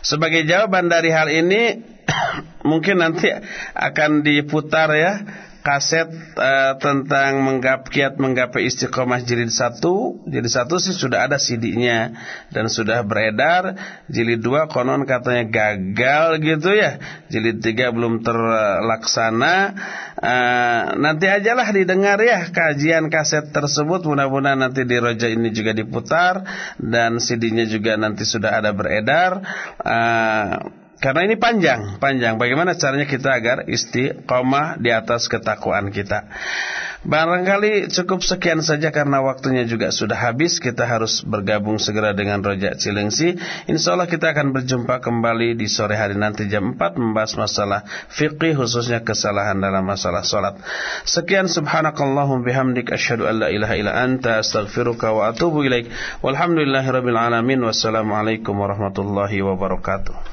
Sebagai jawaban dari hal ini, (coughs) mungkin nanti akan diputar ya kaset uh, tentang menggap, kiat menggapai istiqomah jilid satu. Jilid satu sih sudah ada CD-nya dan sudah beredar. Jilid dua konon katanya gagal gitu ya. Jilid tiga belum terlaksana. Uh, nanti ajalah didengar ya kajian kaset tersebut. Mudah-mudahan nanti di roja ini juga diputar dan CD-nya juga nanti sudah ada beredar. Uh, karena ini panjang, panjang. Bagaimana caranya kita agar istiqomah di atas ketakwaan kita. Barangkali cukup sekian saja karena waktunya juga sudah habis. Kita harus bergabung segera dengan Rojak Cilengsi. Insya Allah kita akan berjumpa kembali di sore hari nanti jam 4 membahas masalah fikih khususnya kesalahan dalam masalah sholat. Sekian subhanakallahum bihamdik asyhadu an la ilaha illa anta astaghfiruka wa atubu ilaik. Walhamdulillahirabbil alamin wassalamualaikum warahmatullahi wabarakatuh.